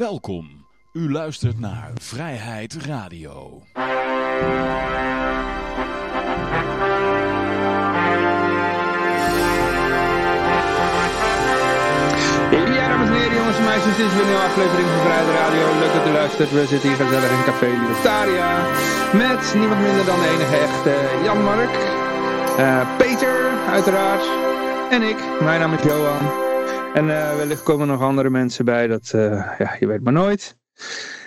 Welkom. U luistert naar Vrijheid Radio. Ja, dames en heren, jongens en meisjes, dit is weer een nieuwe aflevering van Vrijheid Radio. Leuk dat u luistert. We zitten hier gezellig in Café Libertaria. Met niemand minder dan de enige echte Jan Mark. eh, Peter, uiteraard. En ik. Mijn naam is Johan. En eh, wellicht komen nog andere mensen bij. Dat, eh, ja, je weet maar nooit.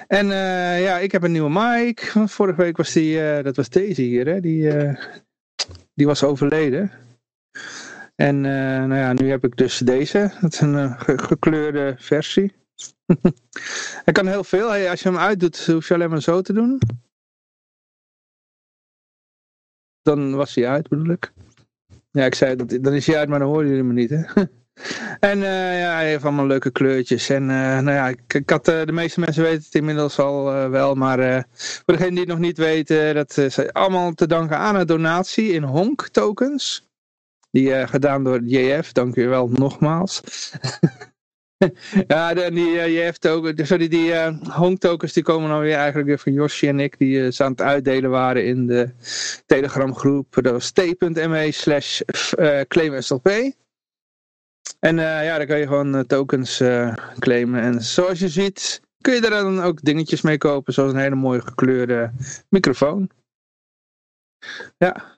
En eh, ja, ik heb een nieuwe mic. Vorige week was die, dat was deze hier, hè. Die, die was overleden. En nou ja, nu heb ik dus deze. Dat is een ge- gekleurde versie. Hij kan heel veel. Hey, als je hem uitdoet, hoef je alleen maar zo te doen. Dan was hij uit, bedoel ik. Ja, ik zei, dat, dan is hij uit, maar dan horen jullie me niet, hè. En eh, ja, hij heeft allemaal leuke kleurtjes. En eh, nou ja, ik, ik had, eh, de meeste mensen weten het inmiddels al wel. Maar voor degenen die het nog niet weten, dat is allemaal te danken aan een donatie in honk tokens. Die gedaan door JF, dank u wel nogmaals. ja, de, die JF token, sorry, die honk tokens die komen dan weer eigenlijk weer van Yoshi en ik. Die ze aan het uitdelen waren in de Telegram groep. Dat was t.me slash claimslp. En eh, ja, daar kan je gewoon eh, tokens eh, claimen. En zoals je ziet, kun je daar dan ook dingetjes mee kopen. Zoals een hele mooie gekleurde microfoon. Ja.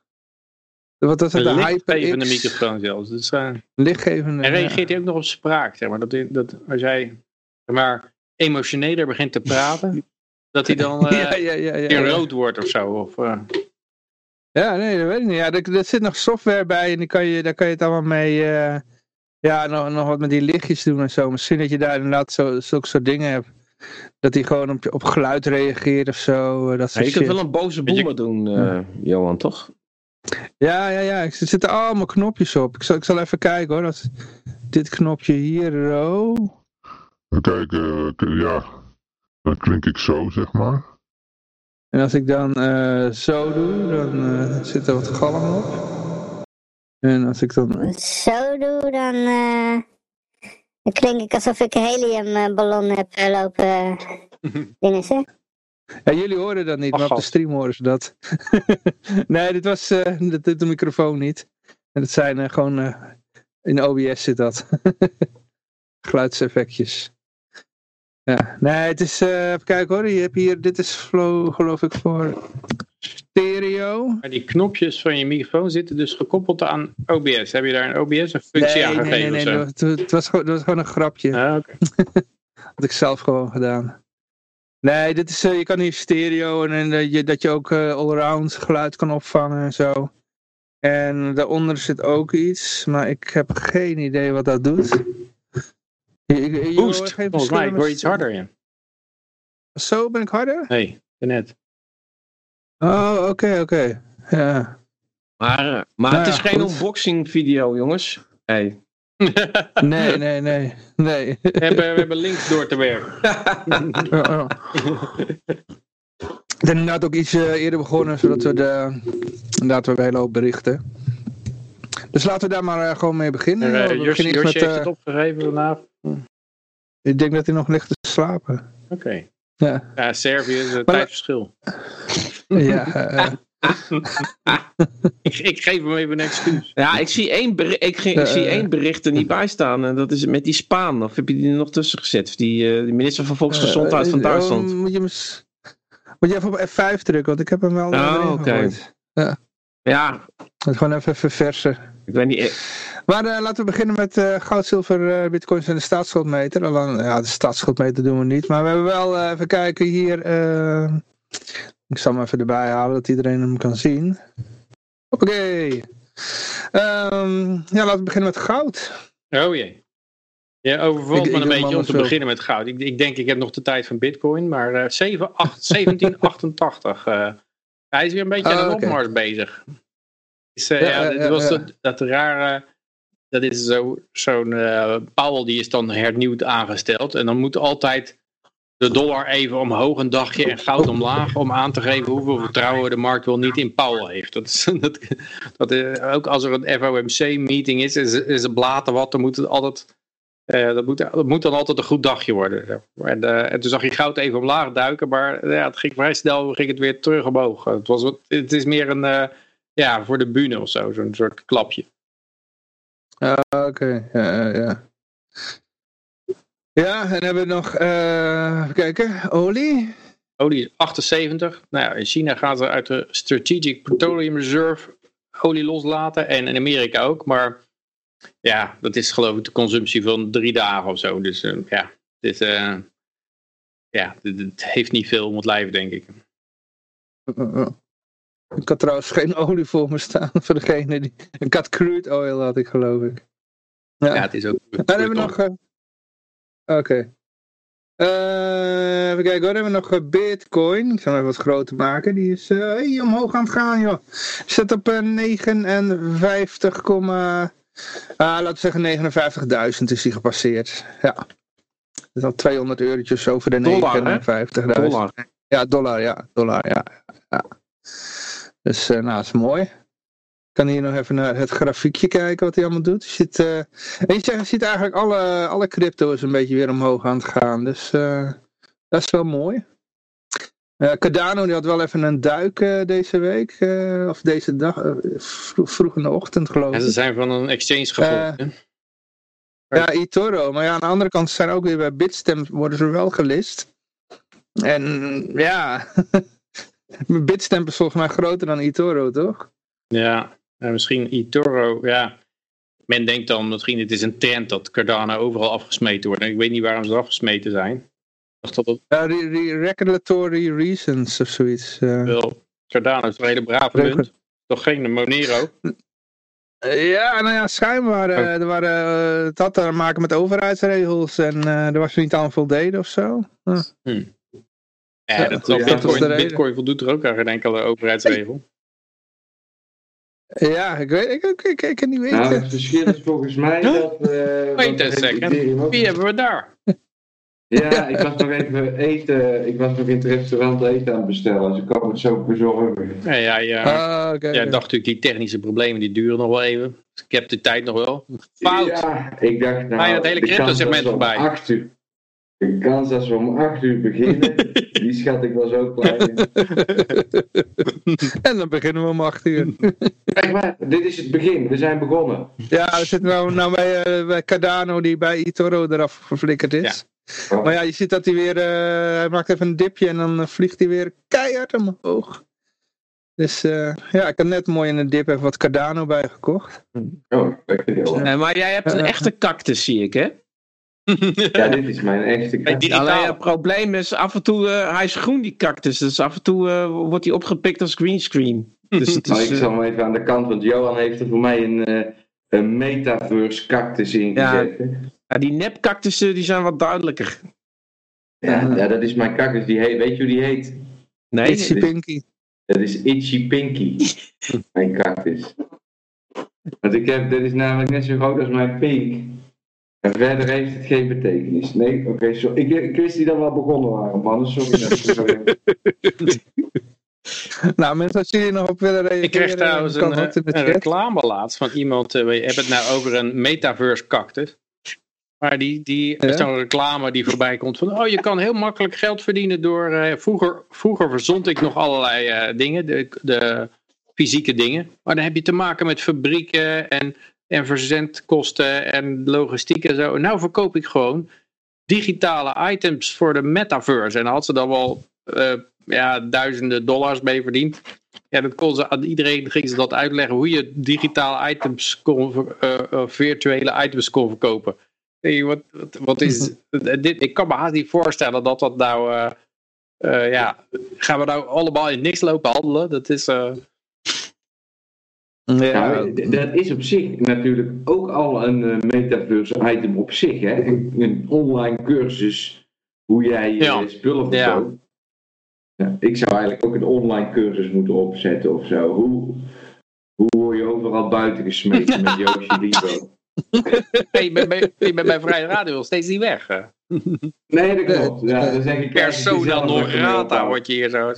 Wat was het? Een De lichtgevende microfoon zelfs. Dus, eh, Lichtgevende. en reageert hij ook nog op spraak, zeg maar. Dat, dat als jij zeg maar emotioneler begint te praten, dat hij dan ja, ja, ja, ja, in rood wordt of zo. Of, Ja, nee, dat weet ik niet. Ja, er, er zit nog software bij en die kan je, daar kan je het allemaal mee... eh, ja, nog, nog wat met die lichtjes doen en zo. Misschien dat je daar inderdaad zo, zulke soort dingen hebt. Dat hij gewoon op, op geluid reageert of zo. eh, Dat Ja, soort je kunt shit. wel een boze je- boemer doen, eh, Johan, toch? Ja, ja, ja. Er zitten allemaal knopjes op. Ik zal, ik zal even kijken hoor. Dat, dit knopje hier, ro. Kijk, eh, k- ja, dan klink ik zo, zeg maar. En als ik dan eh, zo doe, dan eh, zit er wat galm op. En als ik dan... zo doe, dan, eh, dan klink ik alsof ik een heliumballon heb eh, lopen dingen, hè? Ja, jullie horen dat niet, Ach, maar op de stream horen ze dat. nee, dit was eh, dit, dit de microfoon niet. En het zijn eh, gewoon... eh, in OBS zit dat. Geluidseffectjes. Ja, nee, het is... eh even kijken hoor. Je hebt hier... Dit is flow, geloof ik, voor stereo. maar die knopjes van je microfoon zitten dus gekoppeld aan OBS. Heb je daar een OBS een functie aan nee, nee, gegeven? nee, nee, zo? Het, het was, was gewoon een grapje. Ah, oké. Had ik zelf gewoon gedaan. Nee, dit is, eh, je kan hier stereo en, en eh, je, dat je ook eh, allround geluid kan opvangen en zo. En daaronder zit ook iets, maar ik heb geen idee wat dat doet. Je, je, je hoort Boost, volgens mij. Ik hoor iets harder, ja. Zo, ben ik harder? Nee, net. Oh, oké, oké. Ja. Maar, eh, maar Nou het is ja, geen goed. unboxing video, jongens. Hey. Nee, nee, nee. nee. we, hebben, we hebben links door te werken. Ja, ja. Ik ben inderdaad ook iets eh, eerder begonnen, zodat we de, inderdaad we hebben een hele hoop berichten. Dus laten we daar maar eh, gewoon mee beginnen. We eh, Josje, met, heeft het opgegeven vanavond. ik denk dat hij nog ligt te slapen. Oké. Ja, Ja, Servië is een Maar- tijdverschil. ja eh, Ik, ik geef hem even een excuus. Ja, ik zie één, beri- ik, zie één bericht er niet bij staan. En dat is met die Spaan. Of heb je die er nog tussen gezet? Die, eh, die minister van Volksgezondheid van eh, oh, Duitsland. moet, je moet je even op F5 drukken, want ik heb hem wel Oh, oké. gegooid. Ja, Dat gewoon even verversen. Ik weet niet. eh, Maar eh, laten we beginnen met eh, goud, zilver, eh, bitcoins en de staatsschuldmeter. Allang, ja, de staatsschuldmeter doen we niet. Maar we hebben wel, even kijken hier. ik zal hem even erbij halen, dat iedereen hem kan zien. Hoppakee. Ehm, ja, laten we beginnen met goud. Oh jee. Je overvalt Ik- me ik een beetje om te zo. beginnen met goud. Ik, ik denk ik heb nog de tijd van bitcoin, maar eh 7, 8, 1788. eh, hij is weer een beetje aan Oh, de oké. opmars bezig. Is, eh, Ja, ja, was. Dat, dat rare... Dat is zo- zo'n eh Powell die is dan hernieuwd aangesteld. En dan moet altijd de dollar even omhoog een dagje en goud omlaag om aan te geven hoeveel vertrouwen de markt wel niet in Powell heeft. Dat is, dat, dat, eh, ook als er een FOMC meeting is ze, en ze blaten wat, dan moet het altijd dat, moet, dat moet dan altijd een goed dagje worden. En, en toen zag je goud even omlaag duiken, maar ja, het ging vrij snel ging het weer terug omhoog. Het, was het is meer een, ja, voor de bühne of zo, zo'n soort klapje. Ah, Oké, ja, ja, ja. Ja, en hebben we nog, eh, even kijken, olie? Olie is 78. Nou ja, in China gaan ze uit de Strategic Petroleum Reserve olie loslaten. En in Amerika ook. Maar ja, dat is geloof ik de consumptie van drie dagen of zo. Dus eh, ja, dit, eh, ja, dit, dit heeft niet veel om het lijf, denk ik. Ik had trouwens geen olie voor me staan, voor degene die... Ik had crude oil, had ik geloof ik. Ja, Ja, het is ook... En dan hebben we nog... eh, Oké. Eh, even kijken hoor, dan hebben we nog eh, Bitcoin. Ik zal hem even wat groter maken. Die is eh, hey, omhoog aan het gaan joh. Zit op eh, 59, ah, laten we zeggen 59.000 is die gepasseerd. Ja. Dat is al 200 eurotjes over de Dollar, hè? 59.000. Dollar. Ja, dollar, ja. Dollar, ja. ja. Dus, eh, nou, dat is mooi. Ik kan hier nog even naar het grafiekje kijken wat hij allemaal doet. Je ziet, eh, en je, zegt, je ziet eigenlijk alle, alle crypto's een beetje weer omhoog aan het gaan. Dus eh, dat is wel mooi. Cardano die had wel even een duik deze week. of deze dag. vroeg, in de ochtend geloof En ik. ze zijn van een exchange gevolgd. Ja, eToro. Maar ja, aan de andere kant zijn ook weer bij Bitstamp worden ze wel gelist. En ja, Bitstamp is volgens mij groter dan eToro, toch? Ja, en misschien eToro, ja. Men denkt dan misschien het is een trend dat Cardano overal afgesmeten wordt. En ik weet niet waarom ze afgesmeten zijn. Dat het Ja, re- re- regulatory reasons of zoiets. wel... Cardano is een hele brave Regu- munt. Toch geen Monero? Ja, nou ja, schijnbaar. eh, Oh. er waren, eh, het had te maken met overheidsregels en eh, er was niet aan voldeden of zo. Huh. Ja, Ja, dat, ja, Bitcoin. Bitcoin voldoet er ook aan geen enkele overheidsregel. Ja, ik weet ik, ik, ik, ik het niet weten. Nou, het verschil is volgens mij dat... eh, Wait a het second. Wie hebben we daar? Ja, ik was nog even eten. Ik was nog in het restaurant eten aan het bestellen. Dus ik kan het zo bezorgen. Ja, ja, ja. Ah. Jij oké. dacht natuurlijk die technische problemen die duren nog wel even. Dus ik heb de tijd nog wel. Fout. Ja, ik dacht nou... Ga je dat hele crypto-segment voorbij? acht uur, de kans dat we om 8 uur beginnen, die schat ik wel zo klein. en dan beginnen we om acht uur. Echt waar, dit is het begin. We zijn begonnen. ja, we zitten nou, nou bij, eh, bij Cardano die bij eToro eraf geflikkerd is. Maar ja, je ziet dat hij weer, eh, hij maakt even een dipje en dan eh, vliegt hij weer keihard omhoog. Dus eh, ja, ik had net mooi in een dip even wat Cardano bijgekocht. Oh, dat ik. Eh, maar jij hebt een echte cactus, zie ik, hè? Ja, dit is mijn echte die- Alleen het probleem is, af en toe, eh, hij is groen, die cactus. Dus af en toe eh, wordt hij opgepikt als greenscreen. Dus het Nou, is, ik eh, zal hem even aan de kant, want Johan heeft er voor mij een, eh, een metaverse cactus in gezet. ja, die nepcactussen die zijn wat duidelijker. Ja, ja, dat is mijn cactus. Die heet, weet je hoe die heet? Nee, Itchy Pinky. Dat is Itchy Pinky. mijn cactus. Want ik heb, dit is namelijk net zo groot als mijn pink. En verder heeft het geen betekenis. Nee, oké, zo. Ik, ik wist die dan wel begonnen waren, man. Sorry. dat Nou, mensen, als jullie nog op willen reageren, Ik kreeg trouwens kan een, dat eh, een reclame laatst van iemand. eh, we hebben het nou over een metaverse cactus. Maar die, die Ja? zo'n reclame die voorbij komt van. Oh, je kan heel makkelijk geld verdienen door. eh, vroeger, vroeger verzond ik nog allerlei eh, dingen, de, de fysieke dingen. Maar dan heb je te maken met fabrieken en, en verzendkosten en logistiek en zo. Nou verkoop ik gewoon digitale items voor de metaverse. En daar had ze dan wel eh, ja, duizenden dollars mee verdiend. Ja, dat kon ze aan iedereen ging ze dat uitleggen hoe je digitale items kon, eh, eh, virtuele items kon verkopen. Hey, wat, wat, wat is dit? Ik kan me haast niet voorstellen dat dat nou, ja, gaan we nou allemaal in niks lopen handelen? Dat is, Ja, Nou, dat is op zich natuurlijk ook al een eh, metaverse item op zich. Hè? Een, een online cursus hoe jij Ja. spullen Ja. verkoopt. Ja, ik zou eigenlijk ook een online cursus moeten opzetten of zo. Hoe, hoe word je overal buiten gesmeten met Yoshi Libo? hey, je, bent bij, je bent bij Vrije Radio nog steeds niet weg. eh. Nee, dat klopt. Ja, dan zeg ik Persona non grata word je hier zo.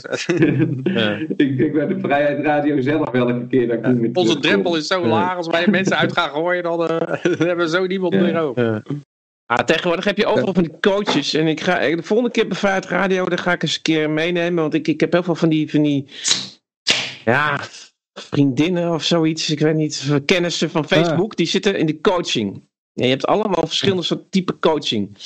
ik, ik ben de Vrijheid Radio zelf welke keer dat ik niet meer Onze terugkom. drempel is zo laag. Als wij mensen uit gaan gooien, dan eh, hebben we zo niemand Ja. meer over. Ah, tegenwoordig heb je overal van die coaches. En ik ga de volgende keer bij Vrijheid Radio, daar ga ik eens een keer meenemen. Want ik, ik heb heel veel van die, van die ja, vriendinnen of zoiets. Ik weet niet, kennissen van Facebook. Die zitten in de coaching. Ja, je hebt allemaal verschillende soort type coaching.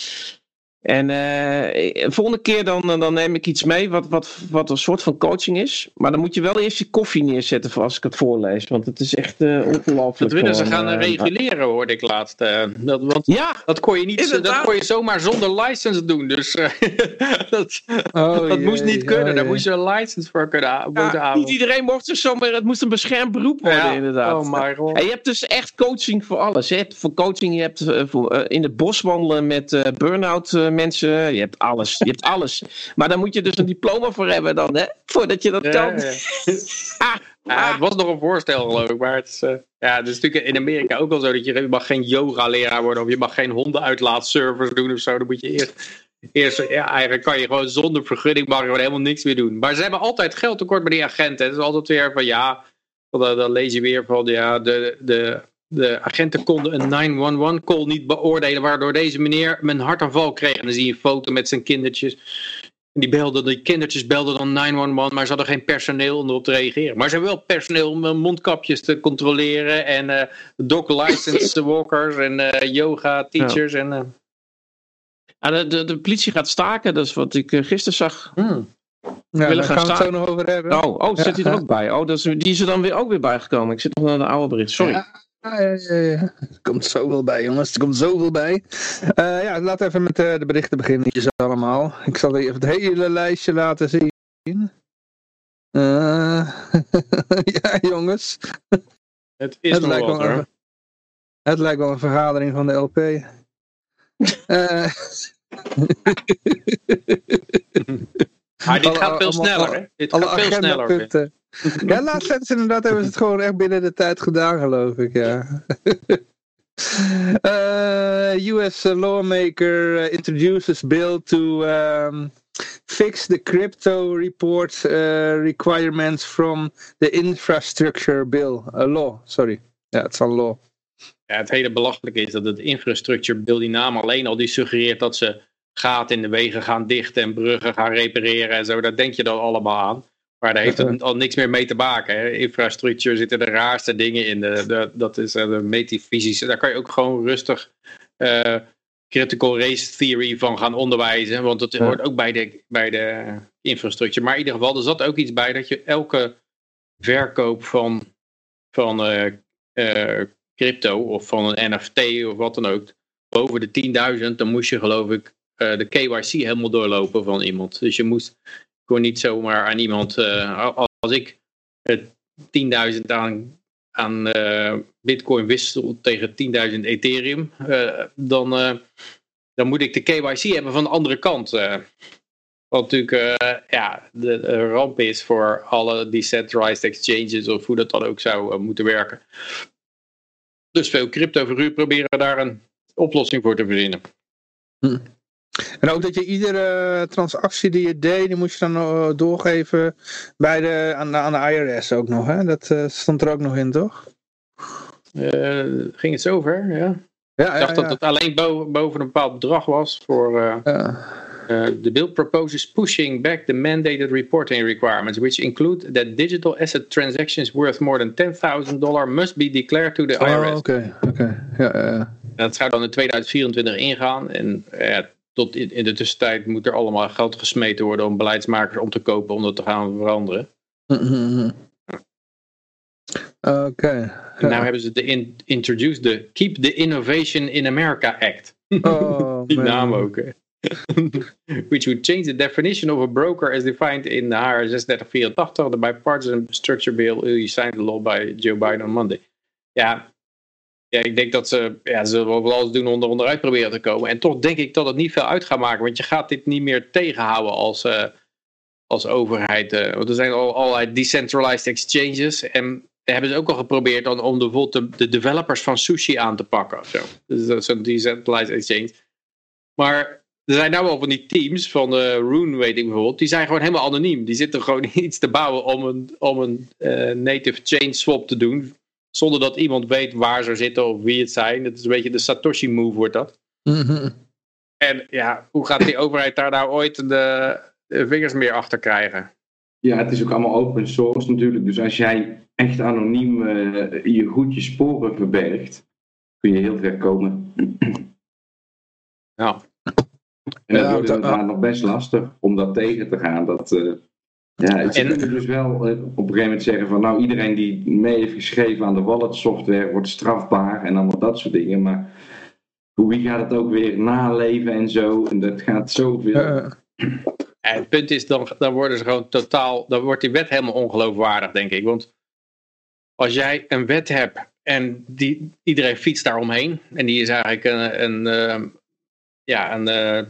En eh, volgende keer dan, dan neem ik iets mee wat, wat, wat een soort van coaching is. Maar dan moet je wel eerst je koffie neerzetten voor als ik het voorlees. Want het is echt uh, ongelooflijk. Dat willen ze gaan eh, reguleren, hoorde ik laatst. eh. dat, want Ja, dat kon je niet, dat kon je zomaar zonder license doen. Dus eh, dat, Oh, dat moest niet kunnen. Oh, Daar moest je een license voor kunnen ja, houden. niet iedereen mocht dus zomaar. Het moest een beschermd beroep worden, Ja, inderdaad. Oh my god. En je hebt dus echt coaching voor alles. Je hebt voor coaching, je hebt eh, voor, eh, in het bos wandelen met eh burn-out eh, mensen. Je hebt alles. Je hebt alles. Maar daar moet je dus een diploma voor hebben dan, hè? Voordat je dat Ja, kan. ja. Ah, Ja, het was nog een voorstel geloof ik, maar het is, eh, ja, het is natuurlijk in Amerika ook al zo dat je, je mag geen yoga leraar worden of je mag geen hondenuitlaatservice doen of zo. Dan moet je eerst, eerst ja, eigenlijk kan je gewoon zonder vergunning mag je gewoon helemaal niks meer doen. Maar ze hebben altijd geld tekort bij die agenten. Het is altijd weer van ja, dan, dan lees je weer van ja, de, de, de agenten konden een 911 call niet beoordelen waardoor deze meneer een hartaanval kreeg. En dan zie je een foto met zijn kindertjes. En die, belden, die kindertjes belden dan 911, maar ze hadden geen personeel om erop te reageren. Maar ze hebben wel personeel om eh, mondkapjes te controleren en eh dog license walkers en eh, yoga teachers. En, eh, ah, de, de, de politie gaat staken, dat is wat ik eh, gisteren zag. hmm. Ja, willen gaan gaan we het staan. zo nog over hebben. Oh, oh zit hij er ook bij? Oh, dat is, die is er dan weer ook weer bijgekomen. Ik zit nog naar de oude bericht. Sorry. Ja. Ja, ja, ja, ja. Er komt zoveel bij, jongens. Er komt zoveel bij. Eh, ja, laten we even met eh, de berichten beginnen. Hier allemaal. Ik zal even het hele lijstje laten zien. Eh, ja, jongens. Het is Het lijkt, wel een, het lijkt wel een vergadering van de LP. Maar dit gaat veel sneller. hè? Dit gaat veel sneller. Ja, laatst hebben ze inderdaad hebben ze het gewoon echt binnen de tijd gedaan, geloof ik, ja. Eh, US lawmaker eh, introduces bill to um, fix the crypto report eh, requirements from the infrastructure bill. Uh, law, sorry. Ja, het is law. Ja, het hele belachelijke is dat het infrastructure bill, die naam alleen al, die suggereert dat ze gaten in de wegen gaan dichten en bruggen gaan repareren en zo. Daar denk je dan allemaal aan. Maar daar heeft het al niks meer mee te maken. Hè. Infrastructuur zitten de raarste dingen in. De, de- dat is eh, de metafysische. Daar kan je ook gewoon rustig eh, critical race theory van gaan onderwijzen. Want dat hoort ook bij de, bij de infrastructuur. Maar in ieder geval, er zat ook iets bij dat je elke verkoop van, van eh, eh, crypto of van een NFT of wat dan ook, boven de 10.000, dan moest je geloof ik eh, de KYC helemaal doorlopen van iemand. Dus je moest gewoon niet zomaar aan iemand, eh, als ik eh, 10.000 aan, aan eh, bitcoin wissel tegen 10.000 ethereum, eh, dan, dan moet ik de KYC hebben van de andere kant. Wat natuurlijk ja, de, ramp is voor alle decentralized exchanges of hoe dat dan ook zou moeten werken. Dus veel cryptoverhuur proberen daar een oplossing voor te verzinnen. En ook dat je iedere transactie die je deed, die moest je dan eh, doorgeven bij de, aan, de, aan de IRS ook nog. Hè? Dat eh, stond er ook nog in, toch? Eh, ging het zover? Ja. Ja, Ik dacht dat het alleen boven, boven een bepaald bedrag was voor... eh, ja. Uh, the bill proposes pushing back the mandated reporting requirements, which include that digital asset transactions worth more than $10,000 must be declared to the IRS. Oh, oké. oké. Ja, ja, ja. Dat zou dan in 2024 ingaan. En ja, tot in, in, de tussentijd moet er allemaal geld gesmeten worden om beleidsmakers om te kopen om dat te gaan veranderen. Oké. Okay. Nou hebben ze de in, introduced de Keep the Innovation in America Act. Oh, Die naam ook. Hè. which would change the definition of a broker as defined in HR 3684, the bipartisan structure bill you signed the law by Joe Biden on Monday. Ja, ja ik denk dat ze, ja, ze wel alles doen om er onderuit proberen te komen. En toch denk ik dat het niet veel uit gaat maken, want je gaat dit niet meer tegenhouden als, uh, als overheid. Uh, want er zijn al allerlei decentralized exchanges en hebben ze ook al geprobeerd om, om de, de, de developers van sushi aan te pakken. Of zo. Dus dat is een decentralized exchange. Maar er zijn nou wel van die teams van uh, Rune, weet ik bijvoorbeeld, die zijn gewoon helemaal anoniem. Die zitten gewoon iets te bouwen om een, om een native chain swap te doen. Zonder dat iemand weet waar ze zitten of wie het zijn. Het is een beetje de Satoshi move wordt dat. Mhm. En ja, hoe gaat die overheid daar nou ooit de, de vingers meer achter krijgen? Ja, het is ook allemaal open source natuurlijk. Dus als jij echt anoniem eh, je goed je sporen verbergt, kun je heel ver komen. Ja. En dat Ja, wordt dat- inderdaad nog best lastig om dat tegen te gaan. Dat, eh, ja, ze En- kunnen dus wel eh, op een gegeven moment zeggen van nou iedereen die mee heeft geschreven aan de wallet software wordt strafbaar en allemaal dat soort dingen. Maar wie gaat het ook weer naleven en zo? En dat gaat zoveel. En het punt is, dan, dan worden ze gewoon totaal, dan wordt die wet helemaal ongeloofwaardig, denk ik. Want als jij een wet hebt en die, iedereen fietst daar omheen, en die is eigenlijk een, een eh, ja, een, eh, hoe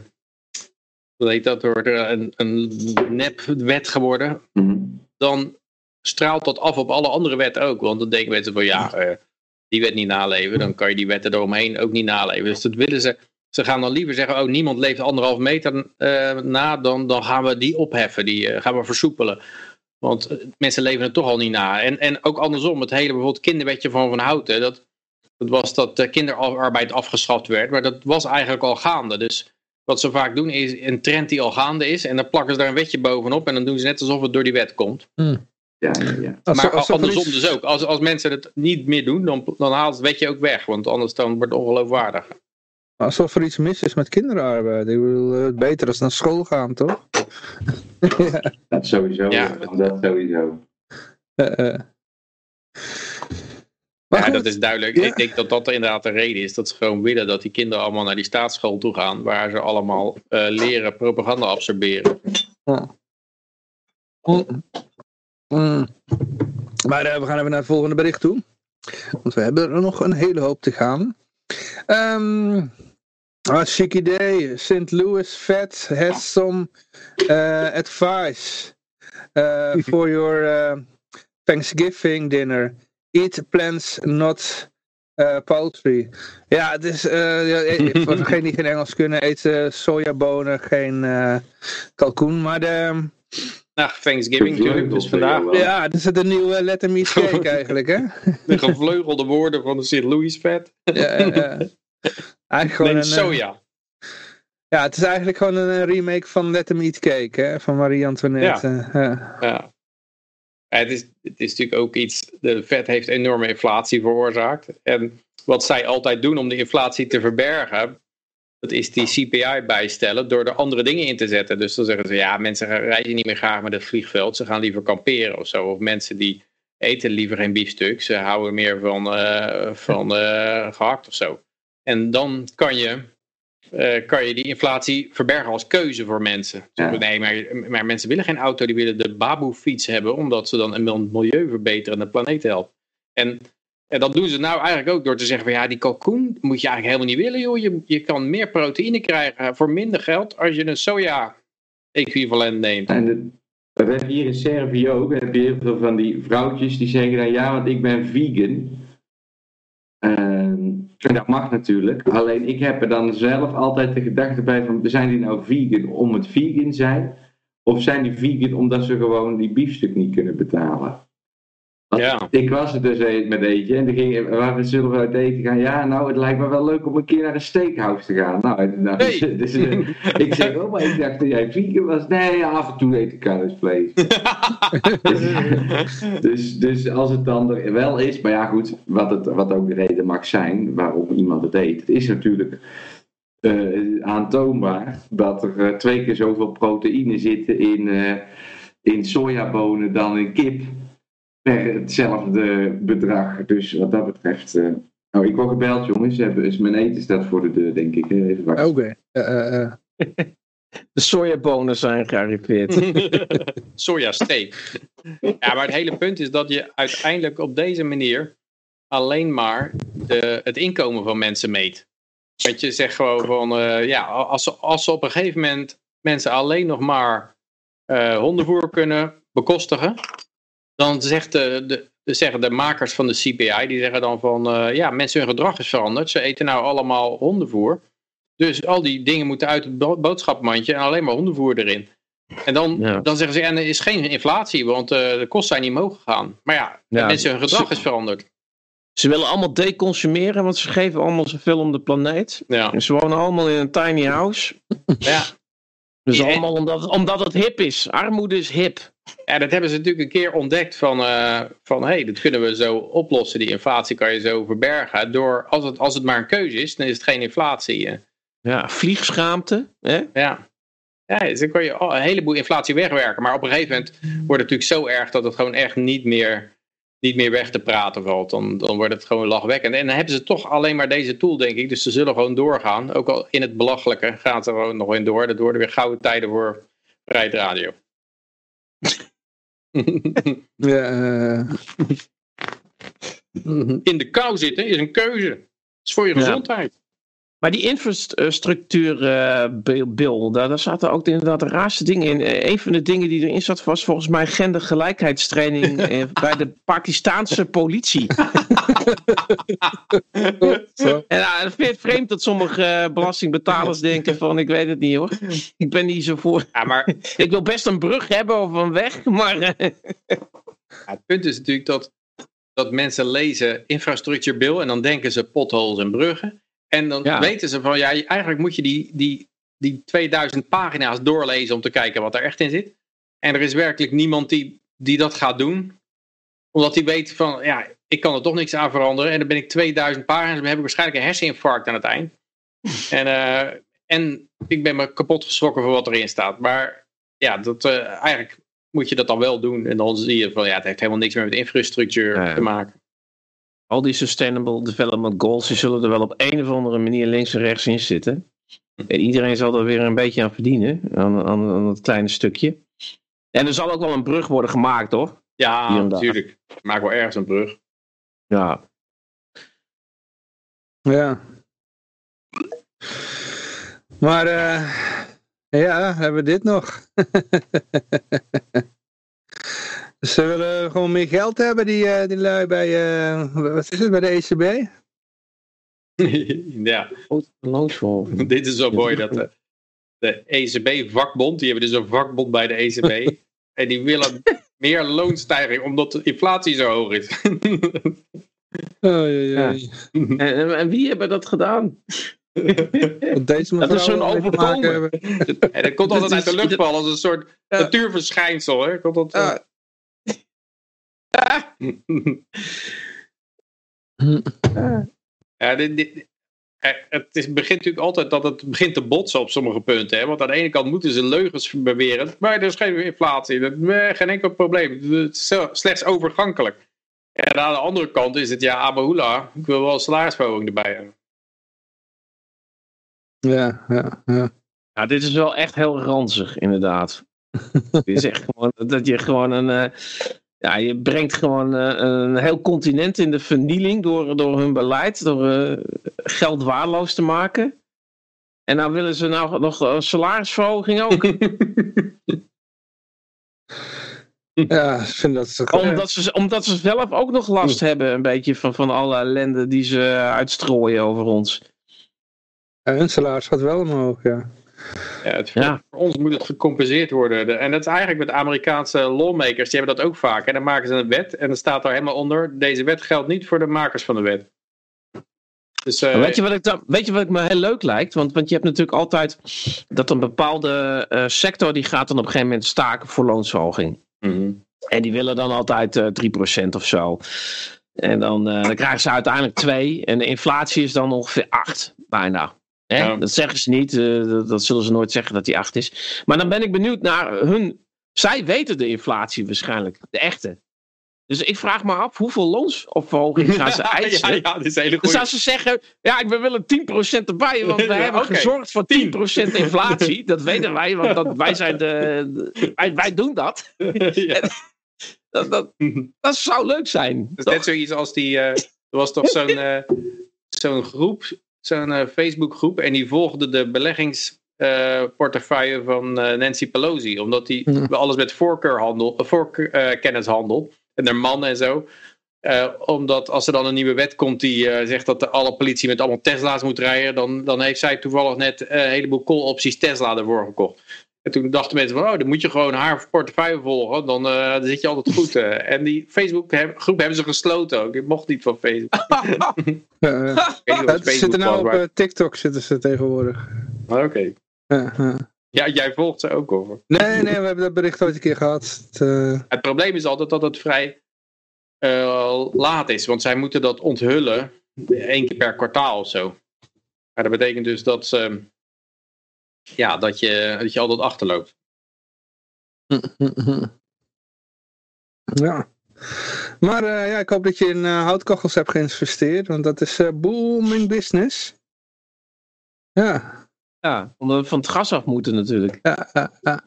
heet dat, wordt een, een nepwet geworden, Mhm. dan straalt dat af op alle andere wetten ook. Want dan denken mensen van ja, eh, die wet niet naleven, dan kan je die wetten eromheen ook niet naleven. Dus dat willen ze. Ze gaan dan liever zeggen, oh niemand leeft anderhalf meter eh, na, dan, dan gaan we die opheffen, die eh, gaan we versoepelen. Want eh, mensen leven het toch al niet na. En, en ook andersom, het hele bijvoorbeeld kinderwetje van Van Houten, dat, dat was dat kinderarbeid afgeschaft werd, maar dat was eigenlijk al gaande. Dus wat ze vaak doen is een trend die al gaande is en dan plakken ze daar een wetje bovenop en dan doen ze net alsof het door die wet komt. Ja, ja, ja. als- maar als er andersom iets- dus ook. Als, als mensen het niet meer doen, dan, dan haalt het wetje ook weg. Want anders dan wordt het ongeloofwaardig. Alsof er iets mis is met kinderarbeid. Ik bedoel, eh, beter als naar school gaan, toch? ja, Dat sowieso. Ja. Dat sowieso. eh, eh. Maar ja, goed, dat is duidelijk. Ja. Ik denk dat dat inderdaad de reden is. Dat ze gewoon willen dat die kinderen allemaal naar die staatsschool toe gaan. Waar ze allemaal eh, leren propaganda absorberen. Mm. Mm. Maar eh, we gaan even naar het volgende bericht toe. Want we hebben er nog een hele hoop te gaan. Ehm ah, chic idee. St. Louis Fed has some uh, advice for your Thanksgiving dinner. Eat plants, not uh, poultry. Ja, het is, eh, eh, voor degenen die geen Engels kunnen, eet eh, sojabonen, geen eh, kalkoen. Maar de, Nou, Thanksgiving natuurlijk. Dus vandaag wel. ja, het is het een nieuwe Let Them Eat cake eigenlijk, hè? de gevleugelde woorden van de St. Louis vet. Ja, ja. Eigenlijk gewoon een, eh, soja. Ja, het is eigenlijk gewoon een remake van Let Them Eat Cake, hè? Van Marie Antoinette. ja. Ja. Het is, het is natuurlijk ook iets, de vet heeft enorme inflatie veroorzaakt. En wat zij altijd doen om de inflatie te verbergen, dat is die CPI bijstellen door er andere dingen in te zetten. Dus dan zeggen ze, ja, mensen reizen niet meer graag met het vliegveld, ze gaan liever kamperen of zo. Of mensen die eten liever geen biefstuk, ze houden meer van, eh, van eh, gehakt of zo. En dan kan je, eh, kan je die inflatie verbergen als keuze voor mensen. Ja. Nee, maar, maar mensen willen geen auto, die willen de baboe-fiets hebben, omdat ze dan een milieu verbeteren en de planeet helpen. En, en dat doen ze nou eigenlijk ook door te zeggen van ja, die kalkoen moet je eigenlijk helemaal niet willen, joh. Je, je kan meer proteïne krijgen voor minder geld als je een soja-equivalent neemt. En we hebben hier in Servië ook, heb je heel veel van die vrouwtjes die zeggen dan ja, want ik ben vegan. En dat mag natuurlijk. Alleen ik heb er dan zelf altijd de gedachte bij van, zijn die nou vegan om het vegan zijn? Of zijn die vegan omdat ze gewoon die biefstuk niet kunnen betalen? Ja. Ik was het dus e- met eentje en toen ging, waar zullen we uit eten gaan? Ja, nou, het lijkt me wel leuk om een keer naar een steakhouse te gaan. Nou, nou, Hey. dus, eh, ik zeg, oh, maar ik dacht dat jij vegan was. Nee, af en toe eet ik kuisvlees. dus, dus als het dan er wel is, maar ja goed, wat, het, wat ook de reden mag zijn waarom iemand het eet. Het is natuurlijk eh, aantoonbaar dat er eh, twee keer zoveel proteïne zitten in, in sojabonen dan in kip. Per hetzelfde bedrag. Dus wat dat betreft. eh, nou, ik word gebeld, jongens. Hebben- Is mijn eten staat voor de deur, denk ik. Even. Oké. eh, eh, eh. De sojabonen zijn gearriveerd. Soja steak. Ja, maar het hele punt is dat je uiteindelijk op deze manier alleen maar de, het inkomen van mensen meet. Want je zegt gewoon van, eh, ja, als ze, als ze op een gegeven moment mensen alleen nog maar eh, hondenvoer kunnen bekostigen, dan zegt de, de, zeggen de makers van de CPI, die zeggen dan van, eh, ja, mensen hun gedrag is veranderd. Ze eten nou allemaal hondenvoer. Dus al die dingen moeten uit het bo- boodschappenmandje en alleen maar hondenvoer erin. En dan, Ja. dan zeggen ze, en er is geen inflatie, want eh, de kosten zijn niet omhoog gegaan. Maar ja, Ja. mensen hun gedrag is veranderd. Ze willen allemaal deconsumeren, want ze geven allemaal zoveel om de planeet. Ja. En ze wonen allemaal in een tiny house. Ja. Dus allemaal omdat, omdat het hip is. Armoede is hip. Ja, dat hebben ze natuurlijk een keer ontdekt van, eh, van hé, hey, dat kunnen we zo oplossen. Die inflatie kan je zo verbergen. Door, als het, als het maar een keuze is, dan is het geen inflatie. eh. Ja, vliegschaamte. Hè? Ja. Ja, dus dan kan je een heleboel inflatie wegwerken. Maar op een gegeven moment wordt het natuurlijk zo erg dat het gewoon echt niet meer, niet meer weg te praten valt. Dan, dan wordt het gewoon lachwekkend. En dan hebben ze toch alleen maar deze tool, denk ik. Dus ze zullen gewoon doorgaan. Ook al in het belachelijke gaan ze er gewoon nog in door. Dat worden weer gouden tijden voor Vrijheid Radio. Ja, eh, In de kou zitten is een keuze. Dat is voor je Ja. gezondheid. Maar die infrastructuur, eh, daar, zaten ook inderdaad de raarste dingen in. Eh, een van de dingen die erin zat was volgens mij gendergelijkheidstraining bij de Pakistaanse politie. En nou, ik vind het vreemd dat sommige eh, belastingbetalers denken van ik weet het niet hoor. Ik ben niet zo voor. Ja, maar Ik wil best een brug hebben of een weg, maar eh, Ja, het punt is natuurlijk dat, dat mensen lezen infrastructure bill en dan denken ze potholes en bruggen. En dan Ja. weten ze van ja, eigenlijk moet je die, die, die 2000 pagina's doorlezen om te kijken wat er echt in zit. En er is werkelijk niemand die, die dat gaat doen. Omdat hij weet van ja, ik kan er toch niks aan veranderen. En dan ben ik 2000 pagina's, dan heb ik waarschijnlijk een herseninfarct aan het eind. En, eh, en ik ben me kapot geschrokken van wat erin staat. Maar ja, dat, eh, eigenlijk moet je dat dan wel doen. En dan zie je van ja, het heeft helemaal niks meer met infrastructuur Ja. te maken. al die Sustainable Development Goals, die zullen er wel op een of andere manier links en rechts in zitten. En iedereen zal er weer een beetje aan verdienen, aan, aan, aan dat kleine stukje. En er zal ook wel een brug worden gemaakt, hoor. Ja, natuurlijk. Maak wel ergens een brug. Ja. Ja. Maar eh, ja, hebben we dit nog. Ze willen gewoon meer geld hebben, die, eh, die lui bij, eh, wat is het, bij de ECB? ja, dit is zo mooi dat de, de ECB-vakbond, die hebben dus een vakbond bij de ECB. en die willen meer loonstijging omdat de inflatie zo hoog is. Oh, ja, ja. En, en, en wie hebben dat gedaan? Deze Dat is zo'n overkomen. en dat komt altijd uit de is- luchtbal als een soort Ja. natuurverschijnsel. Hè? Komt dat, Ja. Ja, dit, dit- eh, het is, begint natuurlijk altijd dat het begint te botsen op sommige punten. Hè? Want aan de ene kant moeten ze leugens beweren. Maar er is geen inflatie. Dat, nee, geen enkel probleem. Het is slechts overgankelijk. En aan de andere kant is het, ja, Abahula, ik wil wel een salarisverhoging erbij hebben. Ja, ja, ja. Ja, dit is wel echt heel ranzig, inderdaad. dit is echt gewoon dat je gewoon een. Eh, ja, je brengt gewoon eh, een heel continent in de vernieling door, door hun beleid, door eh, geld waardeloos te maken. En nou willen ze nou nog een salarisverhoging ook. Ja, ik vind dat ze omdat, ze, omdat ze zelf ook nog last hebben, een beetje van, van alle ellende die ze uitstrooien over ons. Ja, hun salaris gaat wel omhoog, ja. Ja, het, voor, Ja. voor ons moet het gecompenseerd worden. De- en dat is eigenlijk met Amerikaanse lawmakers, die hebben dat ook vaak. En dan maken ze een wet en dan staat er helemaal onder, deze wet geldt niet voor de makers van de wet. Dus, eh, weet, je wat ik dan, weet je wat ik me heel leuk lijkt? Want, want je hebt natuurlijk altijd dat een bepaalde eh, sector die gaat dan op een gegeven moment staken voor loonsverhoging. mhm. En die willen dan altijd eh 3% of zo. En dan, dan krijgen ze uiteindelijk 2. En de inflatie is dan ongeveer 8, bijna. Hè? Ja. Dat zeggen ze niet. eh, dat, dat zullen ze nooit zeggen dat die 8 is. Maar dan ben ik benieuwd naar hun. Zij weten de inflatie waarschijnlijk. De echte. Dus ik vraag me af hoeveel loonsverhoging gaan ze eisen. ja, ja, dat is een hele Dan goede. zou ze zeggen, ja, we willen 10% erbij, want we Ja, hebben gezorgd voor 10% inflatie. Dat weten wij, want dat, wij, zijn de, de- wij, wij doen dat. Dat, dat. dat zou leuk zijn. Dat is toch? net zoiets als die. eh, er was toch zo'n eh, zo'n groep, zo'n eh, Facebookgroep. En die volgde de beleggingsportefeuille van eh, Nancy Pelosi. Omdat die alles met voorkeurhandel, eh, voorkennis handelt. En haar man en zo. Omdat als er dan een nieuwe wet komt die zegt dat de, alle politie met allemaal Tesla's moet rijden. Dan, dan heeft zij toevallig net een heleboel call-opties Tesla ervoor gekocht. En toen dachten mensen van, oh, dan moet je gewoon haar portefeuille volgen. Dan, eh, dan zit je altijd goed. eh. En die Facebook heb- groep hebben ze gesloten ook. Ik mocht niet van Facebook. Facebook zitten nou was, op eh, TikTok zitten ze tegenwoordig. maar Oké. Ja, jij volgt ze ook over. Nee, nee, we hebben dat bericht ooit een keer gehad. Het, eh, Het probleem is altijd dat het vrij eh, laat is. Want zij moeten dat onthullen één keer per kwartaal of zo. Maar dat betekent dus dat, ze, ja, dat, je, dat je altijd achterloopt. ja. Maar eh, ja, ik hoop dat je in eh, houtkachels hebt geïnvesteerd, want dat is eh booming business. Ja, Ja, omdat we van het gas af moeten natuurlijk. ja, ja, ja.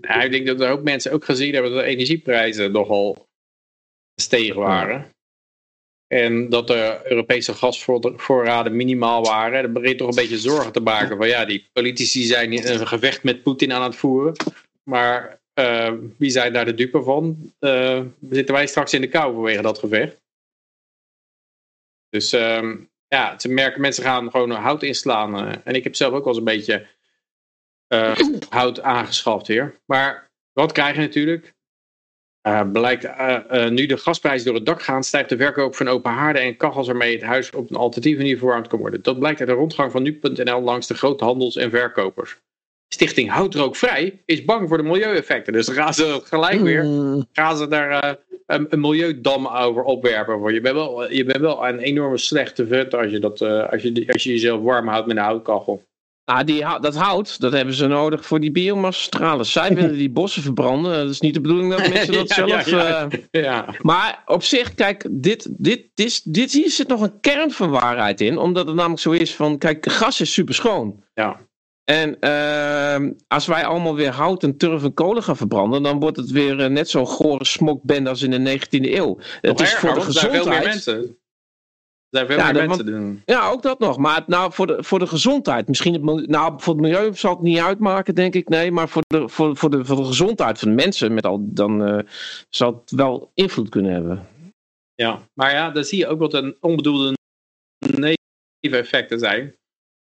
Ja, ik denk dat er ook mensen ook gezien hebben dat de energieprijzen nogal gestegen waren. En dat de Europese gasvoorraden minimaal waren. Dat begint toch een beetje zorgen te maken. Van ja, die politici zijn een gevecht met Poetin aan het voeren. Maar eh, wie zijn daar de dupe van? Eh, zitten wij straks in de kou vanwege dat gevecht? Dus ehm, ja, ze merken, mensen gaan gewoon hout inslaan. eh. en ik heb zelf ook wel een beetje hout aangeschaft weer. Maar wat krijg je natuurlijk? Eh, blijkt, eh, eh, nu de gasprijzen door het dak gaan, stijgt de verkoop van open haarden en kachels waarmee het huis op een alternatieve manier verwarmd kan worden. Dat blijkt uit de rondgang van nu.nl langs de grote handels- en verkopers. Stichting Houtrookvrij is bang voor de milieueffecten. Dus dan gaan ze gelijk weer Mm, gaan ze daar een, een milieudam over opwerpen. Want je bent wel, je bent wel een enorme slechte vet als je, dat, als je, als je jezelf warm houdt met een houtkachel. Ah, die, dat hout, dat hebben ze nodig voor die biomassastralen. Zij willen die bossen verbranden. Dat is niet de bedoeling dat mensen dat Ja, zelf... ja, ja. eh, Ja, Maar op zich, kijk, dit, dit, dit, is- dit, hier zit nog een kern van waarheid in. Omdat het namelijk zo is van, kijk, gas is super schoon. ja. En ehm, als wij allemaal weer hout en turf en kolen gaan verbranden, dan wordt het weer eh, net zo'n gore smokbende als in de 19e eeuw. Het is voor de zijn veel meer gezondheid. mensen. Zijn veel Ja, meer dat- mensen doen. Ja, ook dat nog. Maar het- nou, voor, de, voor de gezondheid. Misschien het, nou, voor het milieu zal het niet uitmaken, denk ik. Nee, maar voor de, voor, voor de, voor de gezondheid van de mensen met al, dan eh, zal het wel invloed kunnen hebben. Ja, maar ja, dan zie je ook wat een onbedoelde neveneffecten zijn.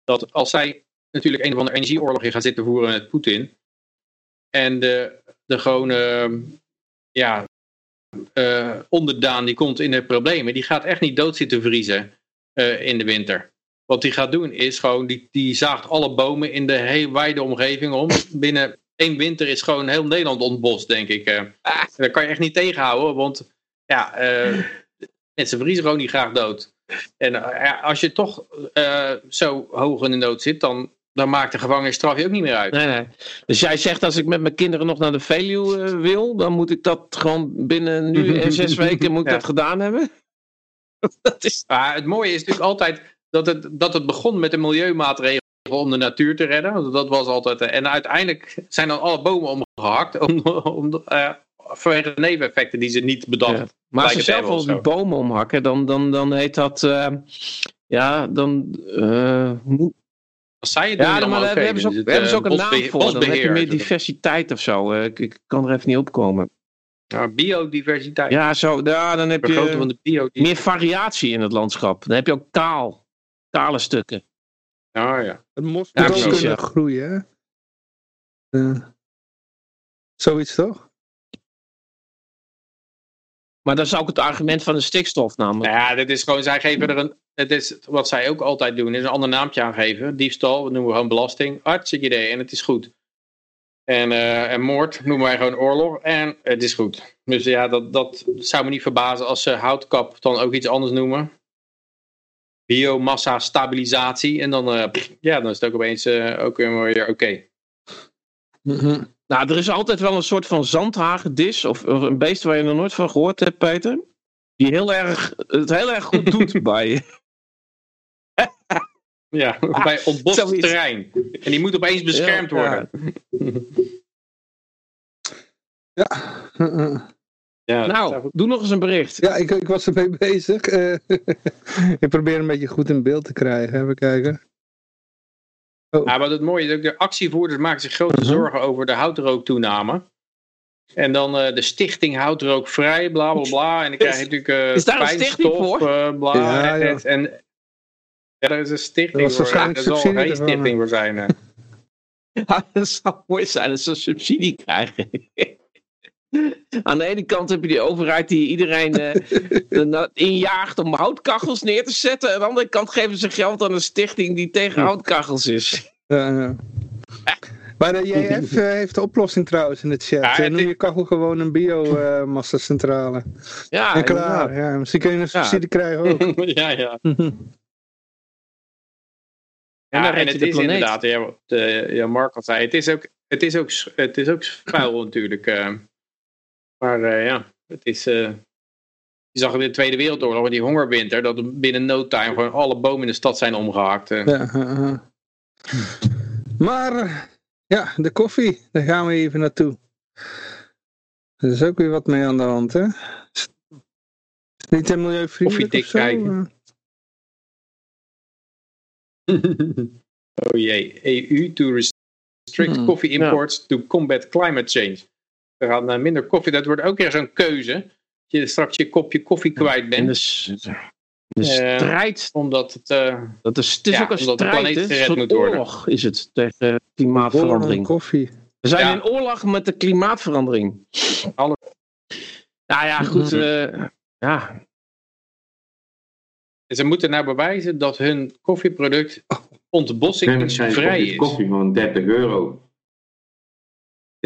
Dat als zij natuurlijk een of andere energieoorlog in gaan zitten voeren met Poetin. En de, de gewone ja, eh, onderdaan die komt in de problemen, die gaat echt niet dood zitten vriezen eh, in de winter. Wat die gaat doen is gewoon, die, die zaagt alle bomen in de heel wijde omgeving om. Binnen één winter is gewoon heel Nederland ontbost, denk ik. eh. Dat kan je echt niet tegenhouden, want ja, mensen vriezen gewoon niet graag dood. En als je toch zo hoog in de nood zit, dan, dan maakt de gevangenisstraf je ook niet meer uit. Nee, nee. Dus jij zegt als ik met mijn kinderen nog naar de Veluwe eh, wil, dan moet ik dat gewoon binnen nu en zes weken moet ik Ja. dat gedaan hebben? dat is... Maar het mooie is natuurlijk altijd dat het, dat het begon met een milieumaatregel om de natuur te redden. Want Dat was altijd, eh, en uiteindelijk zijn dan alle bomen omgehakt om, om, eh, vanwege de neveneffecten die ze niet bedacht. Ja. Maar als ze zelf al die bomen omhakken, dan, dan, dan heet dat... eh, ja, dan... eh, zij het ja, dan maar daar oké, hebben ze ook, hebben ze eh, ook een naam voor. Dan heb je meer diversiteit of zo. Eh, Ik, ik kan er even niet opkomen. Ja, biodiversiteit. Ja, zo, ja dan heb van je de meer variatie in het landschap. Dan heb je ook kaal. Kale stukken. Ja, ja. Het mos Ja, ook precies, kunnen ja. groeien, hè? Eh, zoiets toch? Maar dat is ook het argument van de stikstof namelijk. Nou ja, dit is gewoon, zij geven er een, het is wat zij ook altijd doen, is een ander naamtje aangeven. Diefstal, dat noemen we gewoon belasting. Hartstikke idee en het is goed. En, eh, en moord noemen wij gewoon oorlog en het is goed. Dus ja, dat, dat zou me niet verbazen als ze houtkap dan ook iets anders noemen. Biomassa stabilisatie en dan, eh, ja, dan is het ook opeens eh, ook weer oké. Nou, er is altijd wel een soort van zandhagedis. Of, of een beest waar je nog nooit van gehoord hebt, Peter. Die heel erg, het heel erg goed doet bij je. Ja, bij ontbost terrein. En die moet opeens beschermd Ja, worden. Ja. Ja, Nou, doe nog eens een bericht. Ja, ik, ik was ermee bezig. Eh, ik probeer een beetje goed in beeld te krijgen. Even kijken. Ja, wat het mooie is ook, de actievoerders maken zich grote Mhm. zorgen over de houtrooktoename. En dan eh, de stichting Houtrookvrij, bla bla bla. En dan krijg je natuurlijk eh is daar een stichting voor? eh, bla. Ja, en, ja. en, ja, er is een stichting voor. Er zal geen ervan. stichting voor zijn. Ja, dat zou mooi zijn als ze een subsidie krijgen. Aan de ene kant heb je die overheid die iedereen eh, injaagt om houtkachels neer te zetten. Aan de andere kant geven ze geld aan een stichting die tegen houtkachels is. Eh, maar de JF eh, heeft de oplossing trouwens in het chat. Ja, het noem je kachel gewoon een biomassa-centrale. Ja, en klaar. Ja, misschien kun je een subsidie krijgen ook. ja, ja. En Ja, en het de is planeet. inderdaad, ja, wat eh, ja, Mark al zei, het is ook, het is ook, het is ook vuil natuurlijk. eh. Maar eh, ja, het is, eh, je zag in de Tweede Wereldoorlog, die hongerwinter, dat binnen no time gewoon alle bomen in de stad zijn omgehakt. eh. Ja, uh. Maar, ja, de koffie, daar gaan we even naartoe. Er is ook weer wat mee aan de hand, hè? Is het niet te milieuvriendelijk Koffiedik zo? kijken. oh jee, EU to restrict Hmm, coffee imports to combat climate change. We gaan eh, minder koffie, dat wordt ook weer zo'n keuze. Dat je straks je kopje koffie kwijt En bent. dus de Eh, strijd, Omdat het... eh, dat is, het is ja, ook een omdat de strijd, planeet hè? een gered soort moet worden. oorlog is het tegen klimaatverandering. koffie. We zijn Ja. in oorlog met de klimaatverandering. Alle- Nou ja, goed. eh, ja, ze moeten nou bewijzen dat hun koffieproduct ontbossingsvrij is is. koffie van 30 euro.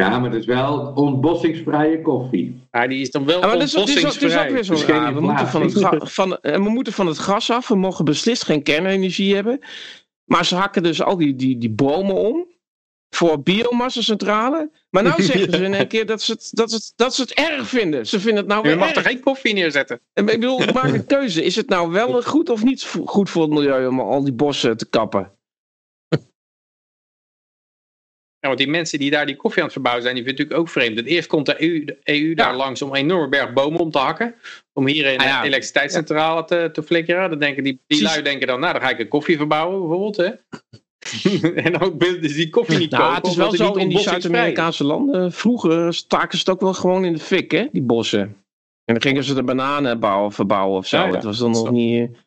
Ja, maar het is wel ontbossingsvrije koffie. Ja, die is dan wel Ja, maar dat is, ook- is ontbossingsvrij. weer zo raar. We moeten, van het inflatie. ga- van, eh, we moeten van het gas af. We mogen beslist geen kernenergie hebben. Maar ze hakken dus al die, die, die bomen om. Voor biomassacentrale. Maar nou zeggen ze in één keer dat ze, het, dat, ze het, dat ze het erg vinden. Ze vinden het nou Je weer mag er geen koffie neerzetten. En Ik bedoel, maak een keuze. Is het nou wel goed of niet goed voor het milieu om al die bossen te kappen? Ja, want die mensen die daar die koffie aan het verbouwen zijn, die vinden natuurlijk ook vreemd. Het eerst komt de EU, de EU daar langs om een enorme berg bomen om te hakken. Om hier een Ah, ja. eh, elektriciteitscentrale te, te flikkeren. Dan denken die, die lui denken dan, nou dan ga ik een koffie verbouwen bijvoorbeeld. Hè? en willen ze die koffie niet Nou, kopen. het is wel zo in die. Zuid-Amerikaanse landen. Vroeger staken ze het ook wel gewoon in de fik, hè, die bossen. En dan gingen ze de bananen bouwen, verbouwen of zo. Ja. Het was dan nog Zo. niet... eh,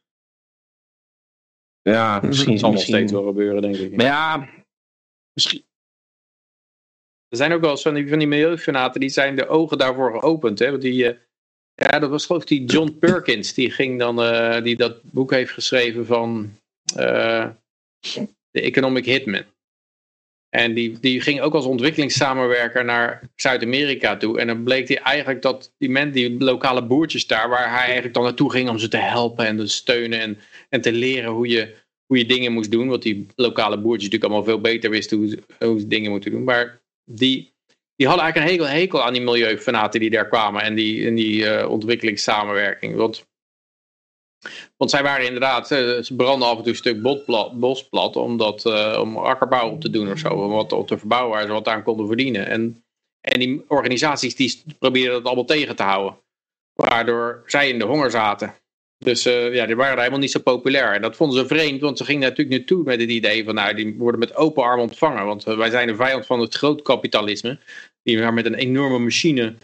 Ja, misschien... Dat zal nog steeds wel gebeuren, denk ik. Maar ja, misschien... Er zijn ook wel eens van die, van die milieufanaten, die zijn de ogen daarvoor geopend. Hè? Die, eh, ja, dat was geloof ik die John Perkins, die ging dan, eh, die dat boek heeft geschreven van eh The Economic Hitman. En die, die ging ook als ontwikkelingssamenwerker naar Zuid-Amerika toe. En dan bleek hij eigenlijk dat die mensen, die lokale boertjes daar, waar hij eigenlijk dan naartoe ging om ze te helpen en te steunen en, en te leren hoe je, hoe je dingen moest doen. Want die lokale boertjes natuurlijk allemaal veel beter wisten hoe hoe ze dingen moeten doen. Maar die, die hadden eigenlijk een hekel, hekel aan die milieufanaten die daar kwamen en die, en die eh, ontwikkelingssamenwerking. Want, want zij waren inderdaad, eh, ze branden af en toe een stuk botpla- bos plat omdat, eh, om akkerbouw op te doen of zo. Om wat op te verbouwen waar ze wat aan konden verdienen. En, en die organisaties die probeerden dat allemaal tegen te houden. Waardoor zij in de honger zaten. Dus eh, ja, die waren daar helemaal niet zo populair. En dat vonden ze vreemd, want ze gingen natuurlijk naartoe met het idee van, nou, die worden met open armen ontvangen. Want eh, wij zijn de vijand van het grootkapitalisme. Die maar met een enorme machine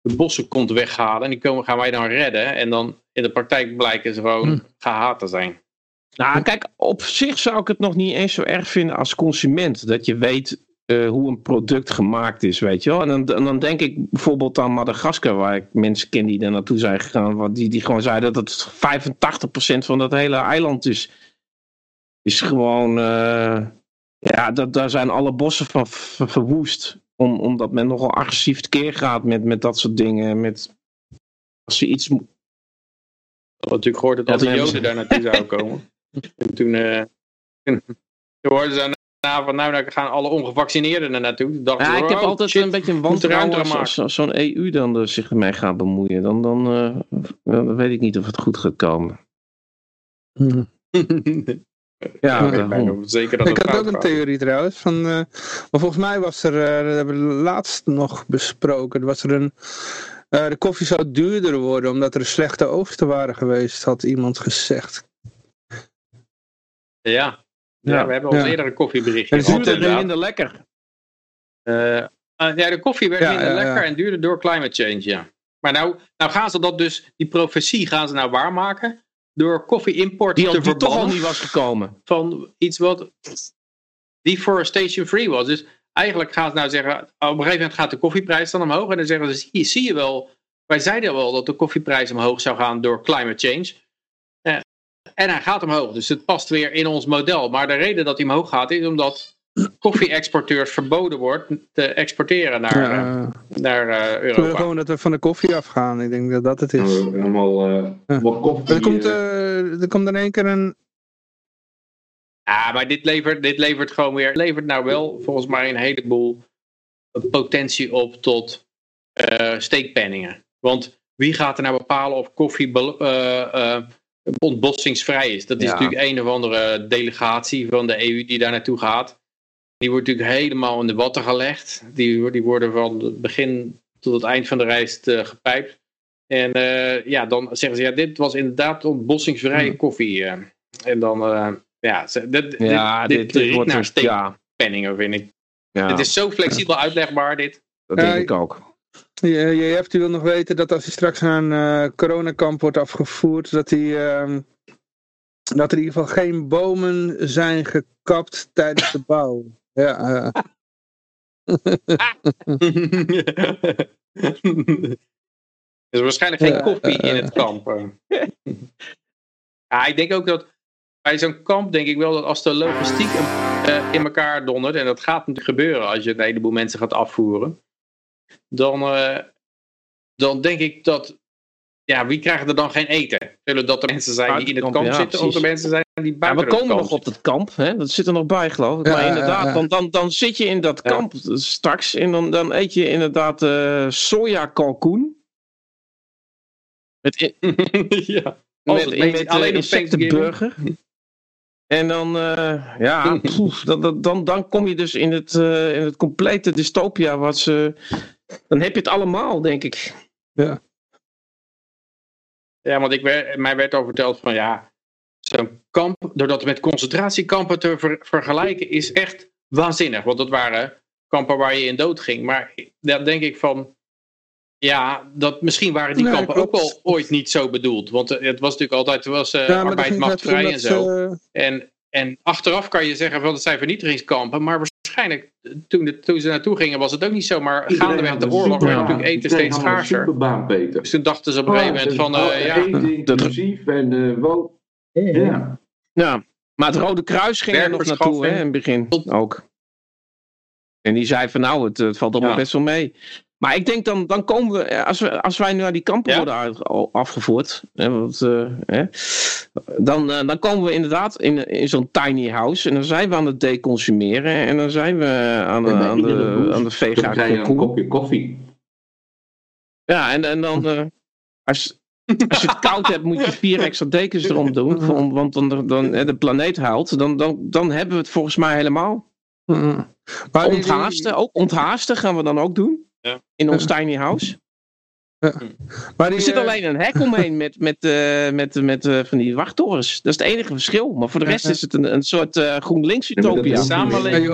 de bossen komt weghalen. En die komen, gaan wij dan redden. En dan in de praktijk blijken ze gewoon Hm. gehaat te zijn. Nou, kijk, op zich zou ik het nog niet eens zo erg vinden als consument. Dat je weet eh, hoe een product gemaakt is, weet je wel. En dan, en dan denk ik bijvoorbeeld aan Madagaskar, waar ik mensen ken die daar naartoe zijn gegaan. Die, die gewoon zeiden dat het 85% van dat hele eiland is. Is gewoon, eh, ja, dat, daar zijn alle bossen van ver- verwoest. Om, omdat men nogal agressief tekeer gaat met, met dat soort dingen. Met, als ze iets hadden natuurlijk gehoord dat Joden daar naartoe zouden komen. En toen, eh, toen hoorden ze daarna van, nou, dan gaan alle ongevaccineerden er naartoe. Ja, ik heb oh, altijd shit, een beetje een wantrouwen als, als zo'n EU dan er zich ermee gaat bemoeien. Dan, dan, eh, dan weet ik niet of het goed gaat komen. Hm. Ja, daarom. zeker dat Ik had ook een theorie trouwens. Van, eh, maar volgens mij was er, eh, dat hebben we laatst nog besproken. Was er een, eh, de koffie zou duurder worden omdat er slechte oogsten waren geweest, had iemand gezegd. Ja. Ja, we hebben al eerder een koffieberichtje En gehad, Duurder en minder lekker. Eh, ah, ja, de koffie werd minder lekker en duurder door climate change, ja. Maar nou, nou gaan ze dat dus, die profetie gaan ze nou waarmaken door koffie-import Die, te al, die toch al verbannen niet was gekomen. van iets wat... deforestation free was. Dus eigenlijk gaan ze nou zeggen, op een gegeven moment gaat de koffieprijs dan omhoog. En dan zeggen ze, zie, zie je wel, wij zeiden wel dat de koffieprijs omhoog zou gaan door climate change. Eh, en hij gaat omhoog, dus het past weer in ons model. Maar de reden dat hij omhoog gaat is omdat koffie-exporteurs verboden wordt te exporteren naar, Ja, eh, naar eh, we willen Europa. gewoon dat we van de koffie afgaan. Ik denk dat dat het is. Allemaal, eh allemaal koffie. Er komt, eh, eh, er komt in één keer een... Ja, maar dit levert, dit levert gewoon weer, levert nou wel volgens mij een heleboel potentie op tot eh, steekpenningen. Want wie gaat er nou bepalen of koffie eh, eh, ontbossingsvrij is? Dat is Ja. natuurlijk een of andere delegatie van de EU die daar naartoe gaat. Die wordt natuurlijk helemaal in de watten gelegd. Die, die worden van het begin tot het eind van de reis eh, gepijpt. En eh, ja, dan zeggen ze, ja, dit was inderdaad ontbossingsvrije koffie. eh. en dan, ja, ze- dit, Ja, dit, dit, dit, dit wordt naar een- ja, steekpenningen, vind ik. ja, Het is zo flexibel uitlegbaar, dit. dat Ja, denk ik ook. Je, je hebt, die wil nog weten dat als hij straks naar een eh, coronakamp wordt afgevoerd, dat, hij, ehm, dat er in ieder geval geen bomen zijn gekapt tijdens de bouw. Ja, eh, er is waarschijnlijk geen koffie eh, in het kamp. eh. ja, ik denk ook dat bij zo'n kamp denk ik wel dat als de logistiek eh, in elkaar dondert, en dat gaat natuurlijk gebeuren als je een heleboel mensen gaat afvoeren, dan, eh, dan denk ik dat, ja, wie krijgt er dan geen eten? Zullen dat de mensen zijn die in het kamp ja, zitten, of de mensen zijn die Ja, buiten we het komen kamp nog op het kamp, hè? dat zit er nog bij geloof ik. Ja, maar ja, inderdaad, ja. Dan, dan, dan zit je in dat Ja. kamp straks en dan, dan eet je inderdaad eh soja kalkoen. Met, in- zitten? ja. Als met, met alleen eh, insectenburger. En dan, eh, ja, poef, dan, dan, dan, dan kom je dus in het, eh, in het complete dystopia. Wat ze, dan heb je het allemaal, denk ik. Ja, want ik werd, mij werd al verteld van ja, zo'n kamp, doordat het met concentratiekampen te ver- vergelijken, is echt waanzinnig. Want dat waren kampen waar je in dood ging. Maar dan denk ik van, ja, dat, misschien waren die Nee, kampen ook wel ooit niet zo bedoeld. Want eh, het was natuurlijk altijd, het was eh, ja, dat arbeid ging net machtvrij en zo. ze- En, en achteraf kan je zeggen van het zijn vernietigingskampen, maar waarschijnlijk toen, de, toen ze naartoe gingen was het ook niet zo. Maar iedereen gaandeweg de oorlog werd natuurlijk eten Iedereen steeds schaarser. superbaan, Peter. Dus toen dachten ze op een gegeven moment van, eh, ja, inclusief en eh wo- ja. Ja, maar het Rode Kruis ging er nog naartoe hè, in het begin ook. En die zei van nou, het, het valt allemaal Ja. best wel mee. Maar ik denk dan, dan komen we, eh, als, we, als wij nu naar die kampen Ja. worden uit- afgevoerd, hè, want, eh, hè, dan, eh, dan komen we inderdaad in, in zo'n tiny house en dan zijn we aan het deconsumeren en dan zijn we aan de, aan de, aan de vega Dan een kopje koffie. Ja, en, en dan, als, als je het koud hebt, moet je vier extra dekens erom doen. want dan, dan hè, de planeet huilt. Dan, dan, dan hebben we het volgens mij helemaal. Mm. Maar Onthaasten, ook onthaasten gaan we dan ook doen. Ja. In ons tiny house. maar die, Er zit eh, alleen een hek omheen met, met, eh, met, met eh, van die wachttorens. Dat is het enige verschil. Maar voor de rest Ja. is het een, een soort eh GroenLinks utopia. Ja, samenleving je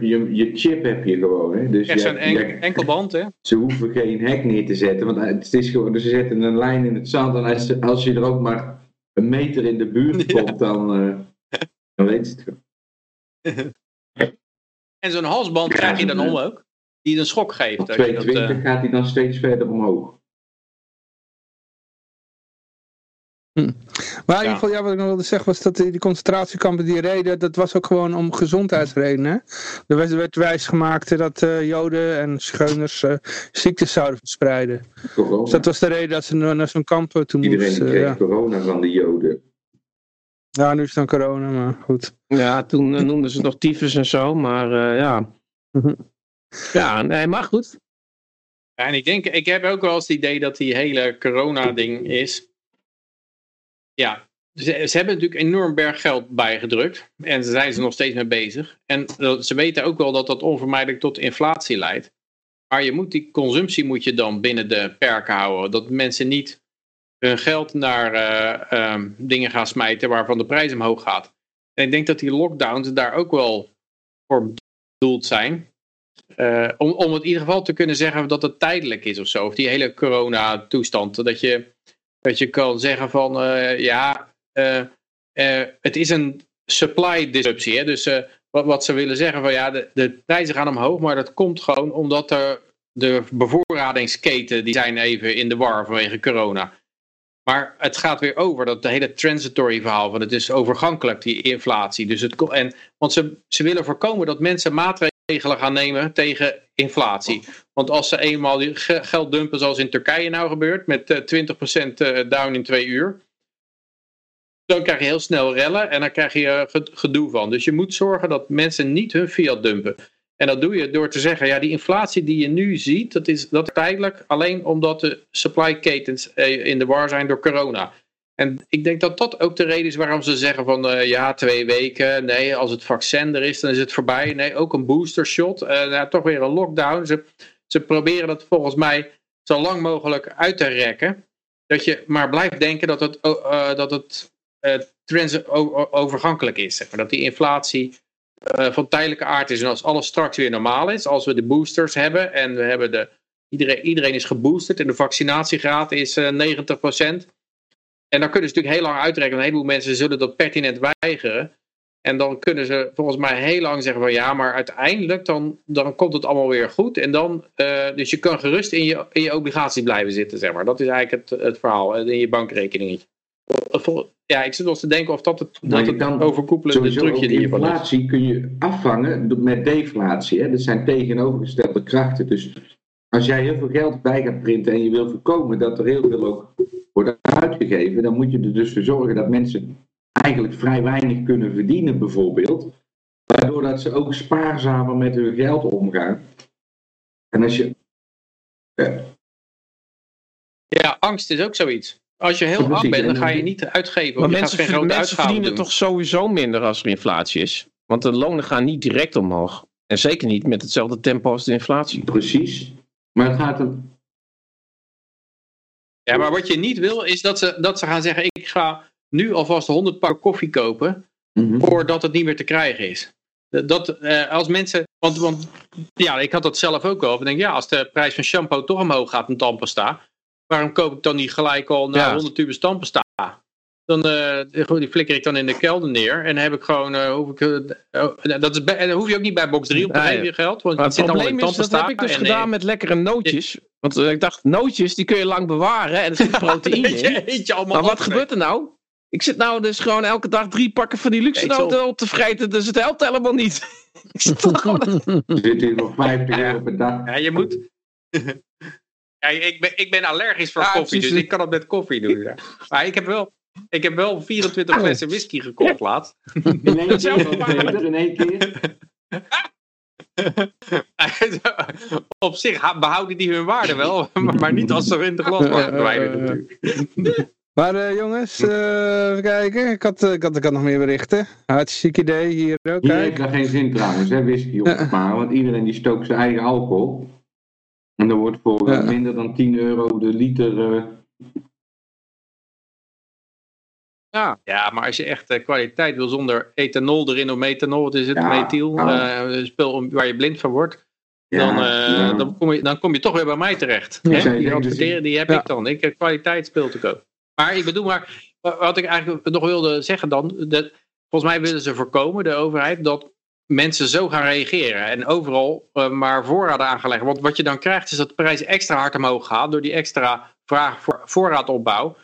je ja. chip heb je gewoon. Hè? Dus Echt je- zo'n en- enkel band, hè? ze hoeven geen hek neer te zetten. Want het is gewoon, dus ze zetten een lijn in het zand. En als, als je er ook maar een meter in de buurt Ja. komt, dan, eh, dan weet je het gewoon. En zo'n halsband krijg je dan om ook. Die een schok geeft. Op dat, 220 eh, gaat hij dan steeds verder omhoog. Maar in ieder geval, ja, wat ik nog wilde zeggen was dat die, die concentratiekampen die reden, dat was ook gewoon om gezondheidsredenen. Er werd, werd wijsgemaakt dat eh, joden en zigeuners eh, ziektes zouden verspreiden. Corona. Dus dat was de reden dat ze naar zo'n kamp toe Iedereen moesten. kreeg ja. corona van de joden. Ja, nu is het dan corona, maar goed. Ja, toen eh, noemden ze het nog tyfus en zo. Maar eh, ja. Mhm. Ja, nee, maar goed. Ja, en ik denk, ik heb ook wel eens het idee dat die hele corona-ding is. Ja, ze, ze hebben natuurlijk enorm berg geld bijgedrukt. En daar zijn ze nog steeds mee bezig. En dat- ze weten ook wel dat dat onvermijdelijk tot inflatie leidt. Maar je moet die consumptie moet je dan binnen de perken houden. Dat mensen niet hun geld naar eh, ehm, dingen gaan smijten waarvan de prijs omhoog gaat. En ik denk dat die lockdowns daar ook wel voor bedoeld zijn. Eh, om, om het in ieder geval te kunnen zeggen dat het tijdelijk is of zo. Of die hele corona-toestand. Dat je, dat je kan zeggen van eh, ja, het is een supply disruptie. Hè? Dus wat, wat ze willen zeggen van ja, de, de prijzen gaan omhoog, maar dat komt gewoon omdat er de bevoorradingsketen die zijn even in de war vanwege corona. Maar het gaat weer over dat de hele transitory verhaal van het is overgankelijk die inflatie. Dus het, en, want ze, ze willen voorkomen dat mensen maatregelen gaan nemen tegen inflatie. Want als ze eenmaal geld dumpen zoals in Turkije nou gebeurt met eh, 20% eh, down in twee uur. Dan krijg je heel snel rellen en dan krijg je eh, ge- gedoe van. Dus je moet zorgen dat mensen niet hun fiat dumpen. En dat doe je door te zeggen, ja, die inflatie die je nu ziet, dat is, dat tijdelijk alleen omdat de supply ketens eh, in de war zijn door corona. En ik denk dat dat ook de reden is waarom ze zeggen van eh, ja, twee weken. Nee, als het vaccin er is, dan is het voorbij. Nee, ook een booster shot. Eh, nou, toch weer een lockdown. Ze, ze proberen dat volgens mij zo lang mogelijk uit te rekken. Dat je maar blijft denken dat het, dat het o- overgankelijk is. Zeg maar. Dat die inflatie eh, van tijdelijke aard is. En als alles straks weer normaal is, als we de boosters hebben en we hebben de, iedereen, iedereen is geboosterd en de vaccinatiegraad is eh 90%. En dan kunnen ze natuurlijk heel lang uitrekenen. Een heleboel mensen zullen dat pertinent weigeren. En dan kunnen ze volgens mij heel lang zeggen van ja, maar uiteindelijk dan, dan komt het allemaal weer goed. En dan, eh, dus je kan gerust in je, in je obligaties blijven zitten, zeg maar. Dat is eigenlijk het, het verhaal, in je bankrekeningetje. Ja, ik zit eens te denken of dat het, Maar dat je het kan overkoepelende trucje die is. inflatie kun je afvangen met deflatie. Hè? Dat zijn tegenovergestelde krachten. Dus als jij heel veel geld bij gaat printen en je wil voorkomen dat er heel veel ook wordt uitgegeven, dan moet je er dus voor zorgen dat mensen eigenlijk vrij weinig kunnen verdienen, bijvoorbeeld. Waardoor dat ze ook spaarzamer met hun geld omgaan. En als je. Ja, Ja, angst is ook zoiets. Als je heel arm bent, dan ga je niet uitgeven. Maar mensen, gaat geen grote mensen verdienen doen. toch sowieso minder als er inflatie is. Want de lonen gaan niet direct omhoog. En zeker niet met hetzelfde tempo als de inflatie. precies. Maar het gaat er. Ja, maar wat je niet wil, is dat ze, dat ze gaan zeggen... ik ga nu alvast 100 pak koffie kopen... Mhm. voordat het niet meer te krijgen is. Dat, dat, eh, als mensen... Want, want ja, ik had dat zelf ook al. Ik denk, ja, als de prijs van shampoo toch omhoog gaat een tandpasta... waarom koop ik dan niet gelijk al na Ja. 100 tubes tandpasta? Dan, eh, die flikker ik dan in de kelder neer. En dan heb ik gewoon... eh, hoef ik, eh, oh, dat is en dan hoef je ook niet bij box 3 op te geven je geld. Want Maar het het zit probleem is, dat heb ik dus en, gedaan met lekkere nootjes. Want ik dacht, nootjes die kun je lang bewaren en er zit proteïne je, in. eet je allemaal Maar wat op, gebeurt er nou? Ik zit nou dus gewoon elke dag drie pakken van die luxe noten op te vreten, dus het helpt helemaal niet. ik zit toch gewoon... Er zit hier nog 50 Ja. euro per dag. Ja, je moet. Ja, ik, ben, ik ben allergisch voor Ja, koffie, precies. dus ik kan het met koffie doen. Ja. Maar ik heb wel, ik heb wel 24 flessen whisky gekocht laatst. In één keer, in één keer. Op zich behouden die hun waarde wel, maar, niet als ze in de glasbak verdwijnen natuurlijk. Maar eh, jongens, eh, even kijken. Ik had, ik, had, ik had nog meer berichten. Hartstikke idee hier ook. Hier dat geen zin trouwens, hè, whisky op te. Want iedereen die stookt zijn eigen alcohol. En er wordt voor Ja. minder dan 10 euro de liter. eh, Ja. ja, maar als je echt eh, kwaliteit wil zonder ethanol erin of methanol, wat is het, Ja, methyl, eh, een spul waar je blind van wordt, ja, dan, eh, ja. dan, kom je, dan kom je toch weer bij mij terecht. Hè? Die adverteren, die heb Ja. ik dan. Ik heb kwaliteitsspeel te koop. Maar ik bedoel maar, wat ik eigenlijk nog wilde zeggen dan, dat, volgens mij willen ze voorkomen, de overheid, dat mensen zo gaan reageren en overal eh, maar voorraden aangelegd. Want wat je dan krijgt is dat de prijs extra hard omhoog gaat door die extra vraag voor voorraadopbouw.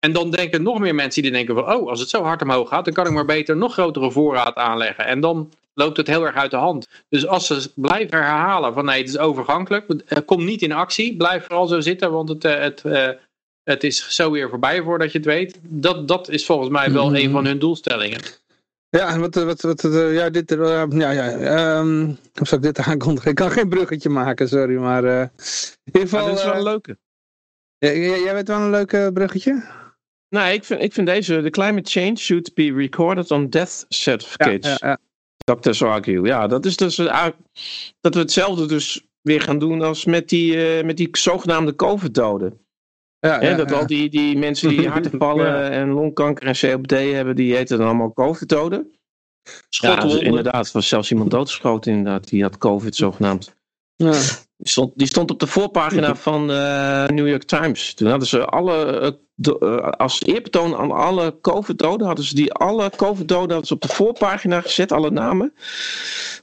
En dan denken nog meer mensen die denken van, oh, als het zo hard omhoog gaat, dan kan ik maar beter nog grotere voorraad aanleggen. En dan loopt het heel erg uit de hand. Dus als ze blijven herhalen van nee, het is overgankelijk, eh, kom niet in actie, blijf vooral zo zitten, want het, eh, het, het is zo weer voorbij voordat je het weet. Dat, dat is volgens mij wel Mhm. een van hun doelstellingen. Ja, wat, wat, wat, eh, ja, dit, eh, ja, ja, ehm, hoe zou ik dit aankondigen? Ik kan geen bruggetje maken, sorry, maar eh, in ieder Maar geval, dat is wel een leuke. ja, jij jij weet wel een leuk eh, bruggetje? Nee, ik vind, ik vind deze, the climate change should be recorded on death certificates. ja, ja. Doctors argue. Ja, dat is dus eh, dat we hetzelfde dus weer gaan doen als met die, met die zogenaamde COVID-doden. Ja, ja, dat ja. al die, die mensen die hartaanvallen Ja. en longkanker en COPD hebben, die heten dan allemaal COVID-doden. Ja, dus Schotwonden. inderdaad, er was zelfs iemand doodgeschoten inderdaad, die had COVID zogenaamd. Ja. Die stond, die stond op de voorpagina van eh New York Times. Toen hadden ze alle, eh, do- eh, als eerbetoon aan alle COVID-doden, hadden ze die alle COVID-doden hadden ze op de voorpagina gezet, alle namen,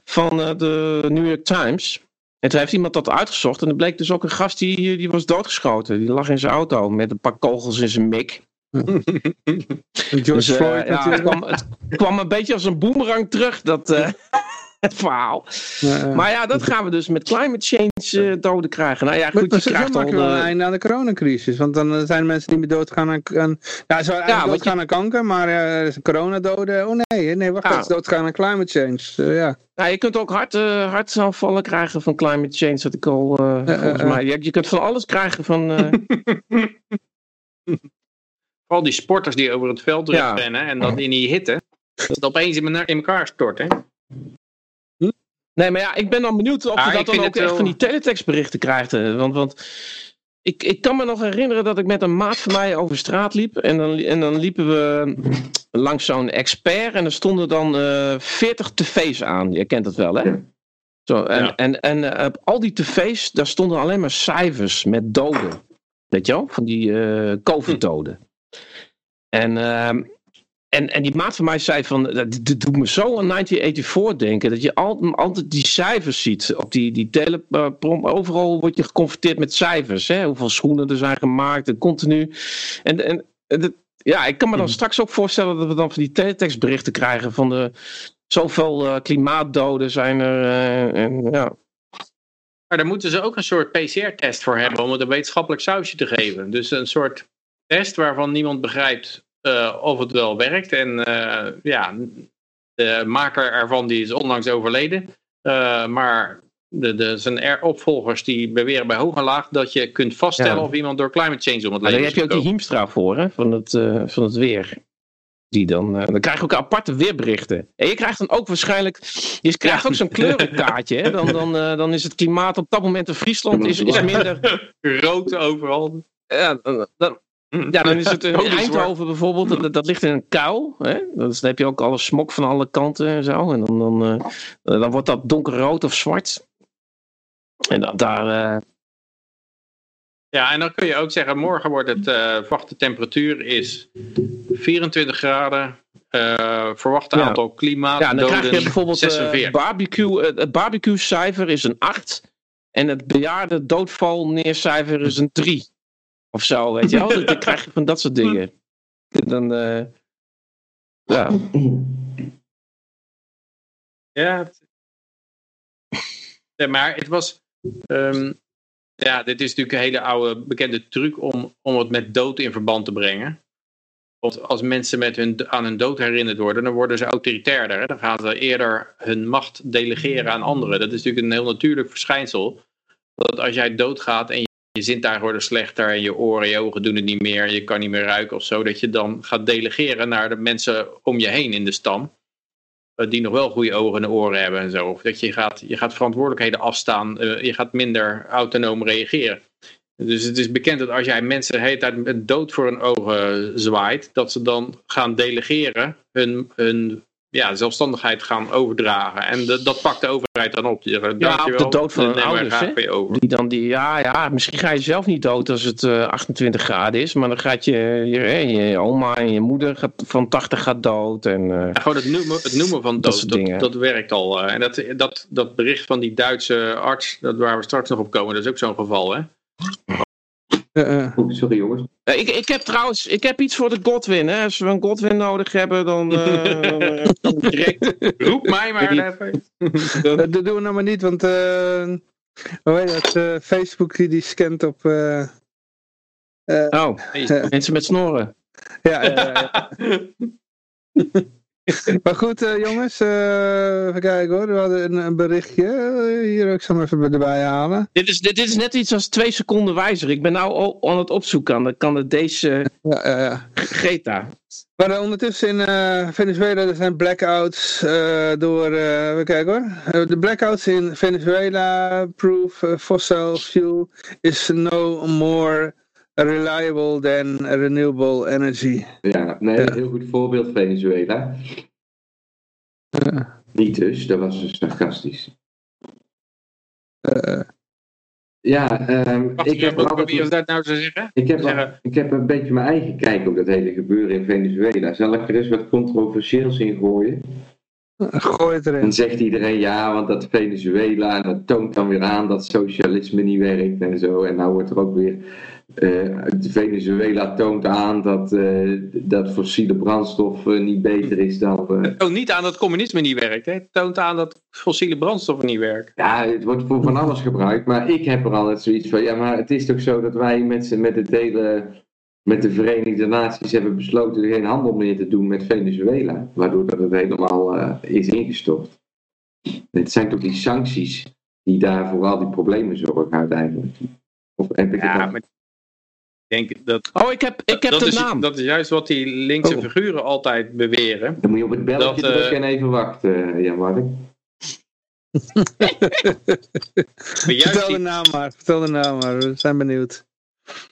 van eh, de New York Times. En toen heeft iemand dat uitgezocht en er bleek dus ook een gast die, die was doodgeschoten. Die lag in zijn auto met een paar kogels in zijn mik. George Dus, eh, ja, het, kwam, het kwam een beetje als een boemerang terug, dat eh, het verhaal. Ja, ja. Maar ja, dat gaan we dus met climate change eh, doden krijgen. Nou ja, goed, maar je krijgt al... we een eh, einde aan de coronacrisis. Want dan eh, zijn mensen niet meer doodgaan aan... aan ja, ze want doodgaan aan kanker, maar eh, er is een coronadoden. Oh nee, nee, wacht, Ja. dat doodgaan aan climate change. Eh, ja. Nou, je kunt ook hart, eh, hartaanvallen krijgen van climate change, dat ik al, eh, eh, volgens eh. mij. Je, je kunt van alles krijgen van... eh, Vooral die sporters die over het veld Ja. rennen en dan in die hitte. Dat het opeens in, in elkaar stort, hè? Nee, maar ja, ik ben dan benieuwd of Ah, je dat dan ook echt wel- van die teletextberichten krijgt. eh, Want, want ik, ik kan me nog herinneren dat ik met een maat van mij over straat liep. En dan, en dan liepen we langs zo'n expert en er stonden dan eh 40 tv's aan. Je kent het wel, hè? Zo, en Ja. en, en eh, op al die tv's, daar stonden alleen maar cijfers met doden. Weet je wel? Van die eh COVID-doden. En, ehm, en, en die maat van mij zei van, eh, dit, dit doet me zo aan 1984 denken, dat je al, altijd die cijfers ziet. Op die, die teleprom, overal word je geconfronteerd met cijfers. Hè? Hoeveel schoenen er zijn gemaakt, en continu. En, en, dat- ja, ik kan me dan straks ook voorstellen dat we dan van die teletextberichten krijgen van de... Zoveel eh, klimaatdoden zijn er. eh, en, ja. Maar daar moeten ze ook een soort PCR-test voor hebben om het een wetenschappelijk sausje te geven. Dus een soort test waarvan niemand begrijpt eh, of het wel werkt. En eh, ja, de maker ervan die is onlangs overleden. Eh, maar de, de, zijn er opvolgers die beweren bij hoog en laag dat je kunt vaststellen Ja. of iemand door climate change om het Maar daar leven heb je is ook die. Hiemstra voor, hè, van het, van het weer. Die dan, dan krijg je ook aparte weerberichten. En je krijgt dan ook waarschijnlijk, je krijgt Ja. ook zo'n kleurenkaartje. Hè? Dan, dan, dan is het klimaat op dat moment in Friesland is, is minder. Rood overal. Ja, dan, dan- ja, dan is het in niet Eindhoven bijvoorbeeld, dat, dat ligt in een kuil. Hè? Dus dan heb je ook alle smok van alle kanten en zo. En dan, dan, eh, dan wordt dat donkerrood of zwart. En dan, daar, eh, Ja, en dan kun je ook zeggen, morgen wordt het, eh verwachte temperatuur is 24 graden. eh verwachte Ja. aantal klimaat. Ja, dan krijg je bijvoorbeeld eh, 46. barbecue. eh, het barbecue cijfer is een 8. En het bejaarde doodval neercijfer is een 3. Of zo, weet je wel. Dan krijg je van dat soort dingen. En Dan, eh, ja. Ja, maar het was. ehm, ja, dit is natuurlijk een hele oude bekende truc om, om het met dood in verband te brengen. Want als mensen met hun, aan hun dood herinnerd worden, dan worden ze autoritairder. Hè? Dan gaan ze eerder hun macht delegeren aan anderen. Dat is natuurlijk een heel natuurlijk verschijnsel. Dat als jij doodgaat en je, zintuigen worden slechter en je oren, je ogen doen het niet meer, je kan niet meer ruiken of zo, dat je dan gaat delegeren naar de mensen om je heen in de stam eh, die nog wel goede ogen en oren hebben en zo. Of dat je gaat, je gaat verantwoordelijkheden afstaan, eh, je gaat minder autonoom reageren. Dus het is bekend dat als jij mensen de hele dood voor hun ogen zwaait, dat ze dan gaan delegeren, hun, hun ja, zelfstandigheid gaan overdragen. En de- dat pakt de overheid dan op. Die zeggen, Ja, "Dankjewel, op de dood van hun wij ouders. Die dan die, ja, ja, misschien ga je zelf niet dood als het eh, 28 graden is. Maar dan gaat je, je, je oma en je moeder gaat, van 80 gaat dood. En, eh, Ja, gewoon het noemen, het noemen van dood, dat, dat, werkt al. eh. En dat, dat, dat bericht van die Duitse arts, dat waar we straks nog op komen, dat is ook zo'n geval. Hè? Eh, eh. Oeh, sorry jongens. Ik, ik heb trouwens ik heb iets voor de Godwin. Hè. Als we een Godwin nodig hebben, dan, eh, dan, direct. Roep mij maar even. Dat, dat doen we nou maar niet, want eh, hoe heet dat? eh, Facebook die, die scant op... eh, eh, Oh, mensen met snoren. ja, ja, ja, ja. maar goed eh, jongens, eh, even kijken hoor. We hadden een, een berichtje. Eh, hier, ik zal hem even erbij halen. Dit is, dit is net iets als twee seconden wijzer. Ik ben nou al aan het opzoeken aan kan de deze Ja, ja, ja. Greta. Maar ondertussen in Venezuela er zijn blackouts door, even kijken hoor. De blackouts in Venezuela prove eh, fossil fuel is no more reliable than renewable energy. Ja, nee, Ja. heel goed voorbeeld Venezuela. Ja. Niet dus, dat was dus sarcastisch. Eh, Ja, ehm, Wacht, ik, heb er wat altijd, je dat nou zeggen? ik, heb, zeggen- ik heb een beetje mijn eigen kijk op dat hele gebeuren in Venezuela. Zal ik er eens wat controversieels in gooien? Gooi het erin. Dan zegt iedereen ja, want dat Venezuela, en dat toont dan weer aan dat socialisme niet werkt en zo. En nou wordt er ook weer, eh, Venezuela toont aan dat, eh, dat fossiele brandstof eh, niet beter is dan... eh, Het toont niet aan dat communisme niet werkt. Hè? Het toont aan dat fossiele brandstoffen niet werken. Ja, het wordt voor van alles gebruikt, maar ik heb er altijd zoiets van, ja, maar het is toch zo dat wij met, met het hele, met de Verenigde Naties hebben besloten er geen handel meer te doen met Venezuela, waardoor dat het helemaal eh, is ingestort. Het zijn toch die sancties die daar voor al die problemen zorgen uiteindelijk. Of heb ik Ja, het dan- maar ik denk dat... Oh, ik heb, ik heb dat de is, naam. Dat is juist wat die linkse Oh. figuren altijd beweren. Dan moet je op het belletje dat, eh, drukken en even wachten, eh, Jan Mark. Vertel de naam maar, vertel de naam maar, we zijn benieuwd.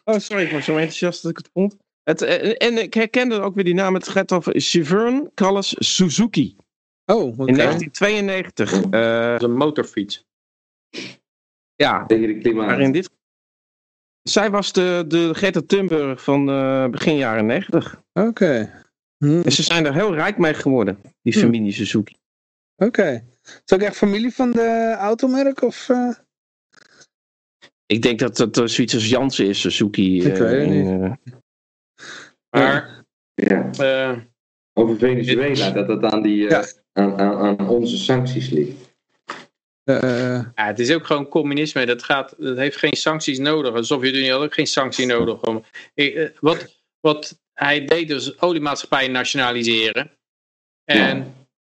Oh, sorry, ik was zo enthousiast dat ik het vond. Het, eh, en ik herkende ook weer die naam. Het gaat over Severn Callis Suzuki. Oh. In 1992. Eh, dat is een motorfiets. ja, Tegen de klimaat. maar in dit... Zij was de, de Greta Thunberg van eh, begin jaren 90. Oké. Hm, En ze zijn er heel rijk mee geworden, die Hm. familie Suzuki. Oké. Is het ook echt familie van de automerk? Of, eh? Ik denk dat het eh, zoiets als Jansen is, Suzuki. Ik eh, weet het niet. eh, Maar Ja. eh, Over Venezuela, dat het aan, die, Ja. aan, aan, aan onze sancties ligt. eh, ja, het is ook gewoon communisme. Dat, gaat, dat heeft geen sancties nodig. De Sovjet-Unie had ook geen sanctie nodig. Om, wat, wat hij deed dus oliemaatschappijen nationaliseren. En, Ja.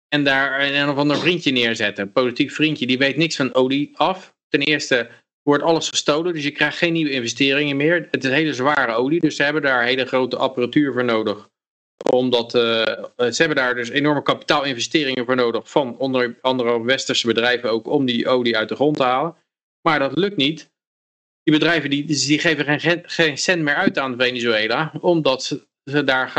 en daar een of ander vriendje neerzetten. Een politiek vriendje. Die weet niks van olie af. Ten eerste wordt alles gestolen. Dus je krijgt geen nieuwe investeringen meer. Het is hele zware olie. Dus ze hebben daar hele grote apparatuur voor nodig. Omdat eh, ze hebben daar dus enorme kapitaalinvesteringen voor nodig. Van onder andere westerse bedrijven ook. Om die olie uit de grond te halen. Maar dat lukt niet. Die bedrijven die, die geven geen, geen cent meer uit aan Venezuela. Omdat ze, ze daar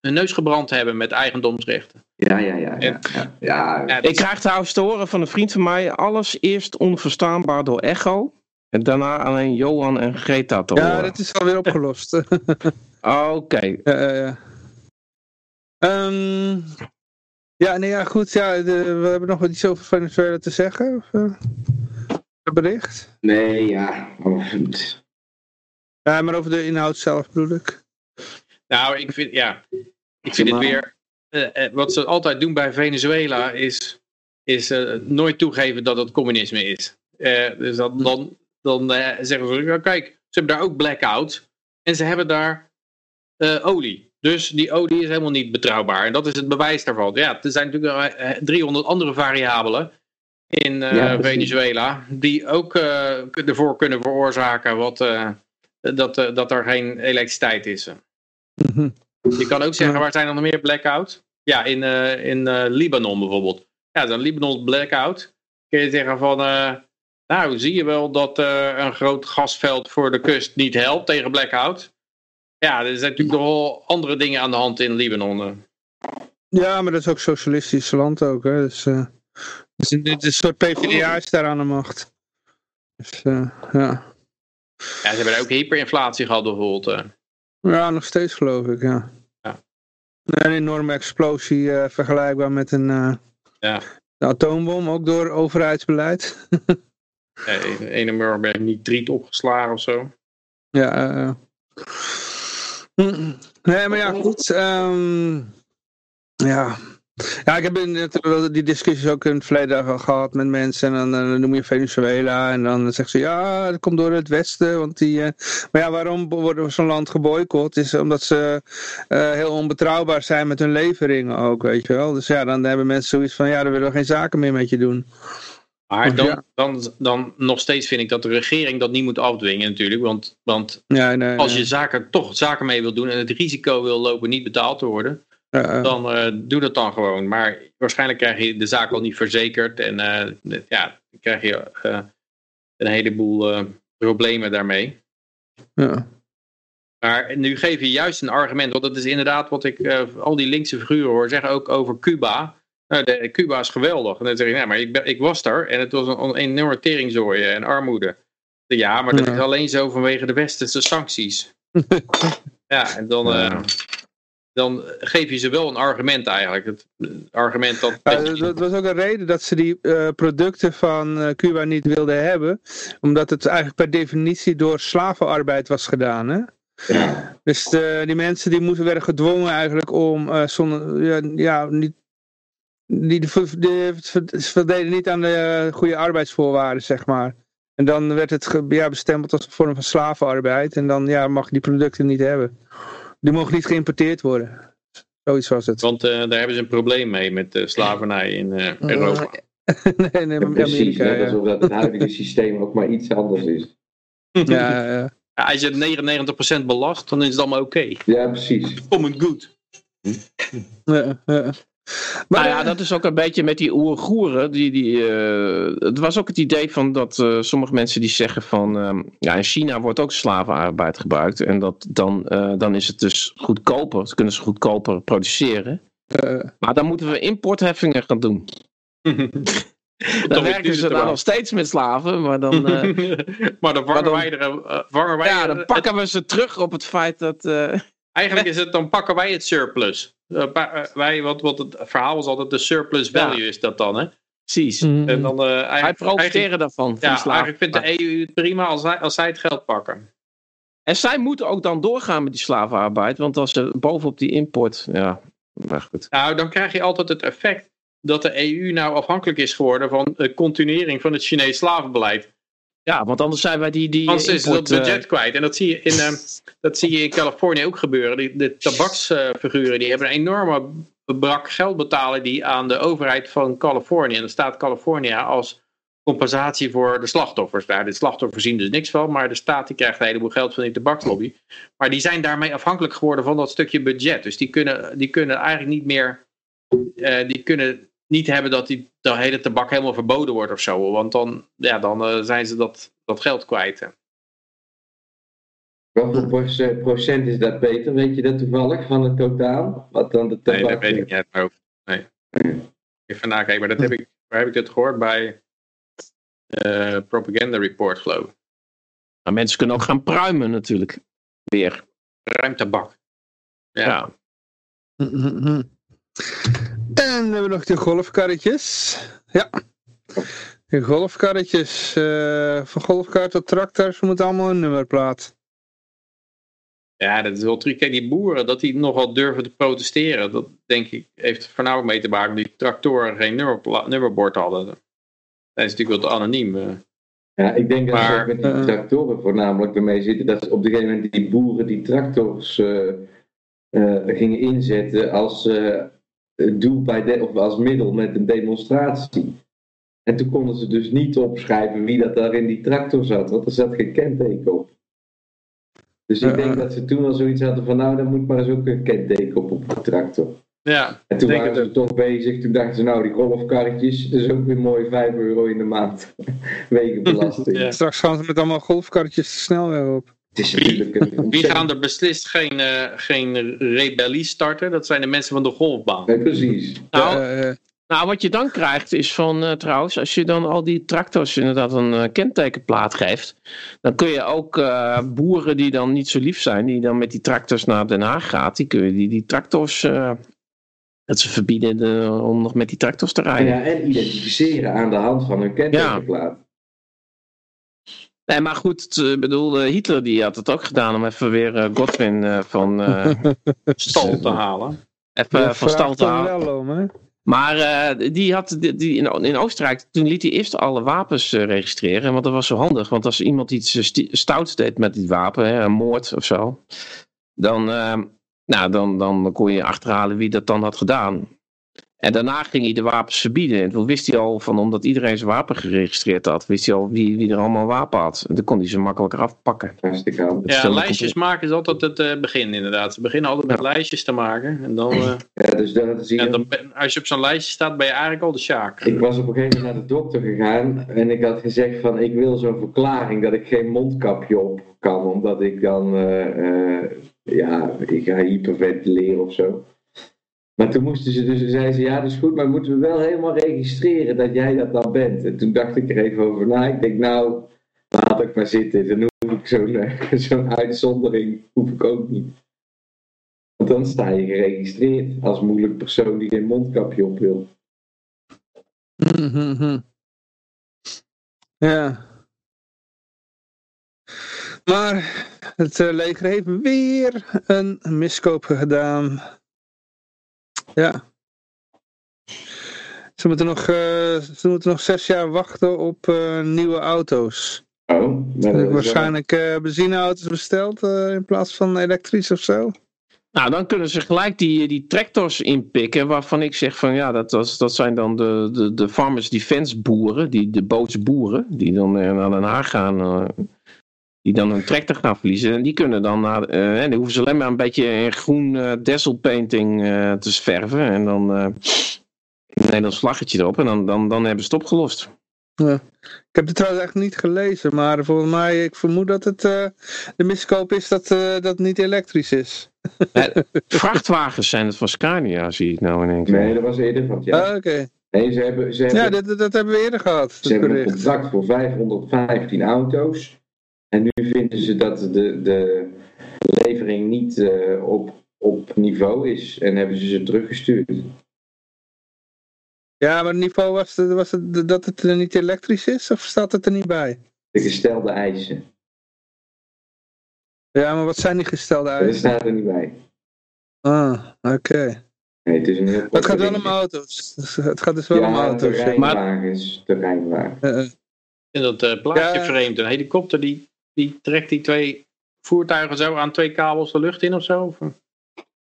hun neus gebrand hebben met eigendomsrechten. Ja, ja, ja. ja, ja. ja, Ja, Ik krijg trouwens te horen van een vriend van mij, alles eerst onverstaanbaar door echo. En daarna alleen Johan en Greta te ja, dat is alweer opgelost. Oké. Eh, eh. Ehm, ja, nee, ja, goed. Ja, de- we hebben nog wat iets over Venezuela te zeggen. Of, eh, het bericht. Nee, ja. Ja, maar over de inhoud zelf bedoel ik. Nou, ik vind, ja, ik vind het weer. eh, eh, wat ze altijd doen bij Venezuela is, is nooit toegeven dat het communisme is. Eh, dus dat, dan, dan eh, zeggen ze: ja, kijk, ze hebben daar ook blackout. En ze hebben daar eh, olie. Dus die olie is helemaal niet betrouwbaar. En dat is het bewijs daarvan. Ja, er zijn natuurlijk eh, 300 andere variabelen in eh, Ja. Venezuela. Die ook eh, ervoor kunnen veroorzaken wat, eh, dat, eh, dat er geen elektriciteit is. Mhm. Je kan ook zeggen, waar zijn er nog meer blackouts? Ja, in, eh, in eh, Libanon bijvoorbeeld. Ja, zo'n Libanon blackout. Kun je zeggen van, eh, nou zie je wel dat eh, een groot gasveld voor de kust niet helpt tegen blackout. Ja, er zijn natuurlijk nog wel andere dingen aan de hand in Libanon. eh. Ja, maar dat is ook socialistisch land ook. Hè. Dus, eh, dus een soort PvdA is daar aan de macht. Dus, ja. Ja, ze hebben daar ook hyperinflatie gehad bijvoorbeeld. ja, nog steeds geloof ik, ja. Ja. Een enorme explosie vergelijkbaar met een, Ja. een atoombom, ook door overheidsbeleid. Eh, een of andere nitriet opgeslagen of zo. Ja, eh, mm, nee, maar ja, goed. ehm, ja. ja, ik heb in- die discussies ook in het verleden al gehad met mensen. En dan eh, noem je Venezuela en dan zeggen ze ja, dat komt door het Westen. Want die, eh, maar ja, waarom wordt zo'n land geboycott? Is omdat ze eh, heel onbetrouwbaar zijn met hun leveringen ook, weet je wel. Dus ja, dan hebben mensen zoiets van ja, dan willen we geen zaken meer met je doen. Maar dan, dan, dan nog steeds vind ik dat de regering dat niet moet afdwingen natuurlijk. Want, want Ja, nee, als je zaken, toch zaken mee wil doen en het risico wil lopen niet betaald te worden. Dan eh, doe dat dan gewoon. Maar waarschijnlijk krijg je de zaak al niet verzekerd. En eh, ja, dan krijg je eh, een heleboel problemen daarmee. ja. Maar nu geef je juist een argument. Want dat is inderdaad wat ik al die linkse figuren hoor zeggen. Ook over Cuba. Nou, de, Cuba is geweldig. En dan zeg ik, nee, maar ik, ik was daar en het was een, een enorme teringzooi en armoede. Ja, maar dat Ja. is alleen zo vanwege de westerse sancties. ja, en dan, eh, dan geef je ze wel een argument eigenlijk. Het eh, argument dat... Ja, dat, was ook een reden dat ze die eh, producten van eh, Cuba niet wilden hebben. Omdat het eigenlijk per definitie door slavenarbeid was gedaan. Hè? Ja. Dus de, die mensen die moeten werden gedwongen eigenlijk om eh, zonder, ja, ja, niet, die, voldeden niet aan de eh, goede arbeidsvoorwaarden, zeg maar. En dan werd het ja, bestempeld als een vorm van slavenarbeid. En dan ja, mag je die producten niet hebben. Die mogen niet geïmporteerd worden. Zoiets was het. Want eh, daar hebben ze een probleem mee met de slavernij in eh, Europa. nee, nee, maar Precies, Amerika. net Ja. alsof dat het huidige systeem ook maar iets anders is. Ja, ja. Ja, als je het 99% belast, dan is het allemaal oké. Ja, precies. Kom het goed. Ja, ja. Maar nou ja, eh, dat is ook een beetje met die Oeigoeren. Die, die, eh, het was ook het idee van dat eh, sommige mensen die zeggen van... ehm, ja, in China wordt ook slavenarbeid gebruikt. En dat, dan, dan is het dus goedkoper. Dan kunnen ze goedkoper produceren. Maar dan moeten we importheffingen gaan doen. Dan werken ze dan nog steeds met slaven. Maar dan, maar dan vangen wij er, vangen wij ja, dan pakken we ze terug op het feit dat... Eigenlijk is het, dan pakken wij het surplus. Eh, eh, wij, wat, wat het verhaal was altijd de surplus Ja. value is dat dan, hè? precies. mm, En dan, eh, eigenlijk, profiteren daarvan. Ja, slaven. eigenlijk vindt de EU het prima als zij, als zij het geld pakken. En zij moeten ook dan doorgaan met die slavenarbeid. Want als ze bovenop die import... Ja, maar goed. Nou, dan krijg je altijd het effect dat de EU nou afhankelijk is geworden van de continuering van het Chinees slavenbeleid. Ja, want anders zijn wij die... die Anders is het eh, budget kwijt. En dat zie je in, eh, dat zie je in Californië ook gebeuren. Die, de tabaksfiguren die hebben een enorme brak geld betalen die aan de overheid van Californië. En de staat Californië als compensatie voor de slachtoffers daar. De slachtoffers zien dus niks van, maar de staat die krijgt een heleboel geld van die tabakslobby. Maar die zijn daarmee afhankelijk geworden van dat stukje budget. Dus die kunnen, die kunnen eigenlijk niet meer, eh, die kunnen niet hebben dat die de hele tabak helemaal verboden wordt of zo. Want dan, ja, dan eh, zijn ze dat, dat geld kwijt. Hoeveel proce- procent is dat, Peter? Weet je dat toevallig van het totaal? Wat dan de Nee, tabak... dat weet ik niet uit mijn hoofd. Nee. Even nakijken, maar dat heb ik, waar heb ik het gehoord? Bij eh, Propaganda Report, geloof ik. Maar mensen kunnen ook gaan pruimen natuurlijk. Weer. Ruim tabak. Ja. Ja. En dan hebben we nog de golfkarretjes. Ja. De golfkarretjes. eh, van golfkar tot tractor, ze moeten allemaal een nummerplaat. ja, dat is wel. Kijk, die boeren, dat die nogal durven te protesteren. Dat denk ik, heeft er voornamelijk mee te maken dat die tractoren geen nummerbord hadden. Dat is natuurlijk wel te anoniem. eh. Ja, ik denk dat Maar, met die eh, tractoren voornamelijk ermee zitten. Dat ze op een gegeven moment die boeren die tractors eh, eh, gingen inzetten als eh, doel bij de, of als middel met een demonstratie. En toen konden ze dus niet opschrijven wie dat daar in die tractor zat, want er zat geen kenteken op. Dus ik denk eh. dat ze toen al zoiets hadden van nou, dan moet maar eens ook een kenteken op op de tractor. Ja, En toen waren het ze toch bezig, toen dachten ze nou die golfkarretjes, dat is ook weer mooi 5 euro in de maand. Wegenbelasting. Ja. Straks gaan ze met allemaal golfkarretjes de snelweg op. Het is natuurlijk een Wie gaan er beslist geen, eh, geen rebellie starten? Dat zijn de mensen van de golfbaan. Nee, precies. Nou, Eh, eh, nou, wat je dan krijgt is van, eh, trouwens, als je dan al die tractors inderdaad een kentekenplaat geeft, dan kun je ook eh, boeren die dan niet zo lief zijn, die dan met die tractors naar Den Haag gaat, die kun je die, die tractors, eh, dat ze verbieden de- om nog met die tractors te rijden. Ja, en identificeren aan de hand van hun kentekenplaat. Nee, maar goed, het, eh, ik bedoel, eh, Hitler die had het ook gedaan om even weer eh, Godwin van, Stal te halen. even van stal te halen. wel om, hè? Maar die had die, die in, in Oostenrijk, toen liet hij eerst alle wapens registreren. Want dat was zo handig. Want als iemand iets stouts deed met dit wapen, hè, een moord of zo. Dan, nou, dan, dan kon je achterhalen wie dat dan had gedaan. En daarna ging hij de wapens verbieden. En toen wist hij al van, omdat iedereen zijn wapen geregistreerd had, wist hij al wie, wie er allemaal een wapen had. En dan kon hij ze makkelijker afpakken. Hartstikke Ja, lijstjes maken is altijd het eh, begin inderdaad. Ze beginnen altijd met lijstjes te maken. En dan, eh, Ja, dus dat zie je. dan ben- als je op zo'n lijstje staat, ben je eigenlijk al de sjaak. Ik was op een gegeven moment naar de dokter gegaan en ik had gezegd van ik wil zo'n verklaring dat ik geen mondkapje op kan, omdat ik dan, eh, eh, ja, ik ga hyperventileren of zo. Maar toen moesten ze dus, zei ze, ja dat is goed, maar moeten we wel helemaal registreren dat jij dat dan bent. En toen dacht ik er even over na. Ik denk, nou, laat ik maar zitten. Dan hoef ik zo'n eh, zo'n uitzondering, hoef ik ook niet. Want dan sta je geregistreerd als moeilijk persoon die geen mondkapje op wil. Mhm. Ja. Maar het eh, leger heeft weer een miskoop gedaan. Ja. Ze moeten nog, eh, ze moeten nog zes jaar wachten op eh, nieuwe auto's. Oh, wel- waarschijnlijk eh, benzineauto's besteld eh, in plaats van elektrisch of zo. Nou, dan kunnen ze gelijk die, die tractors inpikken. Waarvan ik zeg van ja, dat, dat, dat zijn dan de, de, de Farmers Defense boeren. Die, de bootsboeren. Die dan naar Den Haag gaan. eh, die dan een tractor gaan verliezen. En die kunnen dan naar. en die hoeven ze alleen maar een beetje in groen eh painting eh, te verven. En dan. eh een Nederlands vlaggetje erop. En dan, dan, dan hebben ze het opgelost. Ik heb het trouwens echt niet gelezen, maar volgens mij, ik vermoed dat het eh, de miskoop is dat, eh, dat het niet elektrisch is. Vrachtwagens zijn het van Scania, zie ik nou in één keer. Nee, dat was eerder van het jaar. Ah, Oké. Nee, ze hebben, ze hebben, Ja, dat, dat hebben we eerder gehad, ze hebben een contract voor 515 auto's. En nu vinden ze dat de, de levering niet eh, op, op niveau is. En hebben ze ze teruggestuurd. Ja, maar het niveau was, het- was het dat het niet elektrisch is, of staat het er niet bij? De gestelde eisen. Ja, maar wat zijn die gestelde Dat eisen? staat er niet bij. Ah, oké. Nee, het is een heel Maar het gaat wel om auto's. Dus Het gaat dus wel om auto's. ja. terreinwagens. Terreinwagens. Eh, eh. Ik vind dat eh, plaatje Ja. vreemd. Een helikopter die, die trekt die twee voertuigen zo aan twee kabels de lucht in of zo. Of, eh?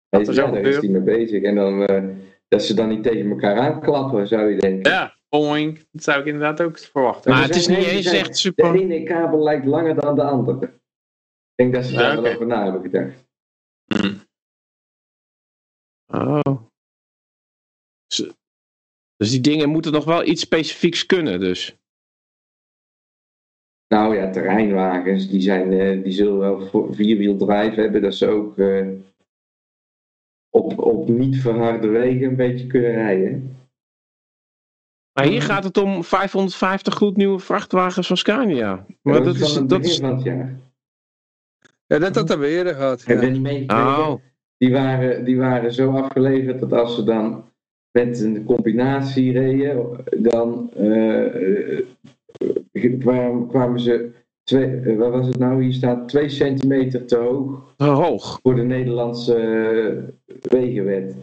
Er is, zo ja, daar is hij mee bezig. En dan, eh, dat ze dan niet tegen elkaar aanklappen, zou je denken. Ja, boing. Dat zou ik inderdaad ook verwachten. Maar het is niet eens echt super. De ene kabel lijkt langer dan de andere. Ik denk dat ze daar Ja, wel over na hebben gedacht. Oh. Ze- Dus die dingen moeten nog wel iets specifieks kunnen, dus. Nou ja, terreinwagens, die, zijn, eh, die zullen wel voor- vierwieldrive hebben, dat ze ook eh, op, op niet verharde wegen een beetje kunnen rijden. Maar hier gaat het om 550 gloednieuwe vrachtwagens van Scania. Maar dat, dat is van het Dat is van het jaar. Ja, dat had we eerder gehad. Heb Ja. niet oh. Die, waren, die waren zo afgeleverd dat als ze dan met een combinatie reden, dan eh, kwamen, kwamen ze, twee, eh, wat was het nou, hier staat twee centimeter te hoog te hoog. voor de Nederlandse eh, wegenwet.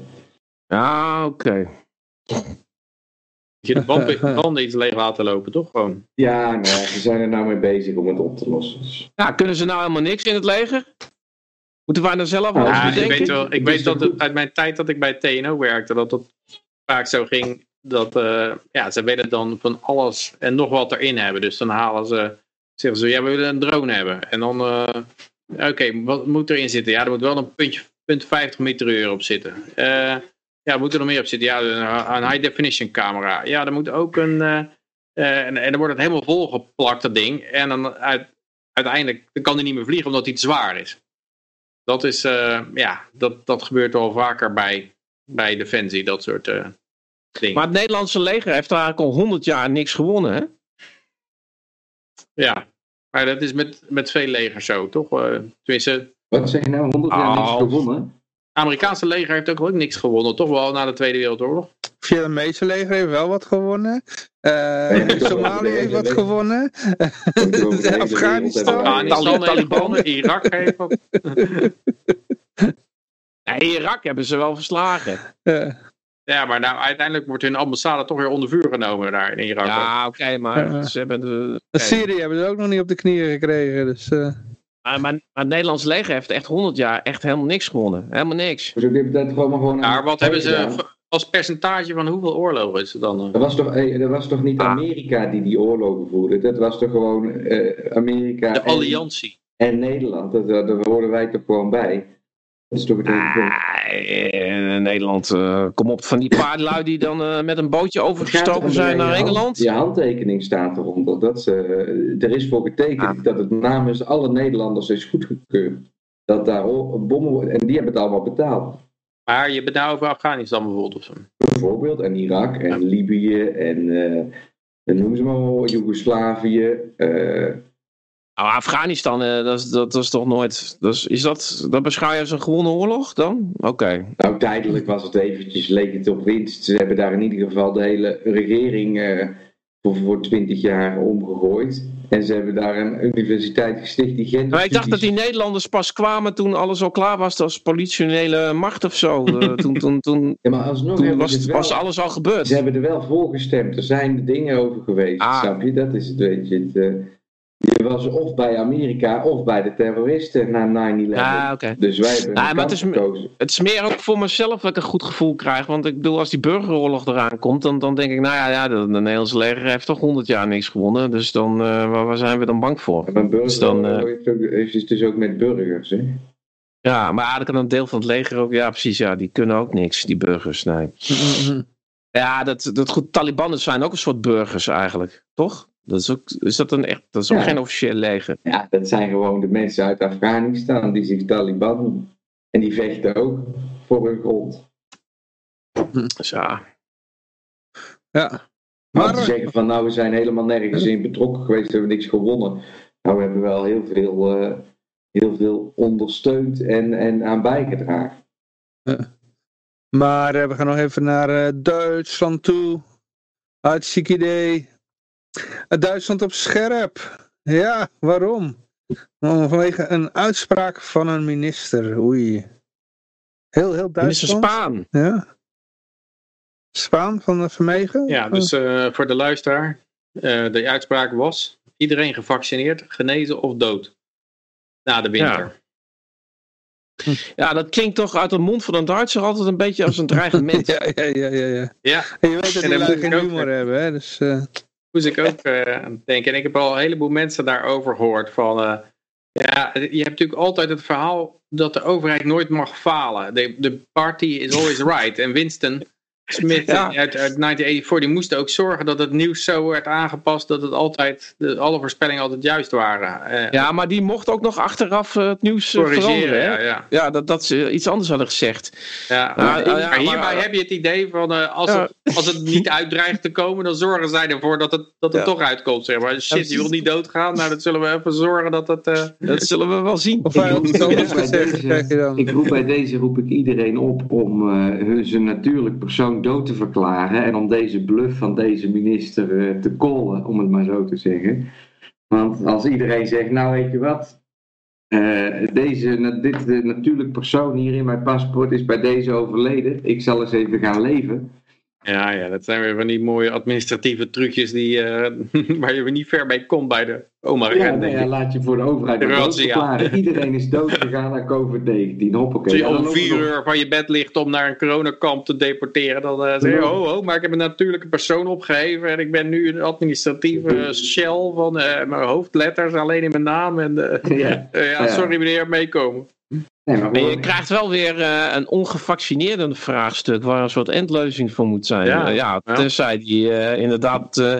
Ja, oké. Dat je de banden, banden iets leeg laten lopen, toch gewoon? Ja, nou, ze zijn er nou mee bezig om het op te lossen. Dus- Ja, kunnen ze nou helemaal niks in het leger? Moeten wij dan zelf Ja, ik weet, wel, ik weet dat dat- het, uit mijn tijd dat ik bij TNO werkte, dat het vaak zo ging dat eh, ja, ze willen dan van alles en nog wat erin hebben. Dus dan halen ze, zeggen ze, ja, we willen een drone hebben. En dan, eh, oké, wat moet erin zitten? Ja, er moet wel een puntje, punt 50 meter op zitten. Eh, ja, moet er nog meer op zitten? Ja, een, high definition camera. Ja, er moet ook een, en, en dan wordt het helemaal volgeplakt, dat ding. En dan uit, uiteindelijk kan hij niet meer vliegen omdat hij te zwaar is. Dat is, ja, dat, dat gebeurt wel vaker bij, bij Defensie, dat soort eh. Maar het Nederlandse leger heeft eigenlijk al 100 jaar niks gewonnen, hè? ja, maar dat is met, met veel legers zo, toch? Eh, tenminste, Wat zeg je nou, 100 jaar niks gewonnen? het Amerikaanse leger heeft ook, ook niks gewonnen, toch wel na de Tweede Wereldoorlog? Vietnamese leger heeft wel wat gewonnen. Eh, ja, wel. Somalië heeft wat Ja, gewonnen. Afghanistan. Afghanistan heeft Taliban. gewonnen, Irak heeft wat. Nee, Irak hebben ze wel verslagen. Eh, Ja, maar nou, uiteindelijk wordt hun ambassade toch weer onder vuur genomen daar in Irak. Ja, oké, maar ze hebben de... Syrië hebben ze ook nog niet op de knieën gekregen. Dus, eh, Maar, maar, maar het Nederlands leger heeft echt 100 jaar echt helemaal niks gewonnen. Helemaal niks. Dus ik heb dat gewoon maar gewoon Maar wat hebben gedaan. ze als percentage van hoeveel oorlogen is het dan? eh? Dat was toch, eh, dat was toch niet Ah. Amerika die die oorlogen voerde? Dat was toch gewoon eh, Amerika De en, alliantie. en Nederland? Dat, dat, daar horen wij toch gewoon bij? Dat is toch het hele punt. Ah, eh, Nederland, eh, kom op, van die paar lui die dan eh, met een bootje overgestoken zijn naar hand- Engeland. Je handtekening staat eronder. Dat ze, eh, er is voor getekend Ah. dat het namens alle Nederlanders is goedgekeurd. Dat daar bommen worden. En die hebben het allemaal betaald. Maar je bent nou over Afghanistan bijvoorbeeld of zo. Bijvoorbeeld, en Irak en Libië en eh noem ze maar Joegoslavië. eh, Nou, Afghanistan, eh, dat, is, dat is toch nooit. Dat is, is dat, dat beschouw je als een gewonnen oorlog dan? Oké. nou, tijdelijk was het eventjes, leek het op winst. Ze hebben daar in ieder geval de hele regering eh, voor, voor 20 jaar omgegooid. En ze hebben daar een universiteit gesticht die Gent. Maar ik dacht dat die Nederlanders pas kwamen toen alles al klaar was als politionele macht of zo. Eh, toen toen, toen, Ja, maar alsnog toen was, het, wel- alles al gebeurd. Ze hebben er wel voor gestemd. Er zijn dingen over geweest. Ah. Snap je? Dat is het, weet je. Het, je was of bij Amerika of bij de terroristen na 9-11. Ja, oké. Dus wij hebben maar kant het is- gekozen. Het is meer ook voor mezelf dat ik een goed gevoel krijg. Want ik bedoel, als die burgeroorlog eraan komt, dan, dan denk ik, nou ja, ja de, de Nederlandse leger heeft toch 100 jaar niks gewonnen. Dus dan, eh, waar, waar zijn we dan bang voor? Maar burger Dus dan, eh, heeft, ook, dus ook met burgers, hè? Ja, maar dan kan een deel van het leger ook, ja precies, ja, die kunnen ook niks, die burgers, nee. Ja, dat, dat goed, Taliban zijn ook een soort burgers eigenlijk, toch? Dat is, ook, is dat een echt, dat is ook Ja. geen officieel leger. Ja, dat zijn gewoon de mensen uit Afghanistan die zich Taliban noemen. En die vechten ook voor hun grond. Dus ja, Ja. Maar te zeggen van nou, we zijn helemaal nergens in betrokken geweest, we hebben niks gewonnen. Nou, we hebben wel heel veel, eh, heel veel ondersteund en, en aan bijgedragen. maar eh, we gaan nog even naar eh, Duitsland toe. Hartstikke idee. Duitsland op scherp. Ja, waarom? Vanwege een uitspraak van een minister. Oei. Heel, heel minister Duitsland. Spaan. Ja. Spaan van de Vermegen? Ja, dus eh, voor de luisteraar. eh, de uitspraak was: iedereen gevaccineerd, genezen of dood. Na de winter. Ja, dat klinkt toch uit de mond van een Duitser altijd een beetje als een dreigement. Ja, ja, ja, ja. ja. Ja, En je weet dat En die lui geen humor hebben, hè. Dus, eh, moest ik ook eh, denken. En ik heb al een heleboel mensen daarover gehoord. Van, eh, ja, je hebt natuurlijk altijd het verhaal dat de overheid nooit mag falen. De, de party is always right. En Winston Smith Ja. uit, uit 1984, die moest ook zorgen dat het nieuws zo werd aangepast dat het altijd, de, alle voorspellingen altijd juist waren. Eh, Ja, maar die mocht ook nog achteraf eh, het nieuws eh, corrigeren. veranderen. Hè? Ja, ja. Ja, dat, dat ze iets anders hadden gezegd. Ja, Ja, maar, ja, ja, maar hierbij maar- heb je het idee van eh, als, het, als het niet uitdreigt te komen, dan zorgen zij ervoor dat het, dat het Ja. toch uitkomt. Zeg maar. Shit, je wil niet doodgaan, nou dan zullen we even zorgen dat het... eh, Dat zullen we wel zien. of deze- je dan. Ik roep bij deze roep ik iedereen op om eh, hun zijn natuurlijk persoon dood te verklaren en om deze bluff van deze minister eh, te callen, om het maar zo te zeggen. Want als iedereen zegt, nou weet je wat, eh, deze, dit de natuurlijk persoon hier in mijn paspoort is bij deze overleden, ik zal eens even gaan leven. Ja, ja, dat zijn weer van die mooie administratieve trucjes die, eh, waar je weer niet ver bij komt bij de oma Ja, Ren, nou ja, laat je voor de overheid De verklaren. Iedereen is dood gegaan aan COVID-19. Hoppakee. Als je om vier uur van je bed ligt om naar een coronakamp te deporteren, dan eh, zeg je, oh, oh, maar ik heb een natuurlijke persoon opgegeven en ik ben nu een administratieve shell van eh, mijn hoofdletters alleen in mijn naam en Ja. ja, Ja. sorry meneer, meekomen. Nee, maar je krijgt wel weer eh, een ongevaccineerde vraagstuk waar een soort endleuzing voor moet zijn. Ja. Ja, ja Ja. tenzij die eh, inderdaad eh,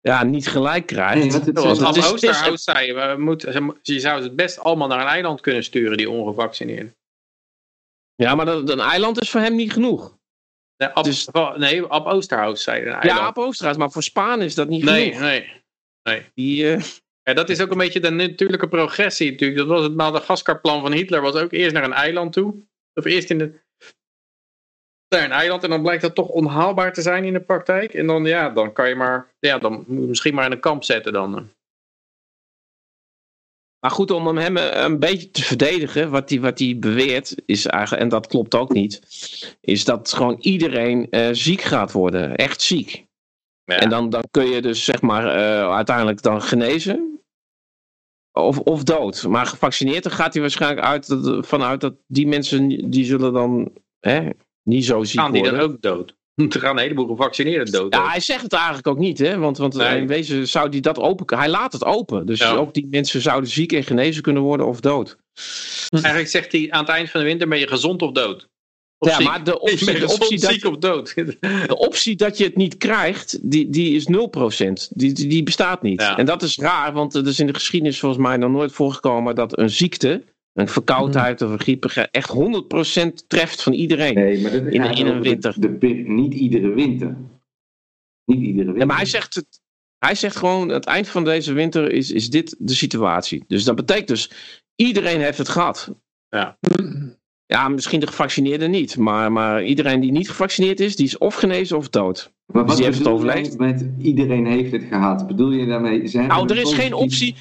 ja, niet gelijk krijgt. Nee, het- Zoals Ab zei, we moeten, ze, je zou het best allemaal naar een eiland kunnen sturen, die ongevaccineerden. Ja, maar dat, een eiland is voor hem niet genoeg. Nee, Ab, Dus- nee, Ab Oosterhuis zei een Ja, eiland. op Oosterhuis, maar voor Spaan is dat niet nee, genoeg. nee. Die, eh, Ja, dat is ook een beetje de natuurlijke progressie natuurlijk. Dat was het Madagaskar-plan van Hitler. Was ook eerst naar een eiland toe. Of eerst in de, naar een eiland. En dan blijkt dat toch onhaalbaar te zijn in de praktijk. En dan, ja, dan kan je maar... Ja, dan moet je misschien maar in een kamp zetten dan. Maar goed, om hem eh, een beetje te verdedigen, wat hij wat hij beweert, is eigenlijk, en dat klopt ook niet, is dat gewoon iedereen eh, ziek gaat worden. Echt ziek. Ja. En dan, dan kun je dus zeg maar eh, uiteindelijk dan genezen. Of, of dood. Maar gevaccineerd, dan gaat hij waarschijnlijk uit, dat- vanuit dat die mensen, die zullen dan hè, niet zo ziek Gaan die worden. dan ook dood? Er gaan een heleboel gevaccineerden dood. Ja, hij zegt het eigenlijk ook niet, hè? Want, want Nee. in wezen zou hij dat open. Hij laat het open. Dus Ja. ook die mensen zouden ziek en genezen kunnen worden of dood. Eigenlijk zegt hij aan het eind van de winter ben je gezond of dood. Of Ja, ziek. maar de Ik optie, de, dat, ziek of dood. de optie dat je het niet krijgt, die, die is 0%. Die, die, die bestaat niet. Ja. En dat is raar, want het is in de geschiedenis volgens mij nog nooit voorgekomen dat een ziekte een verkoudheid of een griep echt 100% treft van iedereen. Nee, maar dat In- in een de- winter. De, peri- niet iedere winter. Niet iedere winter. Ja, maar hij zegt, het, hij zegt gewoon, aan het eind van deze winter is, is dit de situatie. Dus dat betekent dus, iedereen heeft het gehad. Ja. Ja, misschien de gevaccineerden niet. Maar, maar iedereen die niet gevaccineerd is, die is of genezen of dood. Maar Dus die heeft het overleefd? Met iedereen heeft het gehad. Bedoel je daarmee? Zijn Nou, er is geen optie.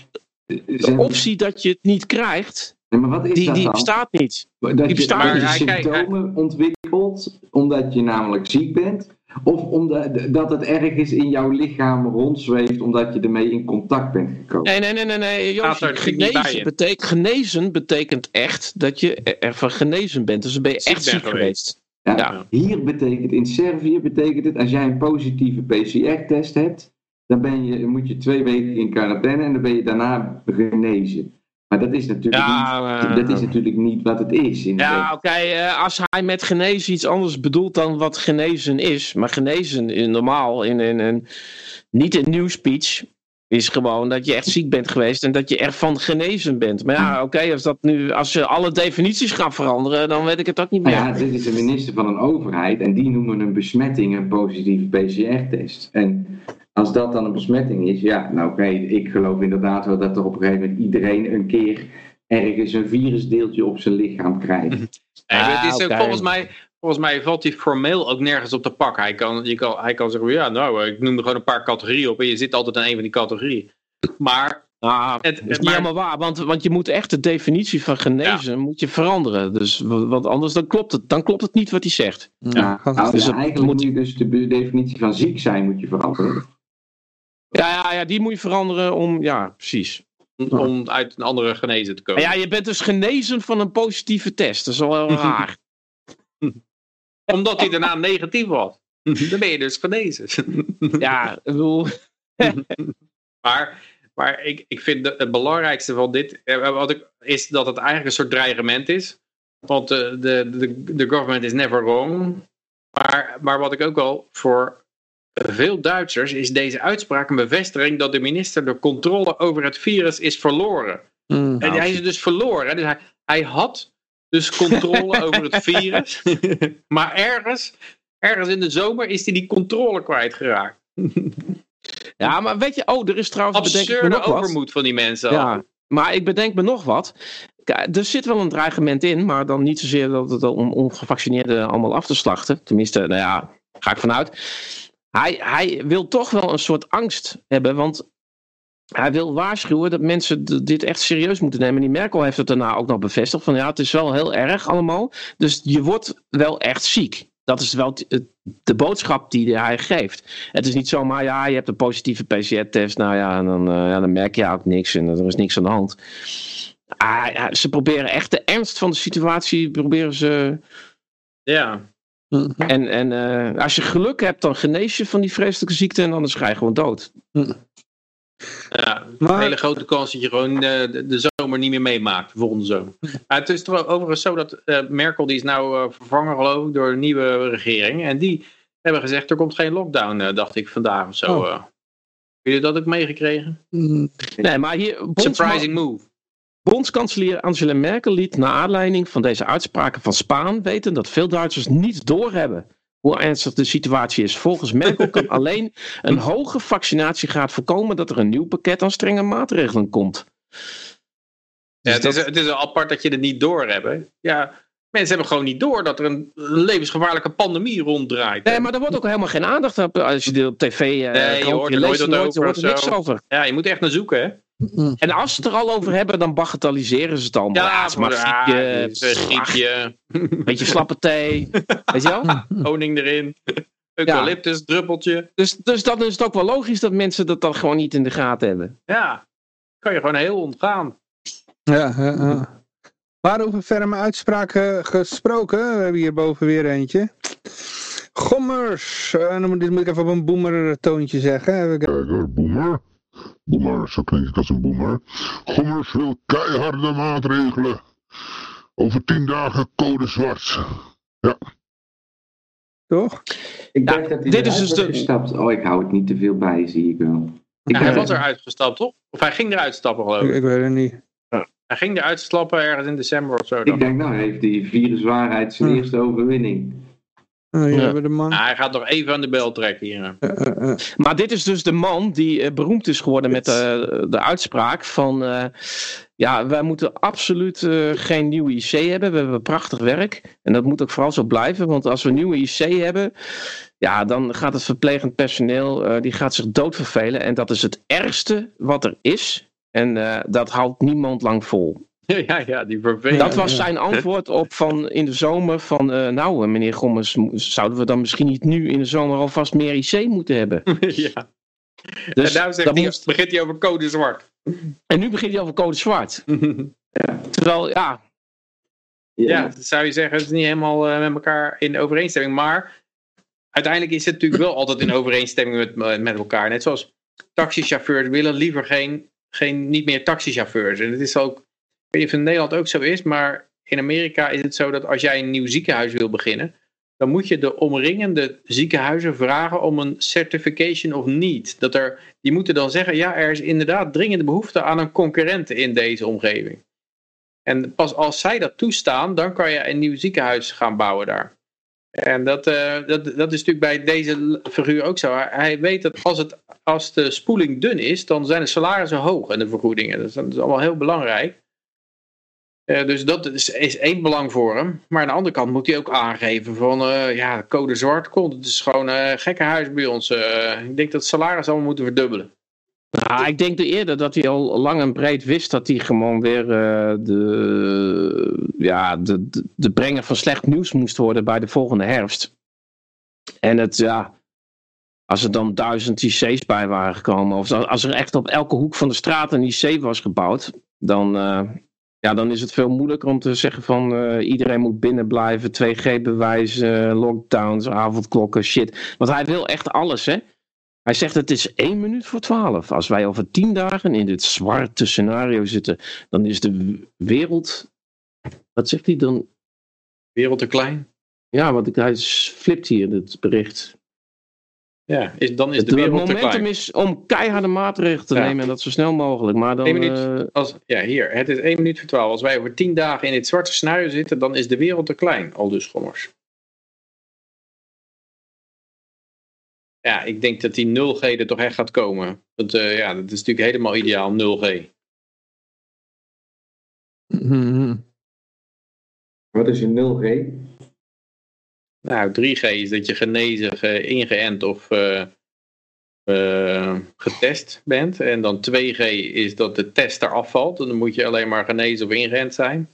De optie dat je het niet krijgt, Nee, maar wat is die, dat die bestaat niet. Dat die bestaat niet. je symptomen ontwikkelt omdat je namelijk ziek bent. Of omdat dat het ergens in jouw lichaam rondzweeft omdat je ermee in contact bent gekomen. Nee, nee, nee, nee. nee. Joost, er genezen, betekent, genezen betekent echt dat je ervan genezen bent. Dus dan ben je Ziek echt ziek geweest. geweest. Ja, Ja. Hier betekent, in Servië betekent het, als jij een positieve PCR-test hebt, dan ben je, moet je twee weken in quarantaine en dan ben je daarna genezen. Maar dat is natuurlijk, Ja, niet, eh, dat is natuurlijk niet wat het is. In Ja, oké, eh, als hij met genezen iets anders bedoelt dan wat genezen is. Maar genezen in, normaal, in, in, in, niet een nieuwspeech, is gewoon dat je echt ziek bent geweest en dat je ervan genezen bent. Maar ja, oké, als dat nu, als je alle definities gaan veranderen, dan weet ik het ook niet Nou meer. ja, dit is de minister van een overheid en die noemen een besmetting een positieve PCR-test. En als dat dan een besmetting is, ja, nou oké, ik geloof inderdaad wel dat er op een gegeven moment iedereen een keer ergens een virusdeeltje op zijn lichaam krijgt. Nee, Ah, het is ook volgens, mij, volgens mij valt hij formeel ook nergens op te pakken. Hij kan, je kan, hij kan zeggen, ja, nou, ik noem er gewoon een paar categorieën op en je zit altijd in een van die categorieën. Maar Ah, het, is het- niet maar- helemaal waar, want, want je moet echt de definitie van genezen moet je veranderen. Dus, want anders dan klopt, het, dan klopt het niet wat hij zegt. Ja, nou, Dus ja, het eigenlijk moet- je dus de definitie van ziek zijn moet je veranderen. Ja, ja, ja, die moet je veranderen om, ja, precies. om uit een andere genezen te Maar komen. ja, je bent dus genezen van een positieve test. Dat is wel heel raar. Omdat hij daarna negatief was. Dan ben je dus genezen. Ja, ik bedoel... Maar, maar ik, ik vind het belangrijkste van dit eh, wat ik, is dat het eigenlijk een soort dreigement is. Want de, de, de, de government is never wrong. Maar, maar wat ik ook wel voor veel Duitsers is deze uitspraak een bevestiging dat de minister de controle over het virus is verloren. Mm. En hij is dus verloren. Dus hij, hij had dus controle over het virus. maar ergens, ergens in de zomer is hij die controle kwijtgeraakt. Ja, maar weet je... Oh, er is trouwens... Absurde nog wat. overmoed van die mensen. Ja, maar ik bedenk me nog wat. Er zit wel een dreigement in, maar dan niet zozeer dat het om ongevaccineerden allemaal af te slachten. Tenminste, nou ja, ga ik vanuit. Hij, hij wil toch wel een soort angst hebben, want hij wil waarschuwen dat mensen dit echt serieus moeten nemen. Die Merkel heeft het daarna ook nog bevestigd van ja, het is wel heel erg allemaal. Dus je wordt wel echt ziek. Dat is wel de boodschap die hij geeft. Het is niet zomaar, ja, je hebt een positieve PCR-test. Nou ja, en dan, eh, ja, dan merk je ook niks en er is niks aan de hand. Ah, ze proberen echt de ernst van de situatie, proberen ze... Ja. En, en eh, als je geluk hebt, dan genees je van die vreselijke ziekte en anders ga je gewoon dood. Ja, Maar- een hele grote kans dat je gewoon eh, de, de zomer niet meer meemaakt, de volgende zomer. Maar het is toch overigens zo dat eh, Merkel, die is nou eh, vervangen geloof ik door een nieuwe regering. En die hebben gezegd, er komt geen lockdown, eh, dacht ik vandaag of zo. Oh. eh. Hebben jullie dat ook meegekregen? Mm. Nee, maar hier... bondsma- Surprising move. Bondskanselier Angela Merkel liet naar aanleiding van deze uitspraken van Spaan weten dat veel Duitsers niet doorhebben hoe ernstig de situatie is. Volgens Merkel kan alleen een hoge vaccinatiegraad voorkomen dat er een nieuw pakket aan strenge maatregelen komt. Ja, Dus het, is, het is apart dat je het niet door hebt. Ja, mensen hebben gewoon niet door dat er een, levensgevaarlijke pandemie ronddraait. Nee, maar er wordt ook helemaal geen aandacht op als je dit op tv eh Nee, je hoort er nooit je hoort er niks over. Ja, je moet echt naar zoeken, hè? En als ze het er al over hebben, dan bagatelliseren ze het allemaal. Ja, het maar griepje, een griepje, beetje slappe thee, weet je wel? honing erin, eucalyptus, druppeltje. Dus, dus dan is het ook wel logisch dat mensen dat dan gewoon niet in de gaten hebben. Ja, kan je gewoon heel ontgaan. Ja, ja, ja. Maar over ferme uitspraken gesproken, we hebben hierboven weer eentje. Gommers, eh, dit moet ik even op een boemer toontje zeggen. Kijk boemer. Boemer, zo klink ik als een boemer. Gommers wil keiharde maatregelen. Over tien dagen code zwart. Toch? Ik Ja, dacht dat hij dit is dus de- gestapt. Oh, ik hou het niet te veel bij, zie ik wel. Ik Ja, hij was eruit gestapt, toch? Of hij ging eruit stappen, geloof Ik, ik. ik weet het niet. Hij ging eruit slappen ergens in december of zo. Ik Dan. denk, nou heeft die viruswaarheid zijn Hm. eerste overwinning. Oh, Ja. de man. Ah, hij gaat nog even aan de bel trekken hier. Eh, eh, eh. Maar dit is dus de man die eh, beroemd is geworden met de, de uitspraak van... eh, ja, wij moeten absoluut eh, geen nieuwe IC hebben. We hebben prachtig werk. En dat moet ook vooral zo blijven. Want als we een nieuwe IC hebben... Ja, dan gaat het verplegend personeel... eh, die gaat zich doodvervelen. En dat is het ergste wat er is. En eh, dat houdt niemand lang vol. ja, ja, die vervelend. Dat was zijn antwoord op van in de zomer van... eh, nou, eh, meneer Gommers, zouden we dan misschien niet nu in de zomer alvast meer IC moeten hebben? ja. Dus en nou zegt dat hij, moest- begint hij over code zwart. En nu begint hij over code zwart. Terwijl, ja, Ja, dat zou je zeggen, het is niet helemaal eh, met elkaar in overeenstemming. Maar uiteindelijk is het natuurlijk wel altijd in overeenstemming met, met elkaar. Net zoals taxichauffeurs willen liever geen, geen, niet meer taxichauffeurs. En het is ook, weet niet of in Nederland ook zo is, maar in Amerika is het zo dat als jij een nieuw ziekenhuis wil beginnen, dan moet je de omringende ziekenhuizen vragen om een certification of need. Dat er, die moeten dan zeggen, ja, er is inderdaad dringende behoefte aan een concurrent in deze omgeving. En pas als zij dat toestaan, dan kan je een nieuw ziekenhuis gaan bouwen daar. En dat, eh, dat, dat is natuurlijk bij deze figuur ook zo. Hij- weet dat als, het, als de spoeling dun is, dan zijn de salarissen hoog en de vergoedingen. Dat is allemaal heel belangrijk. Eh, dus dat is, is één belang voor hem. Maar aan de andere kant moet hij ook aangeven van, eh, ja, code zwart komt. Het is gewoon een gekke huis bij ons. Eh, ik denk dat salarissen allemaal moeten verdubbelen. Nou, ik denk eerder dat hij al lang en breed wist dat hij gewoon weer de, ja, de, de, de brenger van slecht nieuws moest worden bij de volgende herfst. En het, ja, als er dan duizend IC's bij waren gekomen, of als er echt op elke hoek van de straat een IC was gebouwd, dan, ja, dan is het veel moeilijker om te zeggen van eh, iedereen moet binnen blijven, 2G-bewijzen, lockdowns, avondklokken, shit. Want hij wil echt alles, hè. Hij zegt het is één minuut voor twaalf. Als wij over tien dagen in dit zwarte scenario zitten, dan is de wereld. Wat zegt hij dan? Wereld te klein. Ja, want hij flipt hier het bericht. Ja, is, dan is Het, de wereld te momentum is om keiharde maatregelen te Ja. nemen en dat zo snel mogelijk. Maar dan. Eén minuut. eh, Als, ja, hier. Het is 1 minuut voor 12. Als wij over 10 dagen in dit zwarte scenario zitten, dan is de wereld te klein. Al dus schommers. Ja, ik denk dat die 0G er toch echt gaat komen. Dat, eh, ja, dat is natuurlijk helemaal ideaal, 0G. Mhm. Wat is een 0G? Nou, 3G is dat je genezen, ge- ingeënt of eh, eh, getest bent. En dan 2G is dat de test eraf valt. En dan moet je alleen maar genezen of ingeënt zijn.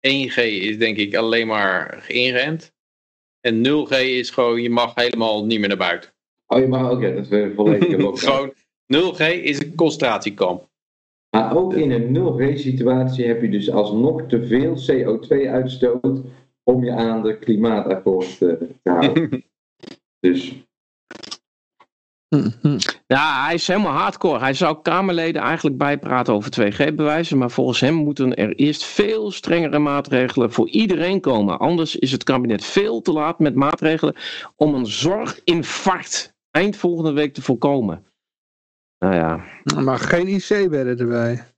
1G is denk ik alleen maar ingeënt. En 0G is gewoon, je mag helemaal niet meer naar buiten. Oh, je mag ook, ja, dat is weer lockdown. gewoon 0G is een concentratiekamp. Maar ook in een 0G-situatie heb je dus alsnog te veel CO2-uitstoot om je aan de klimaatakkoord eh, te houden. dus Mhm. Ja, hij is helemaal hardcore. Hij zou Kamerleden eigenlijk bijpraten over 2G-bewijzen. Maar volgens hem moeten er eerst veel strengere maatregelen voor iedereen komen. Anders is het kabinet veel te laat met maatregelen om een zorginfarct eind volgende week te voorkomen. Nou ja. Maar geen IC-bedden erbij.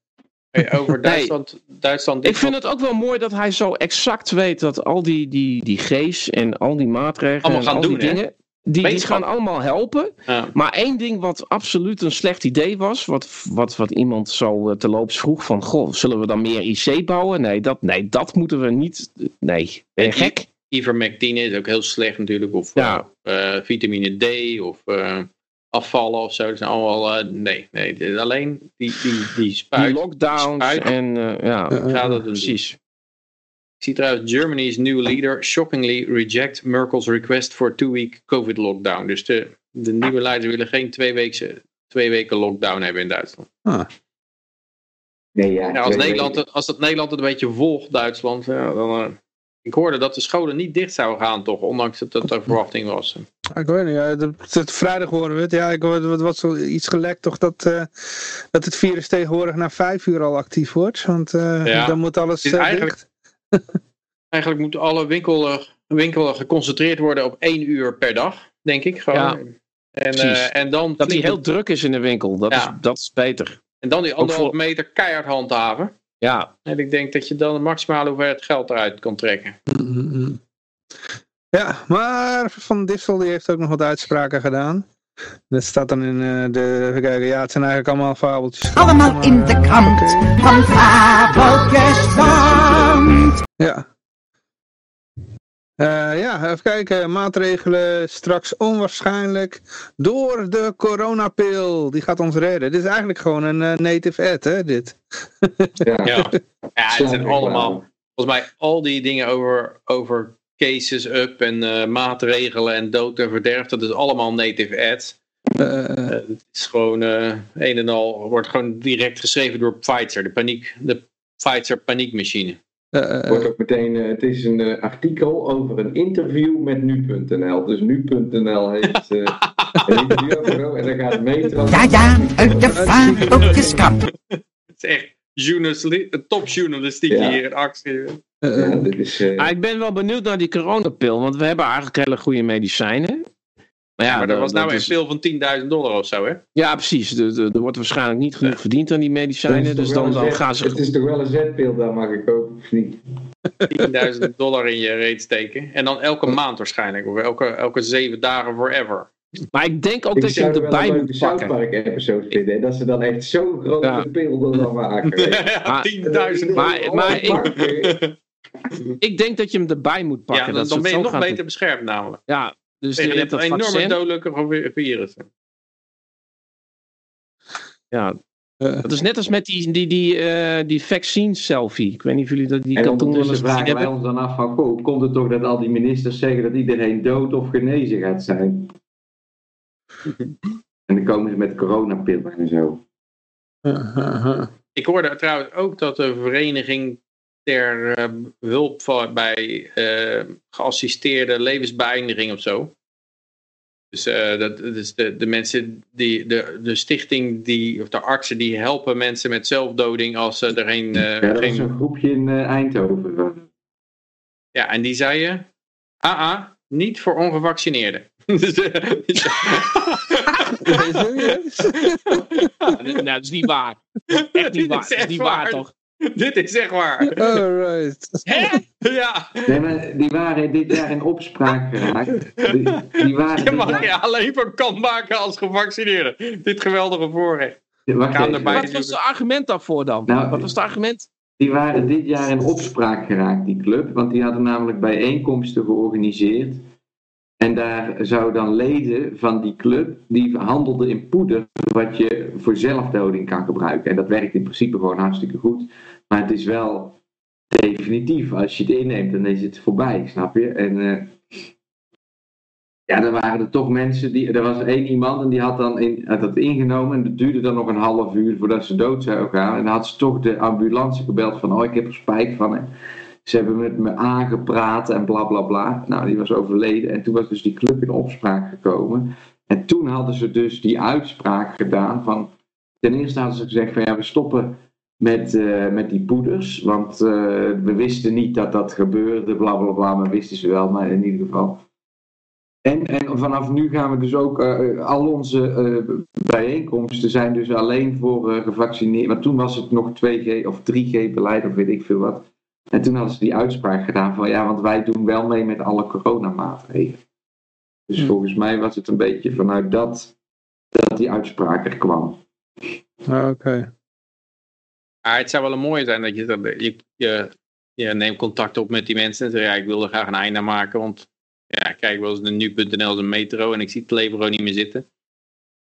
Over Duitsland, Duitsland Ik vind het ook wel mooi dat hij zo exact weet dat al die, die, die G's en al die maatregelen Allemaal en gaan al doen, die hè? dingen. Die, gaan allemaal helpen. Ja. Maar één ding wat absoluut een slecht idee was, wat, wat, wat iemand zo eh, te loops vroeg van, goh, zullen we dan meer IC bouwen? Nee, dat, nee, dat moeten we niet. Nee, ben En gek? Ivermectine is ook heel slecht natuurlijk. Of Ja. eh, vitamine D of eh, afvallen of zo. Dat zijn allemaal, eh, nee, nee. Alleen die, die, die spuit. Die lockdowns spuit. en eh, ja, gaat doen. precies. Ik zie trouwens Germany's new leader shockingly reject Merkel's request for two-week COVID lockdown. Dus de, de nieuwe leiders willen geen twee, weekse, twee weken lockdown hebben in Duitsland. nee, ja. Ja, als, Nederland, weken. het- als dat Nederland het een beetje volgt, Duitsland, ja, dan... eh, ik hoorde dat de scholen niet dicht zouden gaan, toch? Ondanks dat dat de verwachting was. Ik weet niet, ja, dat, dat vrijdag horen we het. Ja, ik wat was zo iets gelekt toch dat, eh, dat het virus tegenwoordig na vijf uur al actief wordt. Want eh, Ja. dan moet alles eh, eigenlijk-. Eigenlijk moeten alle winkelen, winkelen geconcentreerd worden op één uur per dag, denk ik. Gewoon. Ja, en, eh, en dan Dat flink- heel druk is in de winkel, dat, Ja. is, dat is beter. En dan die anderhalf voor- meter keihard handhaven. Ja, En ik denk dat je dan de maximale hoeveelheid geld eruit kan trekken. Mm-mm. Ja, maar Van Dissel die heeft ook nog wat uitspraken gedaan. Dat staat dan in eh, de... Even kijken, ja, het zijn eigenlijk allemaal fabeltjes. Allemaal in de krant van Fabeltjesland. Ja. Eh, ja, even kijken. Maatregelen straks onwaarschijnlijk door de coronapil. Die gaat ons redden. Dit is eigenlijk gewoon een eh, native ad, hè, dit. Ja. Ja, ja het zijn allemaal, volgens mij al die dingen over, over cases up en eh, maatregelen en dood en verderf, dat is allemaal native ads. Eh, Eh, het is gewoon eh, een en al, wordt gewoon direct geschreven door Pfizer, de paniek, de Pfizer paniekmachine. eh, eh, Wordt ook meteen, eh, het is een artikel over een interview met nu.nl. Dus nu.nl heeft eh, een interview over en dan gaat Metro. Ja, ja, uit de Fabeltjeskrant. Het is echt journalistie, topjournalistiek Ja. hier in actie. Eh, Ja, dit is, eh, Ah, ik ben wel benieuwd naar die coronapil, want we hebben eigenlijk hele goede medicijnen. Maar ja, maar er was nou een is, pil van 10.000 dollar of zo, hè? Ja, precies. Er, wordt waarschijnlijk niet genoeg verdiend aan die medicijnen, dus dan, dan gaan ze... Het is toch wel een zetpil, daar mag ik ook of niet? 10.000 dollar in je reet steken. En dan elke maand waarschijnlijk. Of elke, elke zeven dagen forever. Maar ik denk ook Ik dat je hem er erbij leuke moet South pakken. Park episode vinden. Dat ze dan echt zo'n grote Ja. pil dan maken. Ja, 10.000 Maar- maar ik- ik... Ik denk dat je hem erbij moet pakken. Ja, dat dan, ze dan ben je nog beter doen. beschermd namelijk. Ja, dus je hebt dat enorme vaccin. dodelijke virussen. Ja, eh, dat is net als met die, die, die, eh, die vaccine selfie. Ik weet niet of jullie dat, die En cartoon wel eens vragen wij hebben. ons dan af van, goh, hoe komt het toch dat al die ministers zeggen dat iedereen dood of genezen gaat zijn? en dan komen ze met coronapillen en zo. Ik hoorde trouwens ook dat de vereniging ter eh, hulp van, bij eh, geassisteerde levensbeëindiging of zo. Dus eh, dat, dat is de, de mensen die, de, de stichting die, of de artsen die helpen mensen met zelfdoding als ze er geen, eh, Ja, dat geen is een groepje in eh, Eindhoven. Ja, en die zei je, AA, niet voor ongevaccineerden. Dus? Nou, dat is niet waar. Echt niet waar. Dat is niet waar, toch? Dit is echt waar. Alright. Hè? Ja, Nee, maar die waren dit jaar in opspraak geraakt. Die, die waren je mag je alleen van kant maken als gevaccineerde. Dit geweldige voorrecht. Wacht gaan even. erbij. Wat was het argument daarvoor dan? Nou, Wat was het argument? Die waren dit jaar in opspraak geraakt, die club. Want die hadden namelijk bijeenkomsten georganiseerd. En daar zou dan leden van die club, die handelden in poeder wat je voor zelfdoding kan gebruiken. En dat werkt in principe gewoon hartstikke goed. Maar het is wel definitief. Als je het inneemt, dan is het voorbij, snap je? En eh, ja, dan waren er toch mensen, die, er was één iemand en die had, dan in, dat ingenomen. En dat duurde dan nog een half uur voordat ze dood zou gaan. En dan had ze toch de ambulance gebeld van, oh ik heb er spijt van. En ze hebben met me aangepraat en bla bla bla. Nou, die was overleden. En toen was dus die club in opspraak gekomen. En toen hadden ze dus die uitspraak gedaan van... Ten eerste hadden ze gezegd van ja, we stoppen met, eh, met die poeders. Want eh, we wisten niet dat dat gebeurde, bla bla bla. Maar wisten ze wel, maar in ieder geval. En, en vanaf nu gaan we dus ook, eh, al onze bijeenkomsten zijn dus alleen voor gevaccineerd. Want toen was het nog 2G of 3G beleid of weet ik veel wat. En toen hadden ze die uitspraak gedaan van ja, want wij doen wel mee met alle coronamaatregelen. Dus Hm. volgens mij was het een beetje vanuit dat, dat die uitspraak er kwam. Ah, Oké. Maar het zou wel een mooie zijn dat je, dat je, je, je neemt contact op met die mensen en zegt, ja, ik wil er graag een einde aan maken, want ja, ik kijk wel eens naar nu.nl een metro en ik zie het Clevero niet meer zitten.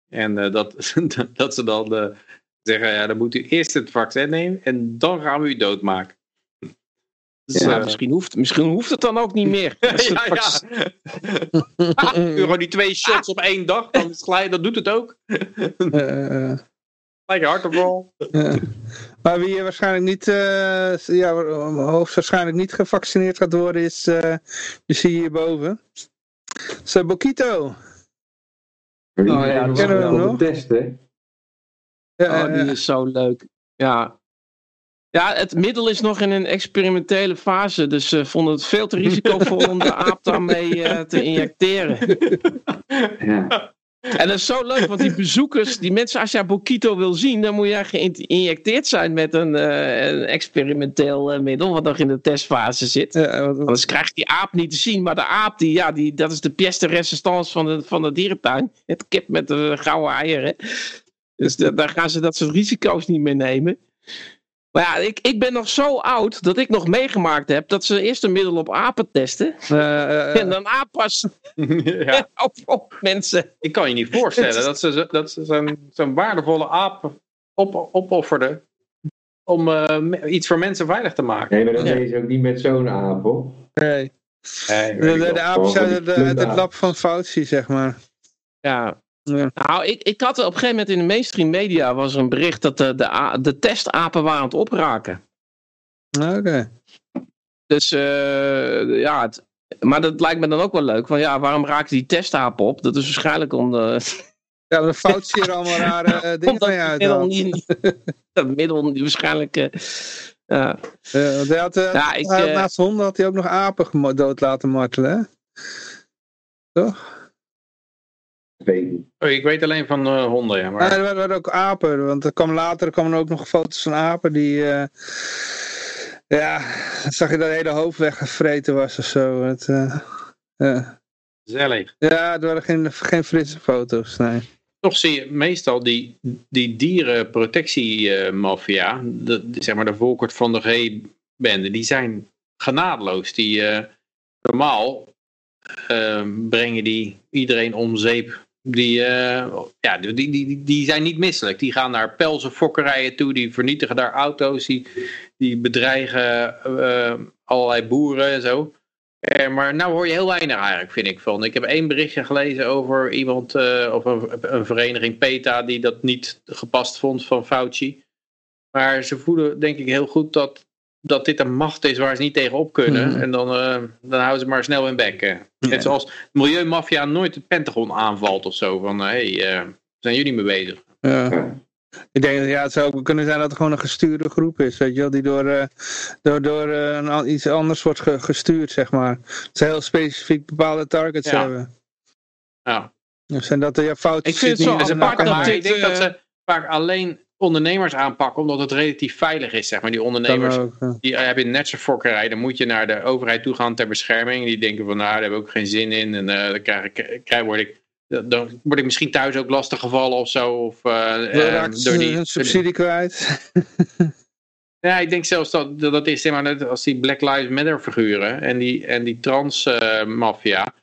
En eh, dat, dat ze dan eh, zeggen, ja, dan moet u eerst het vaccin nemen en dan gaan we u doodmaken. Dus, Ja, eh, misschien, hoeft, misschien hoeft het dan ook niet meer. Ja, vac- ja. Gewoon die twee shots op één dag, dan, is het gelijk, dan doet het ook. Een hartaanval. eh. Maar wie waarschijnlijk niet, eh, ja, hoogstwaarschijnlijk niet gevaccineerd gaat worden is, eh die zie je hierboven. Zo, Bokito. Die Oh ja, dat kennen we wachten hem op de test, hè? Ja, Oh, die is zo leuk. Ja. Ja, het middel is nog in een experimentele fase, dus ze vonden het veel te risicovol om de aap daarmee eh, te injecteren. Ja. En dat is zo leuk, want die bezoekers, die mensen, als jij Bokito wil zien, dan moet jij geïnjecteerd zijn met een, eh, een experimenteel eh, middel, wat nog in de testfase zit. Ja, wat- Anders krijgt die aap niet te zien, maar de aap, die, ja, die, dat is de pièce de resistance van de, van de dierentuin. Het kip met de gouden eieren. Dus da- daar gaan ze dat soort risico's niet mee nemen. Maar ja, ik, ik ben nog zo oud dat ik nog meegemaakt heb dat ze eerst een middel op apen testen. eh, En dan aanpassen ja. op, op mensen. Ik kan je niet voorstellen dat ze, dat ze zo'n zo'n waardevolle aap op, opofferden om eh, iets voor mensen veilig te maken. Nee, maar dat Ja. ze ook niet met zo'n aap, hoor. nee. Nee, De, de, is uit die het- lab van Fauci, zeg maar. Ja. Ja. Nou, ik, ik had op een gegeven moment in de mainstream media was er een bericht dat de, de, de testapen waren aan het opraken. Oké. Dus eh, ja, het- maar dat lijkt me dan ook wel leuk. Van ja, waarom raken die testapen op? Dat is waarschijnlijk om de, Ja, de Fauci er allemaal rare eh, dingen mee het middel uit niet, dat middel niet waarschijnlijk. eh, ja. want hij had, Ja, ik, naast honden had hij ook nog apen dood laten martelen, hè? Toch? Oh, ik weet alleen van eh, honden, ja. Maar er waren- ook apen, want er kwam later kwamen er ook nog foto's van apen die... eh, ja, dan zag je dat de hele hoofd weggevreten was of zo. Het, eh, ja. Gezellig. ja, er waren geen, geen frisse foto's, nee. Toch zie je meestal die, die dierenprotectiemafia, de, zeg maar de Volkert van de G-bende, die zijn genadeloos. Die eh, normaal eh, brengen die iedereen om zeep. Die, eh, ja, die, die, die, zijn niet misselijk. Die gaan naar pelzenfokkerijen toe, die vernietigen daar auto's, die, die bedreigen eh, allerlei boeren en zo. Eh, maar nou hoor je heel weinig eigenlijk, vind ik. Van. Ik heb één berichtje gelezen over iemand, of een, een vereniging PETA, die dat niet gepast vond van Fauci. Maar ze voelen denk ik heel goed dat, dat dit een macht is waar ze niet tegen op kunnen. Mhm. En dan, eh, dan houden ze maar snel hun bek. eh. Net zoals de milieumafia nooit het Pentagon aanvalt of zo. Van, hé, hey, eh, zijn jullie mee bezig? Ja. Ik denk dat ja, het zou ook kunnen zijn dat het gewoon een gestuurde groep is, weet je wel, die door, eh, door, door eh, een, iets anders wordt ge- gestuurd, zeg maar. Dat ze heel specifiek bepaalde targets Ja. hebben. Ja. Of zijn dat, ja, fouten Ik vind het zitten zo de apart dat ik denk dat ze vaak alleen ondernemers aanpakken, omdat het relatief veilig is, zeg maar. Die ondernemers Kan ook, ja. die heb je een netse fokkerij, dan moet je naar de overheid toe gaan ter bescherming. Die denken van, nou, daar heb ik ook geen zin in. En eh, dan krijg ik, krijg, word ik, dan word ik misschien thuis ook lastig gevallen of zo. Of, eh, eh, raakt ze door die, hun subsidie kwijt. Ja, ik denk zelfs dat dat is zeg maar, net als die Black Lives Matter figuren en die, en die trans eh, maffia.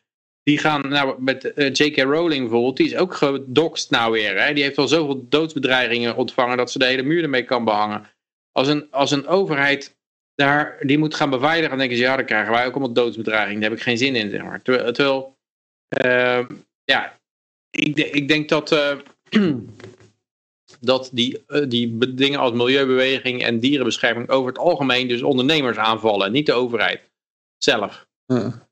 Die gaan, nou, met eh, J.K. Rowling bijvoorbeeld, die is ook gedoxt nou weer. Hè? Die heeft al zoveel doodsbedreigingen ontvangen dat ze de hele muur ermee kan behangen. Als een, als een overheid daar, die moet gaan beveiligen, dan denken ze, ja, dan krijgen wij ook allemaal doodsbedreigingen. Daar heb ik geen zin in, zeg maar. Terwijl, terwijl eh, ja, ik, ik denk dat, eh, dat die, eh, die dingen als milieubeweging en dierenbescherming over het algemeen dus ondernemers aanvallen, niet de overheid zelf. Ja.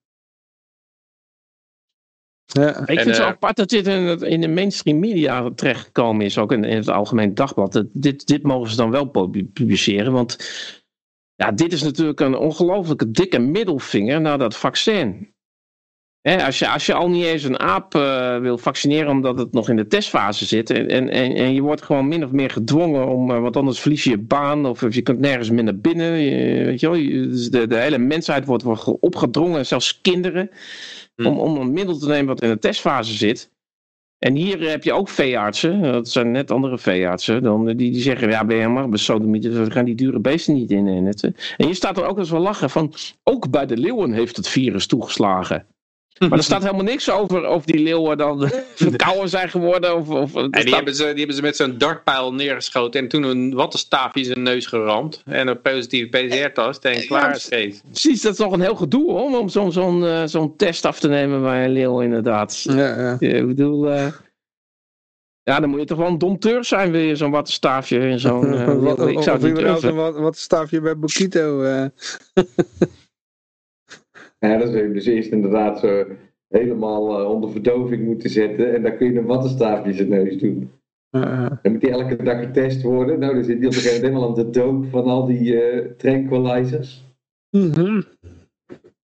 Ja. Ik En, vind het zo eh, apart dat dit in, in de mainstream media terechtgekomen is, ook in, in het Algemeen Dagblad. Dat, dit, dit mogen ze dan wel pu- publiceren, want ja, dit is natuurlijk een ongelooflijke dikke middelvinger naar dat vaccin. Hè, als, je, als je al niet eens een aap eh, wil vaccineren omdat het nog in de testfase zit en, en, en, en je wordt gewoon min of meer gedwongen om, eh, want anders verlies je je baan of, of je kunt nergens meer naar binnen. je- weet je wel, je- dus de, de hele mensheid wordt, wordt opgedrongen, zelfs kinderen. Om, om een middel te nemen wat in de testfase zit. En hier heb je ook veeartsen, dat zijn net andere veeartsen, dan, die, die zeggen, ja, ben je helemaal besodemieten, we gaan die dure beesten niet in. En, hier staat er ook eens wel lachen van, ook bij de leeuwen heeft het virus toegeslagen. Maar er staat helemaal niks over of die leeuwen dan verkouden zijn geworden. Of, of, En die, staat- hebben ze, die hebben ze met zo'n dartpijl neergeschoten en toen een wattenstaafje in zijn neus geramd. En een positieve PCR-test en klaar is. Precies, dat is nog een heel gedoe hoor, om zo'n zo'n eh, zo'n test af te nemen bij een leeuw inderdaad. Ja, ja. Ja, ik bedoel, eh, ja, dan moet je toch wel een domteur zijn, wil je zo'n wattenstaafje in zo'n eh, Wat- leeuw. Ik zou het niet durven. een wat, wat stafje bij Bokito. eh. Ja, dat zou je dus eerst inderdaad zo helemaal eh, onder verdoving moeten zetten. En dan kun je een wattenstaafje in zijn neus doen. Ja, Dan moet die elke dag getest worden. Nou, dan zit die op een gegeven moment helemaal aan de doop van al die eh tranquilizers. Mhm.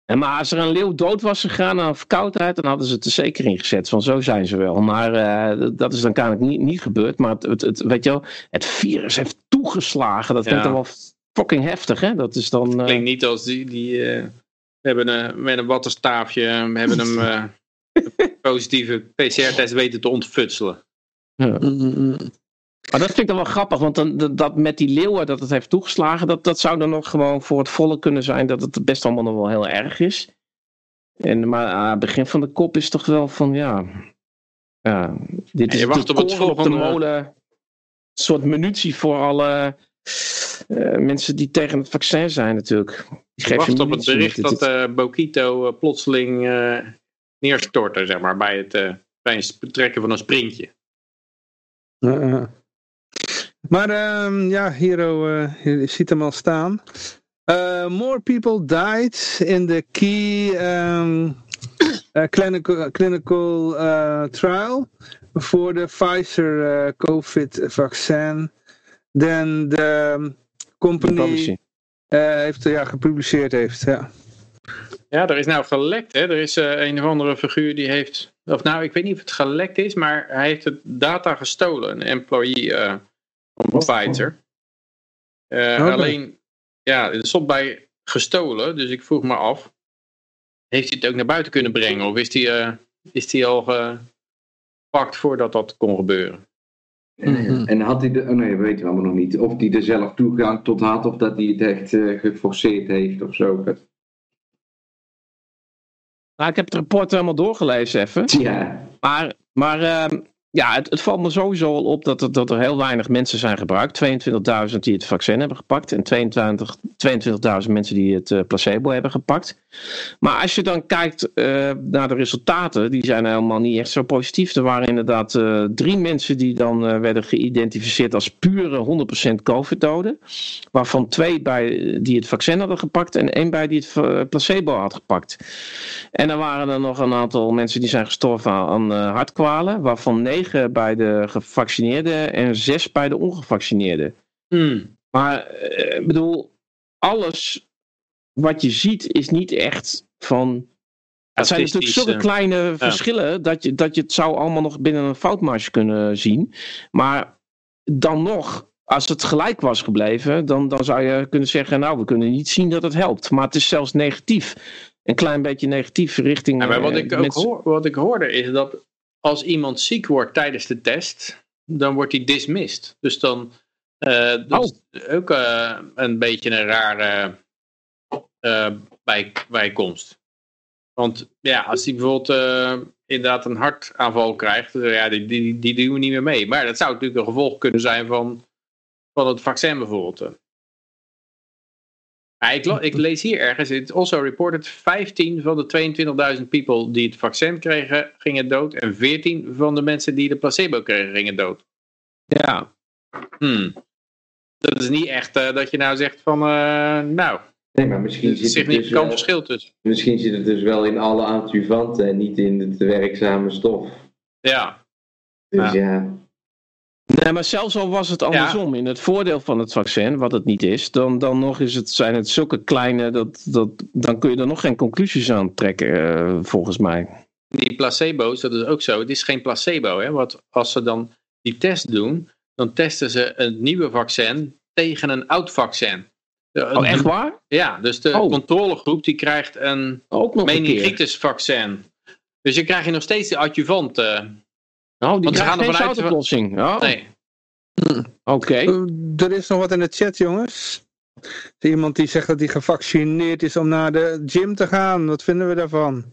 En maar als er een leeuw dood was gegaan aan verkoudheid, dan hadden ze het er zeker in gezet. Van zo zijn ze wel. Maar eh, dat is dan kennelijk niet, niet gebeurd. Maar het, het, het, weet je wel, het virus heeft toegeslagen. Dat Ja. vind ik dan wel fucking heftig, hè? Dat is dan... eh, Klinkt niet als die, die eh, we hebben een, met een wattenstaafje, eh, we hebben hem eh, een positieve PCR-test weten te ontfutselen. ja. Mm, mm, mm. Maar dat vind ik dan wel grappig, want dan, dat, dat met die leeuwen dat het heeft toegeslagen, dat, dat zou dan nog gewoon voor het volle kunnen zijn dat het best allemaal nog wel heel erg is. En, maar aan het begin van de kop is toch wel van, ja, ja dit is je wacht de op het op de volgende- molen. Een soort munitie voor alle eh, mensen die tegen het vaccin zijn natuurlijk. Ik geef je wacht op het bericht dat eh Bokito eh, plotseling eh, neerstortte, zeg maar, bij het, eh, bij het betrekken van een sprintje. Maar ehm, ja, Hero, eh, je ziet hem al staan. Eh, more people died in the key ehm, eh, clinical, clinical eh, trial voor de Pfizer eh, COVID vaccin than the company eh, heeft ja, gepubliceerd heeft. Ja. Ja, er is nou gelekt, hè. Er is eh, een of andere figuur die heeft... Of nou, ik weet niet of het gelekt is, maar hij heeft het data gestolen. Een employee eh van Pfizer. Eh, Oké. Alleen, ja, er stond bij gestolen, dus ik vroeg me af... Heeft hij het ook naar buiten kunnen brengen? Of is hij, eh, is hij al gepakt voordat dat kon gebeuren? Mhm. En had hij de, oh nee, dat weten we allemaal nog niet. Of hij er zelf toegang tot had, of dat hij het echt eh, geforceerd heeft of zo. Nou, ik heb het rapport helemaal doorgelezen even. Ja, Maar, maar ehm, ja, het, het valt me sowieso al op dat er, dat er heel weinig mensen zijn gebruikt. 22.000 die het vaccin hebben gepakt en 22 22.000 mensen die het eh, placebo hebben gepakt. Maar als je dan kijkt eh, naar de resultaten, die zijn helemaal niet echt zo positief. Er waren inderdaad eh, drie mensen die dan werden geïdentificeerd als pure 100% COVID-doden. Waarvan twee bij die het vaccin hadden gepakt en één bij die het placebo had gepakt. En dan waren er nog een aantal mensen die zijn gestorven aan, aan hartkwalen. Waarvan negen bij de gevaccineerden en zes bij de ongevaccineerden. Hmm. Maar eh, ik bedoel, alles wat je ziet is niet echt van... Het zijn natuurlijk zulke eh, kleine verschillen dat je, dat je het zou allemaal nog binnen een foutmarge kunnen zien. Maar dan nog, als het gelijk was gebleven, dan, dan zou je kunnen zeggen, nou, we kunnen niet zien dat het helpt. Maar het is zelfs negatief. Een klein beetje negatief richting... Ja, maar wat eh, ik ook hoor, wat ik hoorde is dat als iemand ziek wordt tijdens de test, dan wordt hij dismissed. Dus dan eh dat is ook eh, een beetje een rare eh, bij, bijkomst. Want ja, als hij bijvoorbeeld inderdaad een hartaanval krijgt, ja, die, die, die doen we niet meer mee. Maar dat zou natuurlijk een gevolg kunnen zijn van, van het vaccin bijvoorbeeld. Ik, ik lees hier ergens, it also reported 15 van de 22.000 people die het vaccin kregen, gingen dood. En 14 van de mensen die de placebo kregen, gingen dood. Ja, Hmm. Dat is niet echt eh, dat je nou zegt van, eh, nou, nee, maar er misschien is zit, het dus significant wel, verschil tussen. misschien zit het dus wel in alle adjuvanten en niet in het werkzame stof. Ja, Dus ja, Nee, maar zelfs al was het andersom, in het voordeel van het vaccin, wat het niet is, dan, dan nog is het, zijn het zulke kleine, dat, dat, dan kun je er nog geen conclusies aan trekken, eh, volgens mij. die placebo's, dat is ook zo. Het is geen placebo, hè. Want als ze dan die test doen, dan testen ze een nieuwe vaccin tegen een oud vaccin. De- Oh, echt waar? Ja, dus de Oh. controlegroep die krijgt een keer. meningitis-vaccin. Dus je krijgt je nog steeds die adjuvant. Eh, Oh, die krijgt gaan geen zoutoplossing. Oh, nee. oké. Eh, er is nog wat in de chat, jongens. Er is iemand die zegt dat hij gevaccineerd is om naar de gym te gaan. Wat vinden we daarvan?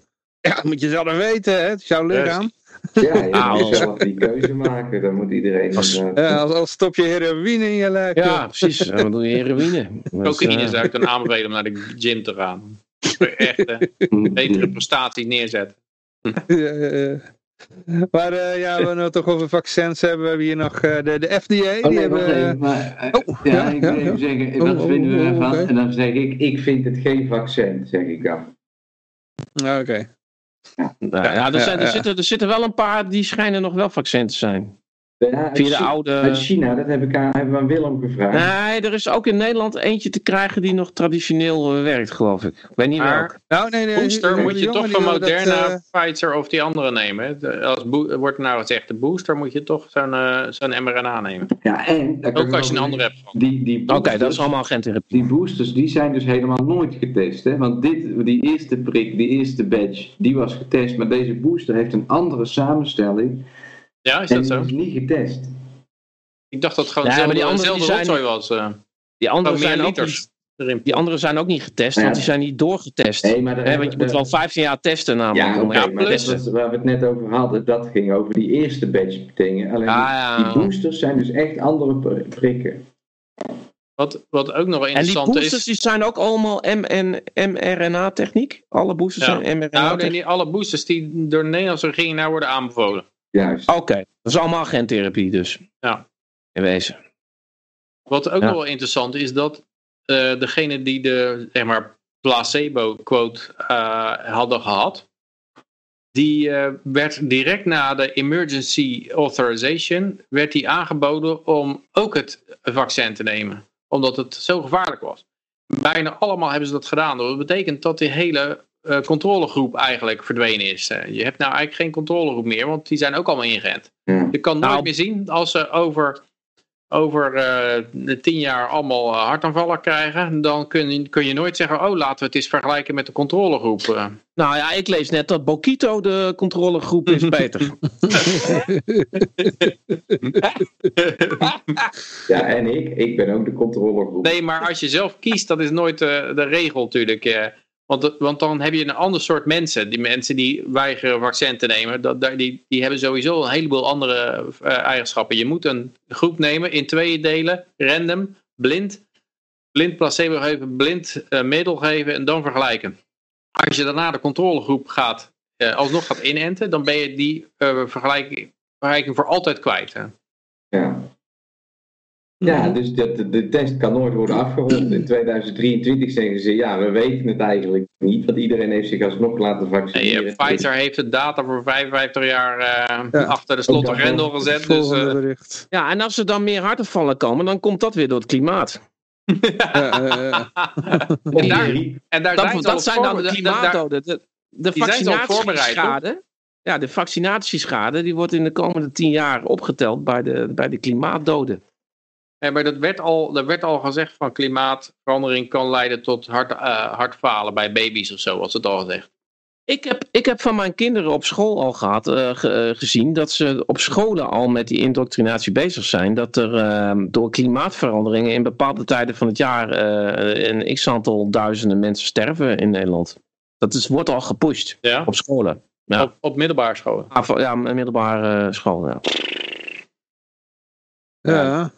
Ja, dat moet je zelf weten, hè? Het is jouw lichaam. ja je moet zelf die keuze maken. Dan moet iedereen... Als- Ja, als, als stop je heroïne in je lijk. Ja, precies. En Wat doe je heroïne? Cocaïne eh, zou ik dan aanbevelen om naar de gym te gaan. Echt eh, betere prestaties neerzetten. Ja, ja, ja. Maar eh, ja, we het toch over vaccins hebben. We hebben hier nog eh, de, de FDA. Oh, die nee, hebben, even, maar, eh, Oh, ja, ja, ik wil ja, even ja. zeggen, Oh, wat oh, vinden we oh, ervan? oké. En dan zeg ik, ik vind het geen vaccin, zeg ik dan. Ah, Oké. nou, ja, er, zijn, er. Zitten, er zitten wel een paar die schijnen nog wel vaccin te zijn. Ja, Via de Chi- oude... Uit China, dat heb ik aan, hebben we aan Willem gevraagd. Nee, er is ook in Nederland eentje te krijgen die nog traditioneel eh, werkt, geloof ik. Ik weet niet Maar- welke. Nou, nee, nee. Booster moet je toch van wil dat, Moderna, eh, Pfizer of die andere nemen. hè. De- Als wordt nou gezegd de booster, moet je toch zo'n eh, zo'n mRNA nemen. Ja, en... Ook als je een andere hebt. Die, die Oké, dat is allemaal gentherapie. Die boosters, die zijn dus helemaal nooit getest. Hè? Want dit, die eerste prik, die eerste badge, die was getest. Maar deze booster heeft een andere samenstelling. Ja, is en dat die zo? is niet getest. Ik dacht dat het gewoon Ja, maar die dezelfde anderen die dezelfde zijn- rotzooi was. eh. Die andere, zijn ook niet, die andere zijn ook niet getest, Ja. want die zijn niet doorgetest. Nee, maar want je moet wel 15 jaar testen namelijk. Ja, te maar dat testen. was waar we het net over hadden. Dat ging over die eerste badge dingen. Alleen Ja, die, ja. die boosters zijn dus echt andere pr- prikken. Wat, wat ook nog wel En die interessant boosters is... die zijn ook allemaal mRNA-techniek? Alle boosters Ja. zijn Nou, mRNA-techniek? nee, niet alle boosters die door de Nederlandse regering nou worden aanbevolen. Juist. Oké, dat is allemaal gentherapie dus. Ja. In wezen. Wat ook Ja. nog wel interessant is dat eh degene die de zeg maar, placebo-quote eh, hadden gehad, die eh, werd direct na de emergency authorization werd die aangeboden om ook het vaccin te nemen. Omdat het zo gevaarlijk was. Bijna allemaal hebben ze dat gedaan. Dat betekent dat die hele eh, controlegroep eigenlijk verdwenen is. Eh, je hebt nou eigenlijk geen controlegroep meer, want die zijn ook allemaal ingeënt. Ja. Je kan nooit Nou- meer zien als ze over, over eh, de tien jaar allemaal hartaanvallen krijgen. Dan kun je, kun je nooit zeggen, oh laten we het eens vergelijken met de controlegroep. Nou ja, ik lees net dat Bokito de controlegroep is, Peter. Ja, en ik, ik ben ook de controlegroep. Nee, maar als je zelf kiest, dat is nooit eh, de regel natuurlijk. Want, want dan heb je een ander soort mensen. Die mensen die weigeren vaccin te nemen, dat, die, die hebben sowieso een heleboel andere eh, eigenschappen. Je moet een groep nemen, in tweeën delen, random, blind. Blind placebo geven, blind eh, middel geven en dan vergelijken. Als je daarna de controlegroep gaat, eh, alsnog gaat inenten, dan ben je die vergelijking, vergelijking voor altijd kwijt. Hè? Ja. Ja, dus de, de, de test kan nooit worden afgerond. In 2023 zeggen ze, ja, we weten het eigenlijk niet, want iedereen heeft zich alsnog laten vaccineren. Pfizer heeft de data voor 55 jaar eh, Ja. achter de slot en dat gezet. Dus, eh. Ja, en als er dan meer hartaanvallen komen, dan komt dat weer door het klimaat. Ja, eh, en daar, en daar Dat, zijn dat zijn dan de klimaatdoden. De, de vaccinatieschade, ja, de vaccinatieschade, die wordt in de komende tien jaar opgeteld bij de, bij de klimaatdoden. Nee, maar dat werd, al, dat werd al gezegd van klimaatverandering kan leiden tot hart, eh, hartfalen bij baby's of zo, was het al gezegd. Ik heb, ik heb van mijn kinderen op school al gehad, eh, ge- eh, gezien dat ze op scholen al met die indoctrinatie bezig zijn. Dat er eh, door klimaatveranderingen in bepaalde tijden van het jaar eh, een x aantal duizenden mensen sterven in Nederland. Dat is, wordt al gepusht Ja? op scholen. Ja. Op, op middelbare scholen. Ah, van- Ja, middelbare school. Ja. ja.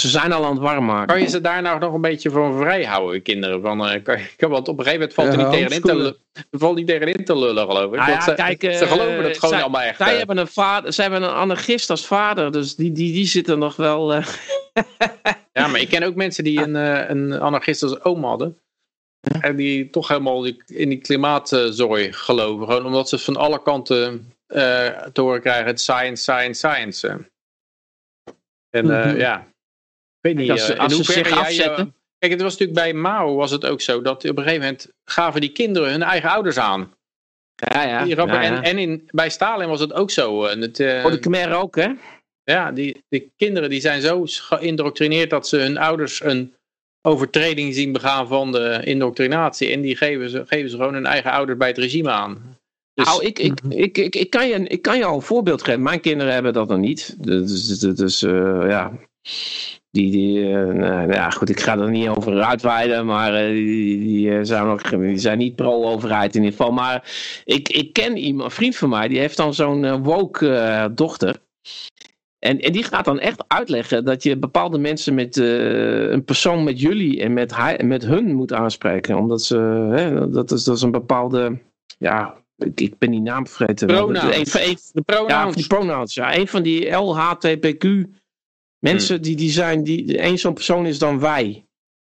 Ze zijn al aan het warm maken. Kan je ze daar nou nog een beetje van vrij houden, kinderen? Van, eh, kan, want op een gegeven moment valt er niet tegenin te, valt niet tegenin te lullen, geloof ik. Nou ja, ze, kijk, eh, ze geloven het gewoon zij- allemaal echt. Zij eh. hebben een vader, zij hebben een anarchist als vader, dus die, die, die zitten nog wel. eh, Ja, maar ik ken ook mensen die een, eh, een anarchist als oom hadden. En die toch helemaal in die klimaatzooi geloven. Gewoon omdat ze van alle kanten eh, te horen krijgen: het science, science, science. eh. En eh, Mhm. ja, weet niet. Als ze- eh, als ze zich jij, eh, afzetten. kijk, het was natuurlijk bij Mao was het ook zo dat op een gegeven moment gaven die kinderen hun eigen ouders aan. ja, ja. En, en in, bij Stalin was het ook zo. En het, eh, Voor de Khmer ook, hè? ja, die, die kinderen die zijn zo geïndoctrineerd dat ze hun ouders een overtreding zien begaan van de indoctrinatie. En die geven ze, geven ze gewoon hun eigen ouders bij het regime aan. Dus, Nou, ik, ik, ik, ik, ik, kan je, ik kan je al een voorbeeld geven. Mijn kinderen hebben dat nog niet. Dus, dus, dus eh, ja. Die, die, eh, nou, ja, goed, ik ga er niet over uitweiden, maar eh, die, die, eh, zijn nog, die zijn niet pro-overheid in ieder geval. Maar ik, ik ken iemand, een vriend van mij, die heeft dan zo'n woke dochter. En, en die gaat dan echt uitleggen dat je bepaalde mensen met een persoon met jullie en met, hij, met hun moet aanspreken. Omdat ze, hè, dat, is, dat is een bepaalde, ja, ik, ik ben die naam vergeten. Pronouns. Een, de ja, pronouns. van die pronouns. Ja, een van die LHTPQ mensen die, die zijn, die, één zo'n persoon is dan wij.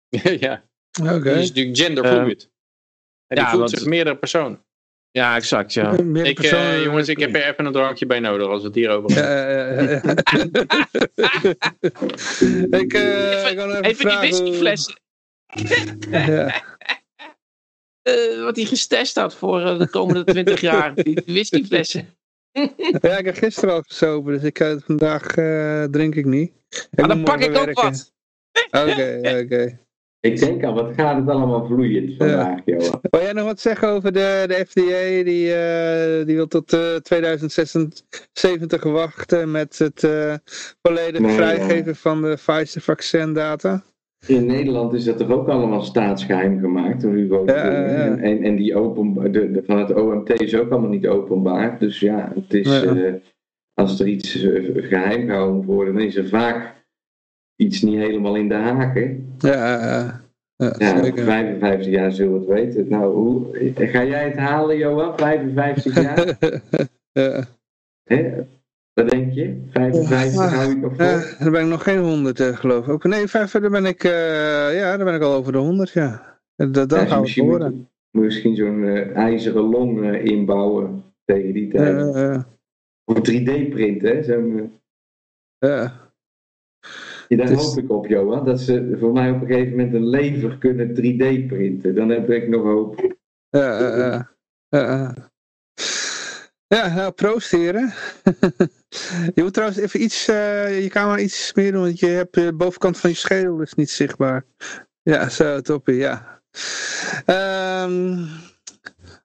ja, Oké. die is natuurlijk genderfluid. en die ja, voelt want- zich meerdere personen. Ja, exact, ja. Ik, eh, jongens, ik heb er even een drankje bij nodig als we het hierover hebben. Ja, ja, ja, ja. ik, eh, ik kan even, Even die whiskyflessen. Ja. eh, wat hij getest had voor eh, de komende 20 jaar. Die whiskyflessen. Ja, ik heb gisteren al gesopen, dus ik, eh, vandaag eh, drink ik niet. Ik Maar dan pak morgen ik ook werken. wat. Oké, oké. Ik denk al, wat gaat het allemaal vloeiend vandaag, Johan. Wil jij nog wat zeggen over de, de FDA? Die, eh, die wil tot eh 2076 wachten met het eh volledig Nee, vrijgeven van de Pfizer-vaccindata. In Nederland is dat toch ook allemaal staatsgeheim gemaakt door Hugo. En, en, en die open, de, de, van het OMT is ook allemaal niet openbaar. Dus ja, het is, Ja. eh, als er iets eh, geheim gehouden moet worden, dan is er vaak iets niet helemaal in de haken. Ja, ja, ja, Ja, over zeker. 55 jaar zullen we het weten. Nou, hoe, ga jij het halen, Johan? 55 jaar? ja. Wat denk je? 55 hou ik nog vol? Dan ben ik nog geen 100 eh, geloof ik. Nee, vijf, dan ben ik, eh, ja, dan ben ik al over de 100, ja. Dat, dat Ja, gaan we misschien horen. moet- Misschien zo'n eh, ijzeren long eh, inbouwen tegen die tijd. Of 3D-print, hè? Zo'n, eh, ja. Ja, daar hoop ik op, Johan. Dat ze voor mij op een gegeven moment een lever kunnen 3D printen. Dan heb ik nog hoop. Ja, ja, ja. Ja, nou, proost heren. je moet trouwens even iets, eh, je camera iets meer doen, want je hebt eh, de bovenkant van je schedel is niet zichtbaar. Ja, zo, toppie, ja. Ehm,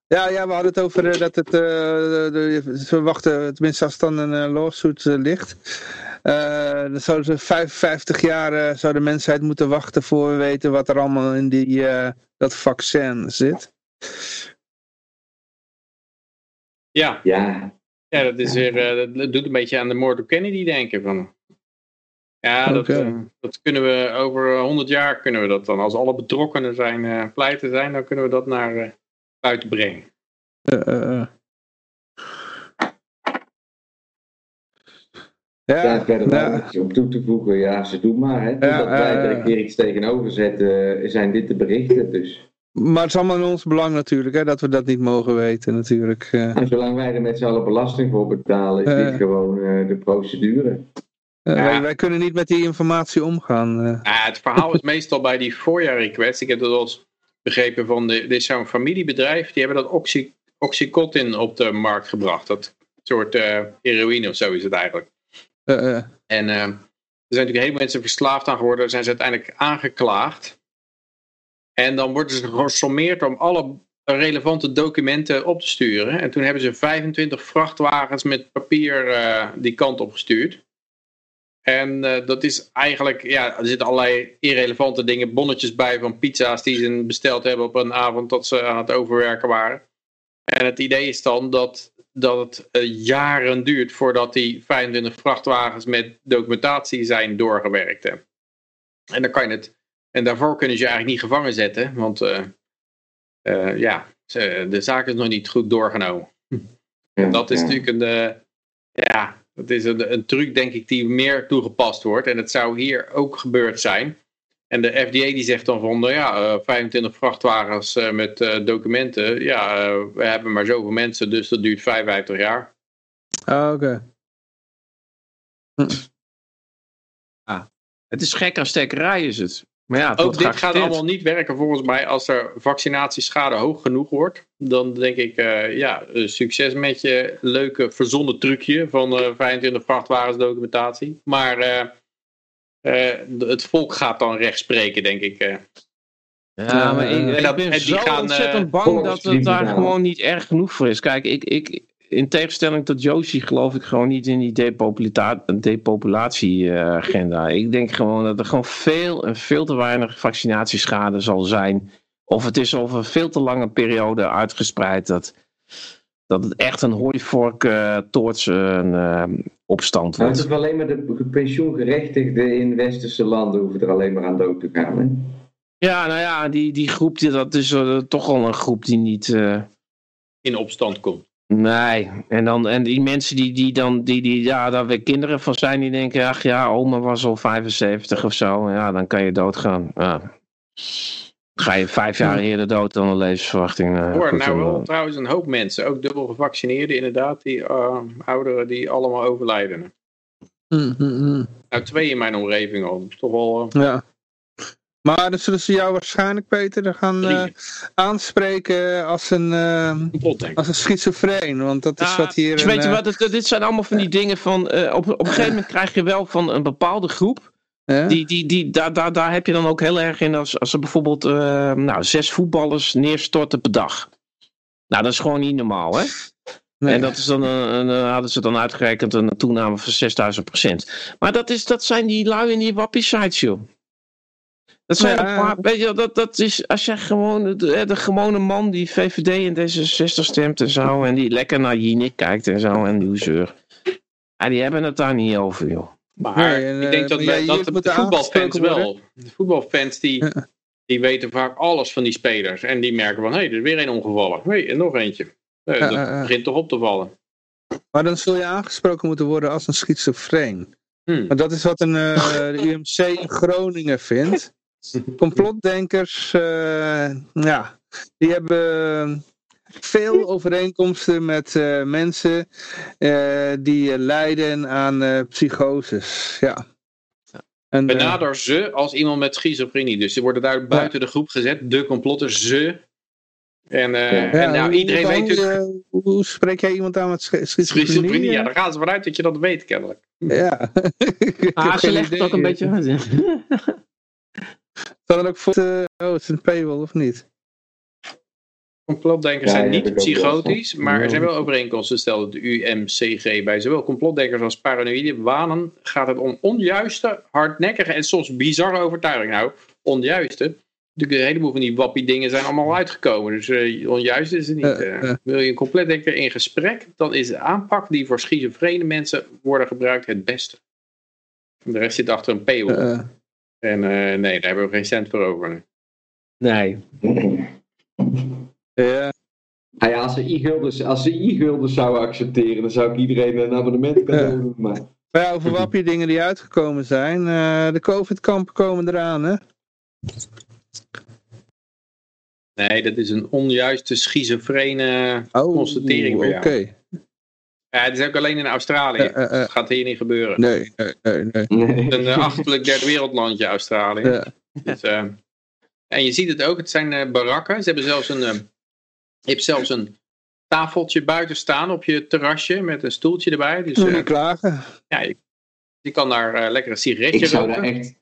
ja, ja, we hadden het over eh, dat het, de- we wachten, tenminste als dan een lawsuit ligt. dan zouden ze 55 jaar zou de mensheid moeten wachten voor we weten wat er allemaal in die, dat vaccin zit. Ja, Ja, ja dat, is weer, eh, dat doet een beetje aan de moord op Kennedy denken. Van. Ja, dat, eh, dat kunnen we over 100 jaar kunnen we dat dan. Als alle betrokkenen zijn, eh, pleiten zijn, dan kunnen we dat naar eh, buiten brengen. Eh, eh, eh. daar Ja, verder ja. wel iets op toe te voegen. Ja, ze doen maar. Hè. Totdat Ja, wij er een keer iets tegenover zetten, eh, zijn dit de berichten. Dus maar het is allemaal in ons belang natuurlijk, hè, dat we dat niet mogen weten natuurlijk. eh. en zolang wij er met z'n allen belasting voor betalen, is Eh. dit gewoon eh, de procedure. Eh, Ja. wij, wij kunnen niet met die informatie omgaan. eh. Ja, het verhaal is meestal bij die FOIA-request. Ik heb dat eens begrepen van, de, dit is zo'n familiebedrijf. Die hebben dat oxy, Oxycontin op de markt gebracht. Dat soort eh, heroïne of zo is het eigenlijk. Eh, eh. En eh, er zijn natuurlijk heel veel mensen verslaafd aan geworden. Daar zijn ze uiteindelijk aangeklaagd. En dan worden ze gesommeerd om alle relevante documenten op te sturen. En toen hebben ze 25 vrachtwagens met papier eh, die kant op gestuurd. En eh, dat is eigenlijk, ja, er zitten allerlei irrelevante dingen, bonnetjes bij van pizza's die ze besteld hebben op een avond dat ze aan het overwerken waren. En het idee is dan dat, dat het eh, jaren duurt voordat die 25 vrachtwagens met documentatie zijn doorgewerkt. En dan kan je het, en daarvoor kunnen ze je eigenlijk niet gevangen zetten, want eh, eh, ja, ze- de zaak is nog niet goed doorgenomen. Ja, Dat is ja. natuurlijk een, eh, ja, dat is een, een truc denk ik die meer toegepast wordt. En het zou hier ook gebeurd zijn. En de FDA die zegt dan van, nou ja, eh, 25 vrachtwagens eh, met eh, documenten. Ja, eh, we hebben maar zoveel mensen, dus dat duurt 55 jaar. Ah, Oké. Het is gek als stekkerij is het. Maar ja, Ook dit gaat allemaal niet werken volgens mij als er vaccinatieschade hoog genoeg wordt. Dan denk ik, eh, ja, eh, succes met je leuke verzonnen trucje van eh 25 vrachtwagens documentatie. Maar eh, eh, het volk gaat dan recht spreken, denk ik. eh. Ja, maar ik, En ik ben en zo gaan, ontzettend bang dat het daar gewoon niet erg genoeg voor is. Kijk, ik, ik, in tegenstelling tot Josie geloof ik gewoon niet in die depopulatieagenda. ik denk gewoon dat er gewoon veel en veel te weinig vaccinatieschade zal zijn. Of het is over een veel te lange periode uitgespreid dat, dat het echt een hooivork uh, toorts een uh, opstand Maar het wordt. is alleen maar de pensioengerechtigden in westerse landen hoeven er alleen maar aan dood te gaan. Hè? Ja, nou ja, die, die groep, die, dat is uh, toch al een groep die niet... Uh, in opstand komt. Nee, en, dan, en die mensen die, die dan, die, die, ja, daar weer kinderen van zijn, die denken, ach ja, oma was al 75 of zo, ja, dan kan je doodgaan. Ja. ga je vijf jaar eerder dood dan de levensverwachting. eh, Hoor, goed, nou wel trouwens een hoop mensen, ook dubbel gevaccineerden inderdaad, die eh, ouderen die allemaal overlijden. Hm, hm, hm. Nou, twee in mijn omgeving al. Toch wel... eh, Ja. Maar dan zullen ze jou waarschijnlijk, Peter, er gaan eh, Drie. aanspreken als een, eh, als een schizofreen. Want dat is Ja, wat hier... dus een, weet je wat, dit, dit zijn allemaal van die dingen van... eh, op, op een gegeven moment krijg je wel van een bepaalde groep... hè? Die, die, die, daar, daar, daar heb je dan ook heel erg in als, als er bijvoorbeeld eh, nou, zes voetballers neerstorten per dag. Nou, dat is gewoon niet normaal, hè? Nee. En dat is dan een, een, hadden ze dan uitgerekend een toename van 6000 procent. Maar dat, is, dat zijn die lui in die wappie sites, joh. Dat zijn Ja. een paar, weet je, dat, dat is als je gewoon de, de gewone man die VVD en D66 stemt en zo, en die lekker naar Jinek kijkt en zo, en nieuwzeur. Ja, die hebben het daar niet over, joh. Maar Nee, en, ik denk eh, dat, maar wij- ja, dat de, moeten voetbalfans wel. De voetbalfans die, Ja. die weten vaak alles van die spelers. En die merken van, hé, er is weer een omgevallen. Hé, en nog eentje. Eh, Ja, dat ja, begint toch op te vallen. Maar dan zul je aangesproken moeten worden als een schizofreen. Hm. Maar dat is wat een, eh, de UMC in Groningen vindt. Complotdenkers, eh, ja, die hebben veel overeenkomsten met eh, mensen eh, die lijden aan eh psychoses. Ja. En, Benader ze als iemand met schizofrenie. Dus ze worden daar buiten de groep gezet. De complotters ze. En, eh, ja, en nou, hoe- iedereen weet natuurlijk... hoe, spreek jij iemand aan met schi- schizofrenie? Schizofrenie, ja, daar gaan ze vanuit dat je dat weet kennelijk. Ja. Ah, ze legt het ook een beetje. Staat er ook voor de, oh, het is een paywall of niet? Complotdenkers Ja, zijn niet psychotisch, maar er zijn wel overeenkomsten, stelde de UMCG. Bij zowel complotdenkers als paranoïde wanen gaat het om onjuiste, hardnekkige en soms bizarre overtuigingen. Nou, onjuiste. De een heleboel van die wappie dingen zijn allemaal uitgekomen. Dus eh, onjuist is het niet. Eh. eh. Wil je een complotdenker in gesprek, dan is de aanpak die voor schizofrene mensen worden gebruikt het beste. De rest zit achter een paywall. En eh, nee, daar hebben we geen cent voor over. Nee. ja. Ah ja, als ze e-guldens als ze e-guldens zouden accepteren, dan zou ik iedereen een abonnement kunnen Ja. doen. Maar Maar ja, over wappie dingen die uitgekomen zijn. eh, de COVID-kampen komen eraan, hè? Nee, dat is een onjuiste schizofrene Oh, constatering oké. Ja, het is ook alleen in Australië. Eh, eh, eh. Dat gaat hier niet gebeuren. Nee, nee, nee. nee. nee. Het is een uh, achterlijk derde wereldlandje, Australië. Ja. Dus, en je ziet het ook, het zijn eh, barakken. Ze hebben zelfs een, je hebt zelfs een tafeltje buiten staan op je terrasje met een stoeltje erbij. Dus niet klagen. ja, je, je kan daar eh, lekker een sigaretje Ik zou daar roken. echt,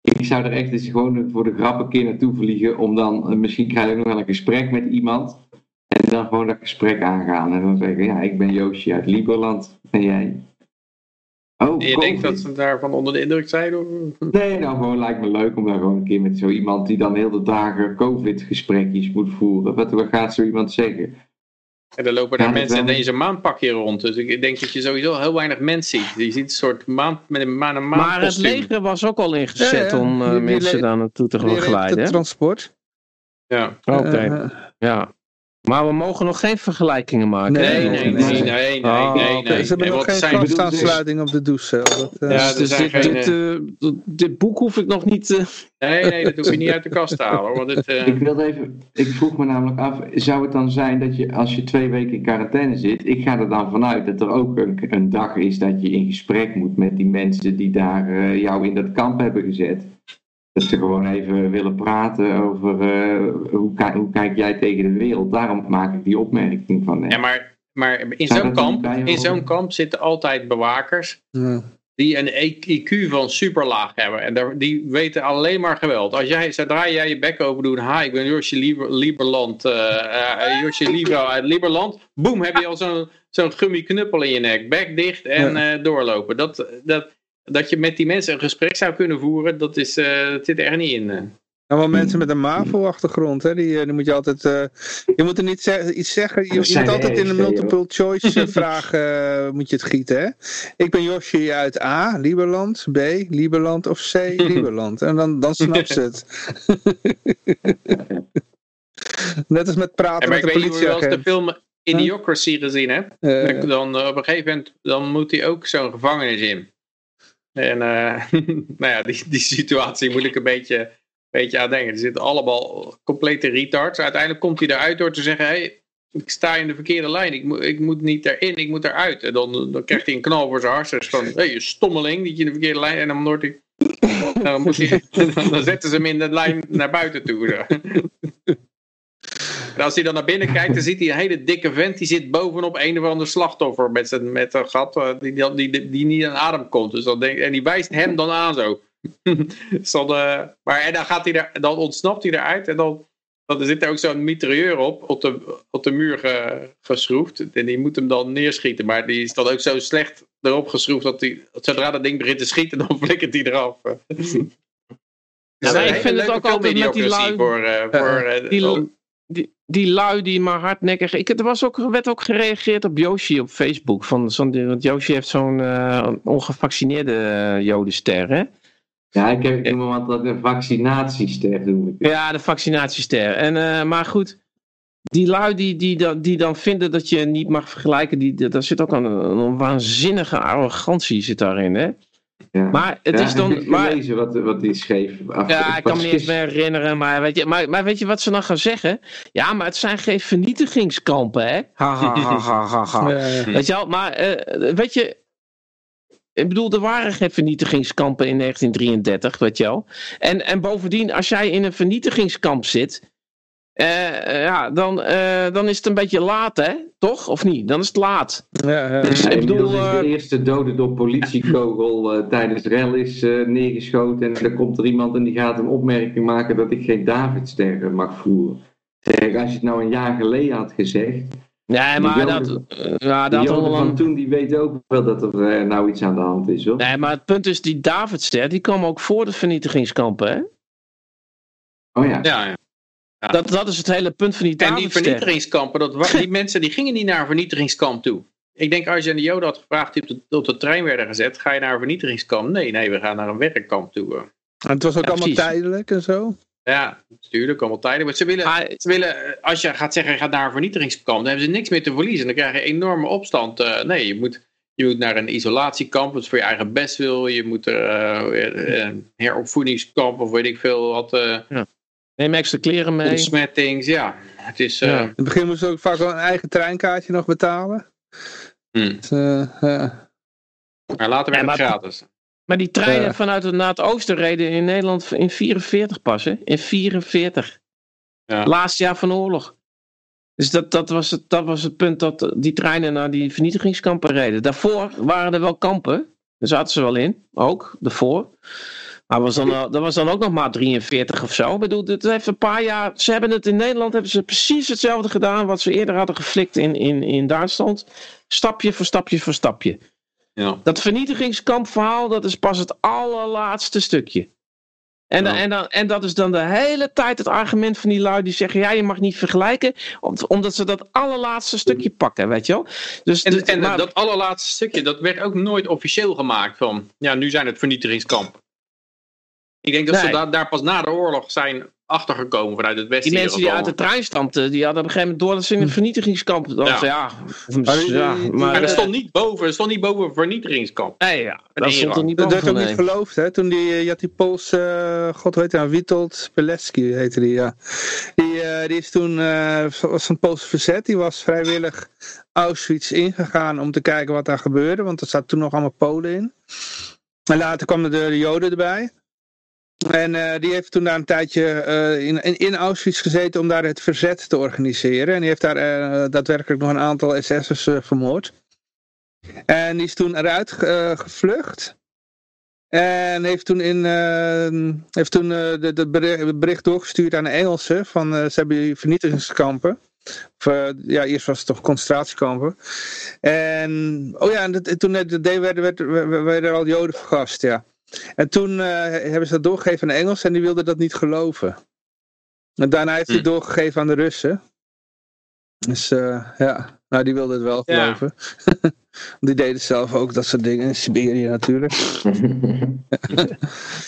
ik zou er echt eens gewoon voor de grap een keer naartoe vliegen. Om dan, misschien krijg ik nog wel een gesprek met iemand. En dan gewoon dat gesprek aangaan. En dan zeggen, ja, ik ben Joosje uit Lieberland. En jij? Oh, En je COVID. denkt dat ze daarvan onder de indruk zijn? Of? Nee, nou gewoon lijkt me leuk om daar gewoon een keer met zo iemand die dan heel de dagen COVID-gesprekjes moet voeren. Wat, wat gaat zo iemand zeggen? En dan lopen daar Ja, mensen wel. in een maanpakje rond. Dus ik denk dat je sowieso heel weinig mensen ziet. Je ziet een soort maand met een, maan, een Maar het leger was ook al ingezet Ja, ja. om eh, mensen daar naartoe te regelt begeleiden. het transport. Ja. Oké, Eh, ja. Maar we mogen nog geen vergelijkingen maken. Nee, Nee, nee, nee, nee, nee. nee, nee, nee, oké. nee. Ze hebben Nee, nog geen vastaansluiting op de douchecel. Dat, eh, Ja, Dus, zijn dit, geen, dit, eh, dit boek hoef ik nog niet... eh, Nee, nee, dat hoef je niet uit de kast te halen. Want het, eh, Ik wilde even, ik vroeg me namelijk af, zou het dan zijn dat je als je twee weken in quarantaine zit, ik ga er dan vanuit dat er ook een, een dag is dat je in gesprek moet met die mensen die daar eh, jou in dat kamp hebben gezet. Dat ze gewoon even willen praten over eh, hoe, ki- hoe kijk jij tegen de wereld. Daarom maak ik die opmerking van. net. ja, maar, maar in zo'n kamp, in zo'n kamp zitten altijd bewakers ja. die een IQ van super laag hebben. En daar- die weten alleen maar geweld. Als jij, zodra jij je bek open doet, hi, ik ben Josje Lieber, Lieberland, eh eh, Josje Libro uit Lieberland. Boem, heb je al zo'n zo'n gummi knuppel in je nek. Bek dicht en eh, doorlopen. Dat, dat, dat je met die mensen een gesprek zou kunnen voeren, dat, is, eh, dat zit er echt niet in. eh. Nou, maar mensen met een MAVO-achtergrond, hè, die, eh, die moet je altijd... eh, je moet er niet iets zeggen, je, zijn moet altijd de in een ergste, multiple choice vraag moet je het gieten, hè. Ik ben Josje uit A, Lieberland, B, Lieberland of C, Lieberland. En dan, dan snapt ze het. Net als met praten Ja, met ik de weet niet of je wel eens de politieagent. film Idiocracy gezien hebt. Eh, Dan op een gegeven moment dan moet hij ook zo'n gevangenis in. En eh, nou ja, die, die situatie moet ik een beetje beetje aan denken. Er zitten allemaal complete retards. Uiteindelijk komt hij eruit door te zeggen, hey, ik sta in de verkeerde lijn. Ik, moet ik moet niet erin, ik moet eruit. En dan, dan krijgt hij een knal voor zijn hartstikke van, hé, hey, je stommeling, dat je in de verkeerde lijn. En dan. Dan, moet hij, dan zetten ze hem in de lijn naar buiten toe. En als hij dan naar binnen kijkt, dan ziet hij een hele dikke vent. Die zit bovenop een of ander slachtoffer met, zijn, met een gat eh, die, die, die, die niet aan adem komt. Dus dan denk, en die wijst hem dan aan zo. Dus dan, eh, maar en dan, gaat hij er, dan ontsnapt hij eruit. En dan, dan zit er ook zo'n mitrailleur op, op de, op de muur ge- geschroefd. En die moet hem dan neerschieten. Maar die is dan ook zo slecht erop geschroefd dat hij, zodra dat ding begint te schieten, dan flikkert hij eraf. Ja, is ik vind het ook altijd met die lui- Voor, eh, voor, eh, Die, oh, die, die lui die maar hardnekkig. Ik, er was ook, er werd ook gereageerd op Yoshi op Facebook. Van, zo'n- want Yoshi heeft zo'n eh, ongevaccineerde uh, jodenster, hè? Ja, ik, heb, ik noem hem altijd een vaccinatiester, noem ik. Ja, de vaccinatiester. En, eh, maar goed, die lui die, die, dan- die dan vinden dat je niet mag vergelijken, die, daar zit ook een, een waanzinnige arrogantie zit daarin, hè? Ja. Maar het Ja, is dan... Maar, wat, wat hij schreef? Af- Ja, ik kan me niet eens meer herinneren, maar weet, je, maar, maar weet je wat ze dan gaan zeggen? Ja, maar het zijn geen vernietigingskampen, hè? Ha, Weet je wel, maar eh, weet je... Ik bedoel, er waren geen vernietigingskampen in 1933, weet je wel. En, en bovendien, als jij in een vernietigingskamp zit... eh, eh, ja, dan, eh, dan is het een beetje laat, hè? Toch? Of niet? Dan is het laat. ja, ja. Dus Ja, ik bedoel... is eh, de eerste dode door politiekogel eh, tijdens rel is eh, neergeschoten. En dan komt er iemand en die gaat een opmerking maken dat ik geen Davidster mag voeren. Zeg, als je het nou een jaar geleden had gezegd. nee, die maar Joden- dat... ja, dat van toen die weten ook wel dat er nou iets aan de hand is hoor. Nee, maar het punt is, die Davidster, die kwam ook voor de vernietigingskampen, hè? Oh ja. ja, ja. Ja. Dat, dat is het hele punt van die En die vernietigingskampen, dat, die mensen die gingen niet naar een vernietigingskamp toe. Ik denk als je aan de Joden had gevraagd die op de, op de trein werden gezet, ga je naar een vernietigingskamp? Nee, nee, we gaan naar een werkkamp toe. En het was ook Ja, allemaal precies. tijdelijk en zo. Ja, natuurlijk, allemaal tijden. Maar ze willen, Ah, ze willen, als je gaat zeggen, je gaat naar een vernietigingskamp, dan hebben ze niks meer te verliezen. Dan krijg je enorme opstand. Eh, nee, je moet, je moet naar een isolatiekamp, wat voor je eigen best wil. Je moet er eh, een heropvoedingskamp of weet ik veel wat. eh Neem extra kleren mee. ontsmettings, ja. Het is... eh, Ja. In het begin moesten ze ook vaak wel een eigen treinkaartje nog betalen. hm. Dus, eh. Maar later werd Ja, het maar- gratis. Maar die treinen Ja. vanuit het, naar het oosten reden in Nederland in 44 pas, hè? In 44. Ja. Laatste jaar van de oorlog. Dus dat, dat, was het, dat was het punt dat die treinen naar die vernietigingskampen reden. Daarvoor waren er wel kampen. Daar zaten ze wel in, ook, daarvoor. Maar was dan, al- dat was dan ook nog maar 43 of zo. Ik bedoel, het heeft een paar jaar... Ze hebben het in Nederland hebben ze precies hetzelfde gedaan... wat ze eerder hadden geflikt in, in, in Duitsland. Stapje voor stapje voor stapje. Ja. Dat vernietigingskampverhaal, dat is pas het allerlaatste stukje. En, dan, en, dan, en dat is dan de hele tijd het argument van die lui die zeggen: ja, je mag niet vergelijken, om- omdat ze dat allerlaatste stukje pakken, weet je wel. Dus, En, dus- en maar- dat allerlaatste stukje, dat werd ook nooit officieel gemaakt van, ja, nu zijn het vernietigingskampen. Ik denk dat ze daar, pas na de oorlog zijn achtergekomen vanuit het westen. die mensen die uit de trein stampten, die hadden op een gegeven moment door dat ze in een vernietigingskamp. Dan Ja. ja. ja, Maar er eh, stond niet boven, er stond niet boven vernietigingskamp. nee, ja, dat stond er niet Dat werd ook niet geloofd, hè? Toen die, eh, je had die Poolse, eh, god weet hij nou, Witold Pilecki heette die, ja. Die, die is toen, eh, was een Poolse verzet, die was vrijwillig Auschwitz ingegaan om te kijken wat daar gebeurde, want er zat toen nog allemaal Polen in. En later kwamen de, de Joden erbij. En eh, die heeft toen daar een tijdje eh, in, in, Auschwitz gezeten om daar het verzet te organiseren. En die heeft daar eh, daadwerkelijk nog een aantal SS'ers vermoord. En die is toen eruit gevlucht. En heeft toen, in, heeft toen de, de bericht, doorgestuurd aan de Engelsen. Van ze hebben vernietigingskampen. Of, ja, eerst was het toch concentratiekampen. En, oh ja, en dat, en toen het deed, werden, werden, er al Joden vergast, ja. En toen eh, hebben ze dat doorgegeven aan de Engelsen en die wilden dat niet geloven. En daarna heeft hij het doorgegeven aan de Russen. Dus eh, ja, nou die wilden het wel Ja. geloven. die deden zelf ook dat soort dingen in Siberië natuurlijk.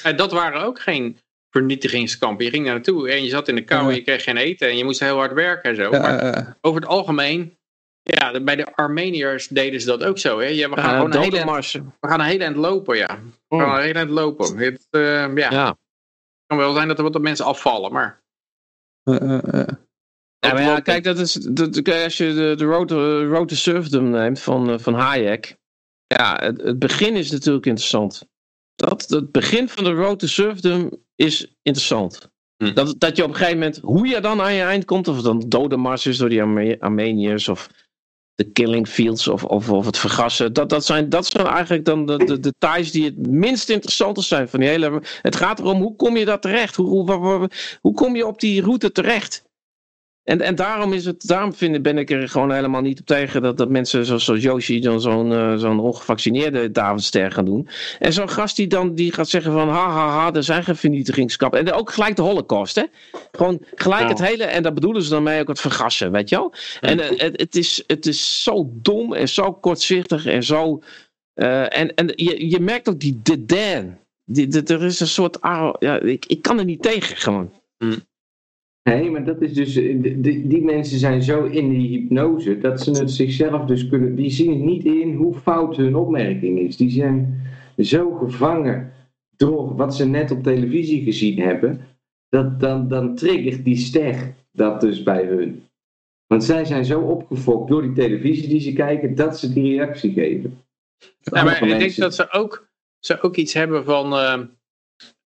En dat waren ook geen vernietigingskampen. Je ging daar naartoe en je zat in de kou en je kreeg geen eten en je moest heel hard werken en zo. Ja, maar over het algemeen, ja, bij de Armeniërs deden ze dat ook zo. Hè? Ja, we gaan Ja, gewoon een hele, eind- we gaan een hele eind lopen, ja. We Oh. gaan een hele eind lopen. Het, eh, ja. Ja. kan wel zijn dat er wat mensen afvallen, maar... Eh, eh, eh. Ja, maar ja, kijk, dat is, dat, als je de, de road, road to Serfdom neemt van, eh, van Hayek. Ja, het, het begin is natuurlijk interessant. Dat, het begin van de road to Serfdom is interessant. Hm. Dat, dat je op een gegeven moment, hoe je dan aan je eind komt, of het dan dodenmars is door die Arme- Armeniërs, of de killing fields, of, of, of het vergassen. Dat, dat, zijn, dat zijn eigenlijk dan de, de details die het minst interessante zijn van die hele... Het gaat erom, hoe kom je daar terecht? Hoe, hoe, hoe kom je op die route terecht? En, en daarom, is het, daarom vind, ik- ben ik er gewoon helemaal niet op tegen dat, dat mensen zoals, zoals Yoshi dan zo'n eh, zo'n ongevaccineerde Davidster gaan doen. En zo'n gast die dan die gaat zeggen van ha ha ha, er zijn geen vernietigingskampen. En ook gelijk de holocaust hè. Gewoon gelijk het hele, en daar bedoelen ze dan mee ook het vergassen, weet je wel. En eh, het, het, is, het is zo dom en zo kortzichtig en zo... eh, en en je, je merkt ook die de Dan. Die, er is een soort... ah, ja, ik, ik kan er niet tegen gewoon. Nee, maar dat is dus, eh, die, die- mensen zijn zo in die hypnose dat ze het zichzelf dus kunnen, die zien niet in hoe fout hun opmerking is. Die zijn zo gevangen door wat ze net op televisie gezien hebben, dat dan, dan triggert die ster dat dus bij hun. Want zij zijn zo opgefokt door die televisie die ze kijken, dat ze die reactie geven. Ja, maar ik denk dat ze ook, ze ook iets hebben van. eh,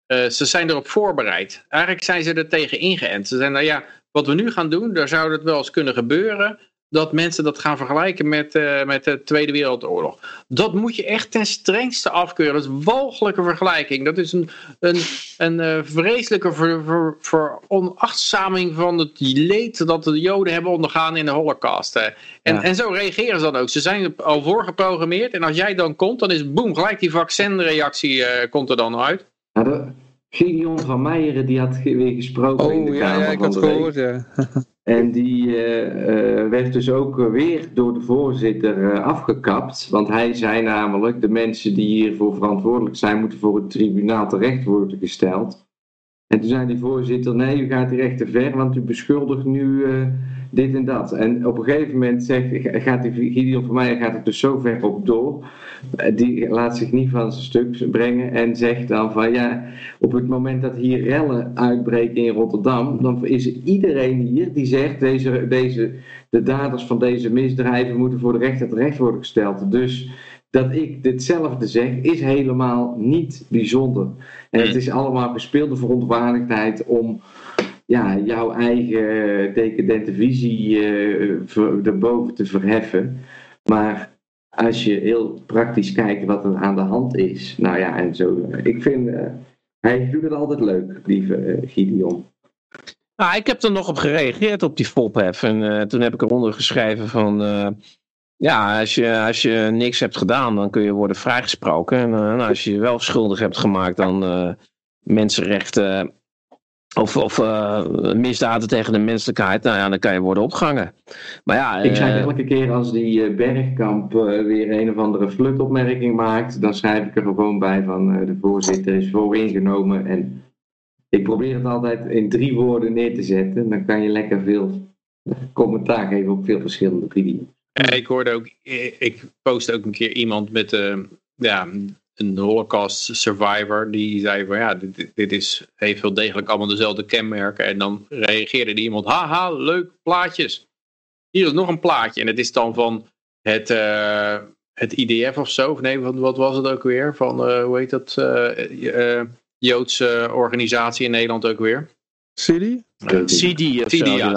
eh, ze zijn erop voorbereid. Eigenlijk zijn ze er tegen ingeënt. Ze zijn nou ja, wat we nu gaan doen, daar zou het wel eens kunnen gebeuren. Dat mensen dat gaan vergelijken met, eh, met de Tweede Wereldoorlog. Dat moet je echt ten strengste afkeuren. Dat is een walgelijke vergelijking. Dat is een, een, een eh, vreselijke ver, ver, veronachtzaming van het leed dat de Joden hebben ondergaan in de Holocaust. En, Ja. en zo reageren ze dan ook. Ze zijn al voor geprogrammeerd. En als jij dan komt, dan is boem, gelijk die vaccinreactie komt er dan uit. De- Gideon van Meijeren die had weer gesproken in de Oh ja, Kamer ja, ik van had het gehoord, ja. En die eh, eh, werd dus ook weer door de voorzitter eh, afgekapt. Want hij zei namelijk, de mensen die hiervoor verantwoordelijk zijn, moeten voor het tribunaal terecht worden gesteld. En toen zei die voorzitter, nee, u gaat hier echt te ver, want u beschuldigt nu dit en dat. En op een gegeven moment zegt, gaat die Gideon van Meijer gaat er dus zo ver op door. Eh, Die laat zich niet van zijn stuk brengen en zegt dan van ja, op het moment dat hier rellen uitbreken in Rotterdam, dan is er iedereen hier die zegt deze, deze, de daders van deze misdrijven moeten voor de rechter terecht worden gesteld. Dus dat ik ditzelfde zeg is helemaal niet bijzonder. En het is allemaal gespeelde verontwaardigdheid om ja, jouw eigen decadente visie eh, erboven te verheffen. Maar als je heel praktisch kijkt wat er aan de hand is, nou ja, en zo. eh, Ik vind, eh, hij doet het altijd leuk, lieve eh, Gideon. Nou, ik heb er nog op gereageerd op die fophef. En toen heb ik eronder geschreven van... ja, als je, als je niks hebt gedaan, dan kun je worden vrijgesproken. En nou, als je je wel schuldig hebt gemaakt eh, mensenrechten... Of, of eh, misdaden tegen de menselijkheid, nou ja, dan kan je worden opgehangen. Maar ja, Ik schrijf eh, elke keer als die eh, Bergkamp eh, weer een of andere flutopmerking maakt, dan schrijf ik er gewoon bij van eh, de voorzitter is vooringenomen. En ik probeer het altijd in drie woorden neer te zetten. Dan kan je lekker veel commentaar geven op veel verschillende video's. Eh, Ik hoorde ook, ik post ook een keer iemand met eh, ja, een holocaust survivor. Die zei van ja, dit, dit is, heeft wel degelijk allemaal dezelfde kenmerken. En dan reageerde die iemand, haha, leuk, plaatjes. Hier is nog een plaatje. En het is dan van het, eh, het IDF of zo. Of nee, wat, wat was het ook weer? Van, eh, hoe heet dat? eh, eh, Joodse organisatie in Nederland ook weer. Zo,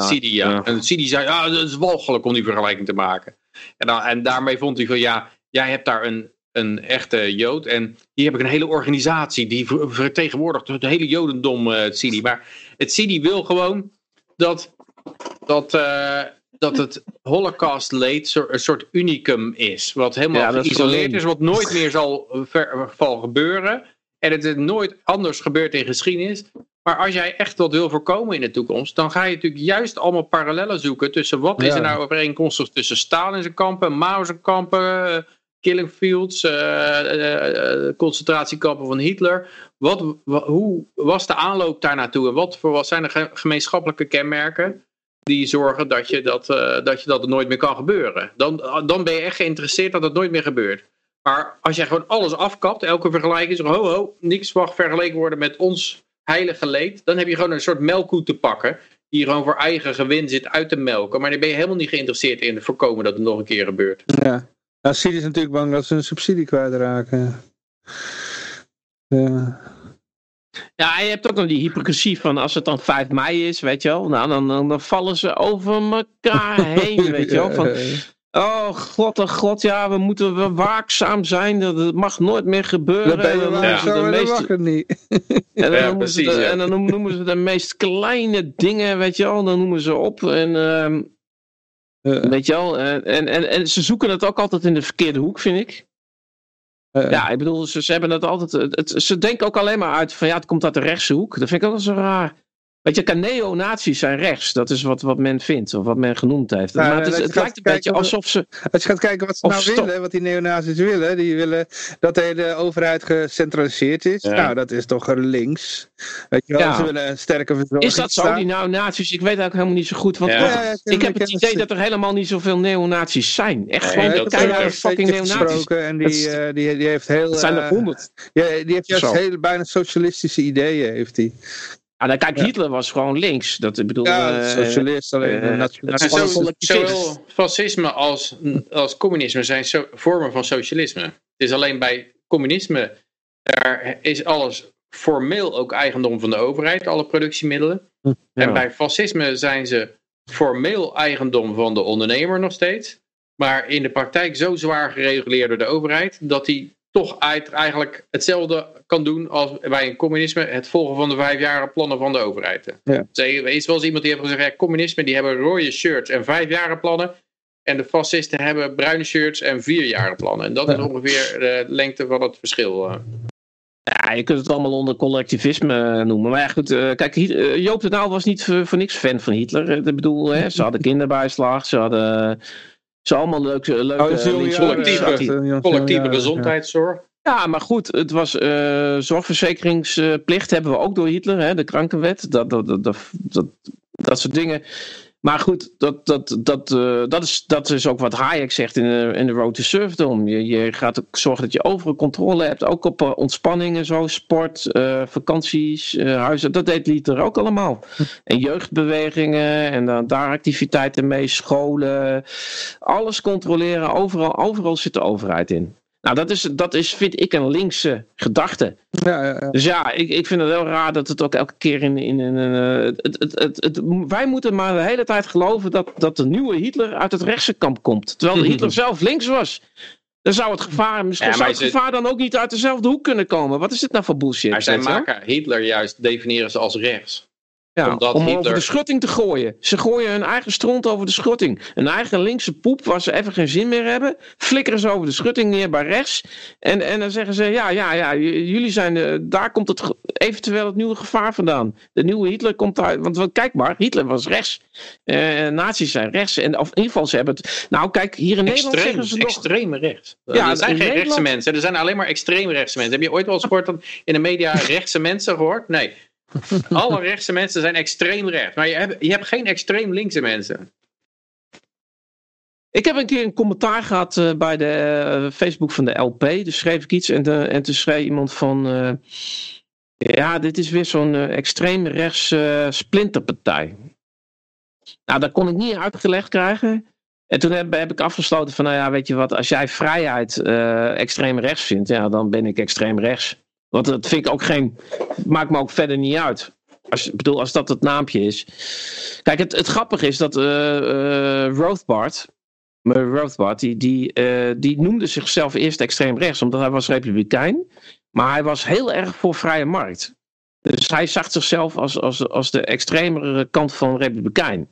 CD, ja, ja. En CD zei, ja, dat is walgelijk om die vergelijking te maken. En, dan, en daarmee vond hij van, ja, jij hebt daar een, een echte Jood. En hier heb ik een hele organisatie die ver- vertegenwoordigt het hele Jodendom, eh, het CD. Maar het CD wil gewoon dat, dat, eh, dat het Holocaust leed zo- een soort unicum is. Wat helemaal Ja, geïsoleerd is, wat nooit meer zal, ver, zal gebeuren. En het is nooit anders gebeurd in geschiedenis. Maar als jij echt wat wil voorkomen in de toekomst, dan ga je natuurlijk juist allemaal parallellen zoeken tussen wat is er nou overeenkomstig tussen Stalin's kampen, Mao's kampen, eh, killing fields, eh, eh, eh, concentratiekampen van Hitler. Wat, wa- hoe was de aanloop daar naartoe en wat, voor, wat zijn de ge- gemeenschappelijke kenmerken die zorgen dat je dat, dat, je dat nooit meer kan gebeuren? Dan, dan ben je echt geïnteresseerd dat het nooit meer gebeurt. Maar als jij gewoon alles afkapt, elke vergelijking is ho ho, niks mag vergeleken worden met ons heilige leed. Dan heb je gewoon een soort melkkoe te pakken. Die gewoon voor eigen gewin zit uit te melken. Maar dan ben je helemaal niet geïnteresseerd in het voorkomen dat het nog een keer gebeurt. Ja. Nou, Syrië is natuurlijk bang dat ze hun subsidie kwijtraken. Ja. Ja, je hebt ook nog die hypocrisie van als het dan 5 mei is, weet je wel. Nou, dan, dan, dan vallen ze over elkaar heen, weet je wel. Van, oh god, oh god, ja, we moeten we waakzaam zijn. Dat het mag nooit meer gebeuren. Dan ben je zo de niet. En dan, Ja, noemen, ze precies, de, ja. en dan noemen- ze de meest kleine dingen, weet je wel. Dan noemen ze op. En, ehm, Ja. Weet je wel. En, en, en, en ze zoeken het ook altijd in de verkeerde hoek, vind ik. Eh, Ja, ik bedoel, ze, ze hebben het altijd. Het, het- ze denken ook alleen maar uit van ja, het komt uit de rechtse hoek. Dat vind ik ook wel zo raar. Weet je, kan neonazies zijn rechts. Dat is wat, wat men vindt, of wat men genoemd heeft. Nou, maar het, is- lijkt een beetje of- alsof ze. Als je gaat kijken wat ze nou stop. willen, wat die neonazis willen, die willen dat de hele overheid gecentraliseerd is. Ja. Nou, dat is toch links. Weet je wel, Ja. ze willen een sterke verzorging. Is dat zo, die neonazies? Ik weet eigenlijk helemaal niet zo goed. Want Ja. want Ja, ja, ik heb het idee dat er helemaal niet zoveel neonazies zijn. Echt Nee, gewoon heb keiharde fucking neonazies. en die, eh, die, die heeft heel... Dat zijn er eh, honderd. ja, die heeft juist heel bijna socialistische ideeën, heeft hij. Ah, dan kijk, Ja. Hitler was gewoon links. Dat, ik bedoel, Ja, eh, socialist, alleen eh, uh, zowel fascisme als, als communisme zijn zo, vormen van socialisme. Het is alleen bij communisme, daar is alles formeel ook eigendom van de overheid, alle productiemiddelen. Ja. En bij fascisme zijn ze formeel eigendom van de ondernemer nog steeds. Maar in de praktijk zo zwaar gereguleerd door de overheid, dat hij toch uit- eigenlijk hetzelfde kan doen als bij een communisme, het volgen van de vijfjarige plannen van de overheid. Ja. Dus er is wel eens iemand die heeft gezegd, ja, communisme die hebben rode shirts en vijfjaren plannen. En de fascisten hebben bruine shirts en vierjaren plannen. En dat is ongeveer de lengte van het verschil. eh. Ja, je kunt het allemaal onder collectivisme noemen. Maar ja, goed, eh, kijk, eh, Joop de Nauw was niet voor, voor niks fan van Hitler. Eh, Ik bedoel, hè, ze hadden kinderbijslag, ze hadden... Ze allemaal leuke, leuke Oh, collectieve- Collectieve gezondheidszorg. Ja, maar goed, het was eh, zorgverzekeringsplicht hebben we ook door Hitler, hè, de krankenwet, dat, dat, dat, dat, dat, dat soort dingen. Maar goed, dat, dat, dat, eh, dat, is, dat is ook wat Hayek zegt in de, in de Road to Serfdom. Je, je gaat ook zorgen dat je overal controle hebt, ook op eh, ontspanning en zo, sport, eh, vakanties, huizen. Dat deed Hitler ook allemaal. En jeugdbewegingen en dan daar activiteiten mee, scholen. Alles controleren, overal, overal zit de overheid in. Nou, dat is, dat is, vind ik, een linkse gedachte. Ja, ja, ja. Dus ja, ik, ik vind het heel raar dat het ook elke keer in. in, in, een, eh, het, het, het, het- wij moeten maar de hele tijd geloven dat, dat de nieuwe Hitler uit het rechtse kamp komt. Terwijl de Hitler zelf links was. Dan zou het gevaar, misschien zou het ze- gevaar dan ook niet uit dezelfde hoek kunnen komen. Wat is dit nou voor bullshit? Maar zij wel? maken Hitler juist, definiëren ze als rechts. Ja, Omdat om over Hitler- de schutting te gooien. Ze gooien hun eigen stront over de schutting. Een eigen linkse poep waar ze even geen zin meer hebben. Flikkeren ze over de schutting neer bij rechts. En, en dan zeggen ze, ja, ja, ja, jullie zijn, de, daar komt het eventueel het nieuwe gevaar vandaan. De nieuwe Hitler komt uit, want, want kijk maar, Hitler was rechts. Eh nazi's zijn rechts. En, of in ieder geval, ze hebben het, nou kijk, hier in Nederland Extreem, zeggen ze nog... extreme rechts. Ja, er zijn geen rechtse Nederland- mensen. Er zijn alleen maar extreem rechtse mensen. Heb je ooit wel eens gehoord dat in de media rechtse mensen gehoord? Nee. Alle rechtse mensen zijn extreem rechts. Maar je hebt, je hebt geen extreem linkse mensen. Ik heb een keer een commentaar gehad eh, bij de eh, Facebook van de LP. Dus schreef ik iets en, de, en toen schreef iemand van... eh, ja, dit is weer zo'n eh, extreem rechts eh, splinterpartij. Nou, dat kon ik niet uitgelegd krijgen. En toen heb, heb ik afgesloten van, nou ja, weet je wat, als jij vrijheid eh, extreem rechts vindt, ja, dan ben ik extreem rechts. Want dat vind ik ook geen, maakt me ook verder niet uit. Als, ik bedoel, als dat het naampje is. Kijk, het, het grappige is dat eh eh, Rothbard, Murray Rothbard, die, die, eh, die noemde zichzelf eerst extreem rechts, omdat hij was republikein. Maar hij was heel erg voor vrije markt. Dus hij zag zichzelf als, als, als de extremere kant van republikein.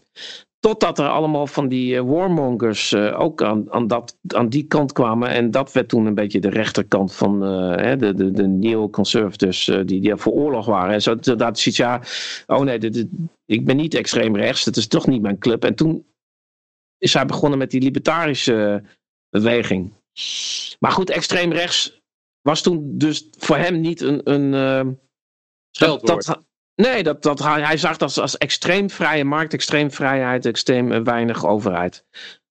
Totdat er allemaal van die eh, warmongers eh, ook aan, aan, dat, aan die kant kwamen. En dat werd toen een beetje de rechterkant van eh, de, de, de neoconservatives die, die voor oorlog waren. En zo dat ziet ja, oh nee, dit, dit- ik ben niet extreem rechts, dat is toch niet mijn club. En toen is hij begonnen met die libertarische beweging. Maar goed, extreem rechts was toen dus voor hem niet een. een Scheldwoord. dat, nee, dat, dat, hij, zag dat als extreem vrije markt, extreem vrijheid, extreem eh, weinig overheid.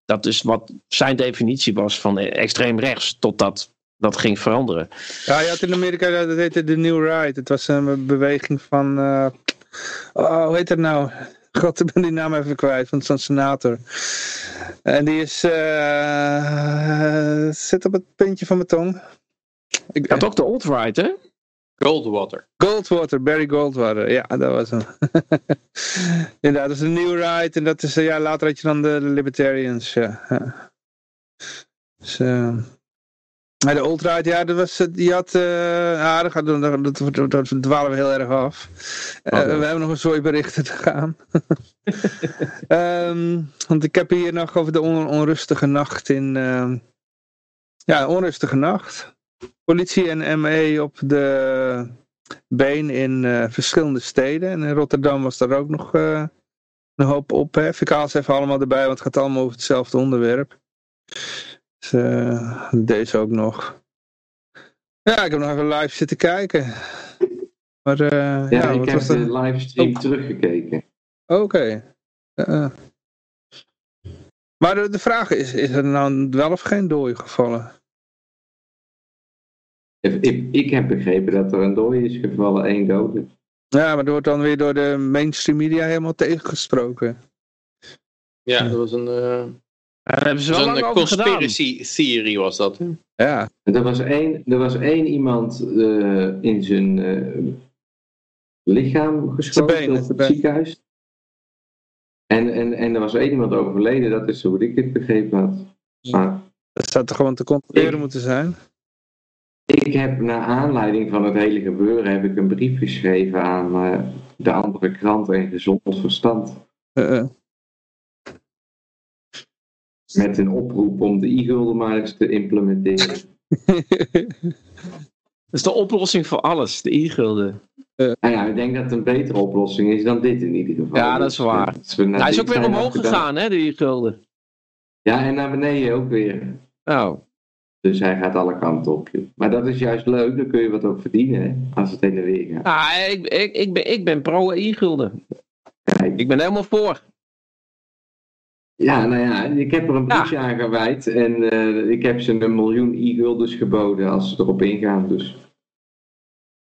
Dat is wat zijn definitie was van eh, extreem rechts. Totdat dat ging veranderen. Ja, je had in Amerika, dat heette de New Right. Het was een beweging van, eh, oh, hoe heet dat nou? God, ik ben die naam even kwijt, van zo'n senator. En die is, eh, zit op het puntje van mijn tong. Ik, had ook de alt-right, hè? Goldwater. Goldwater, Barry Goldwater, ja, dat was hem. Inderdaad, dat is de New Right en dat is, eh, ja, later had je dan de, Libertarians, ja. ja. Dus, eh, de alt-right, ja, dat was, eh, die had, eh ah, dat, gaat, dat, dat, dwalen we heel erg af. Oh, ja. we hebben nog een soort berichten te gaan. Ehm, want ik heb hier nog over de on- onrustige nacht in, ehm, ja, onrustige nacht. Politie en ME op de been in eh, verschillende steden. En in Rotterdam was daar ook nog eh, een hoop ophef. Ik haal ze even allemaal erbij, want het gaat allemaal over hetzelfde onderwerp. Dus, eh, deze ook nog. Ja, ik heb nog even live zitten kijken. Maar ja, Ja, ik heb dat? de livestream Oh. teruggekeken. Oké. Maar de, de vraag is, is er nou wel of geen dooi gevallen? Ik, ik heb begrepen dat er een dooi is gevallen, één dode. Ja, maar er wordt dan weer door de mainstream media helemaal tegengesproken. Ja, dat was een, eh, Daar hebben ze dat wel was lang een over gedaan. conspiracy theory was dat. Hè? Ja, Er was één, er was één iemand eh, in zijn eh, lichaam geschoten op het ziekenhuis. En, en, en er was één iemand overleden, dat is hoe ik het begrepen had. Maar dat zou toch gewoon te controleren Ik- moeten zijn? Ik heb naar aanleiding van het hele gebeuren heb ik een brief geschreven aan eh, de andere krant en gezond verstand. Eh, eh. Met een oproep om de e-gulden maar eens te implementeren. Dat is de oplossing voor alles, de e-gulden. Nou ja, ik denk dat het een betere oplossing is dan dit in ieder geval. Ja, dat is waar. Hij is ook weer omhoog gegaan, hè, de e-gulden. Ja, en naar beneden ook weer. Nou, Dus hij gaat alle kanten op. joh. Maar dat is juist leuk, dan kun je wat ook verdienen, hè, als het heen en weer gaat. ah, ik, ik, ik, ben, ik ben pro e-gulden. Kijk, Ik ben helemaal voor. ja, nou ja, ik heb er een briefje aan gewijd en eh, ik heb ze een miljoen e-guldens geboden als ze erop ingaan. Dus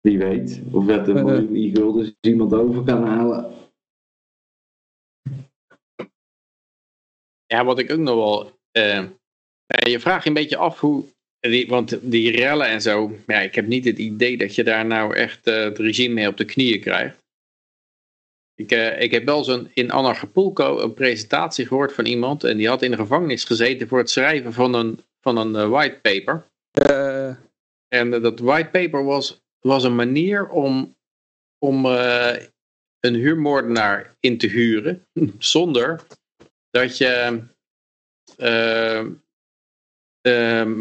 wie weet of dat een Eh, miljoen e-guldens iemand over kan halen. Ja, wat ik ook nog wel. eh, eh, je vraagt je een beetje af hoe. Die, want die rellen en zo. Ja, ik heb niet het idee dat je daar nou echt eh, het regime mee op de knieën krijgt. Ik, eh, ik heb wel zo'n in Anarchapulco een presentatie gehoord van iemand. En die had in de gevangenis gezeten voor het schrijven van een, van een eh, white paper. Eh, En eh, dat white paper was, was een manier om, om eh, een huurmoordenaar in te huren. Zonder dat je eh, eh,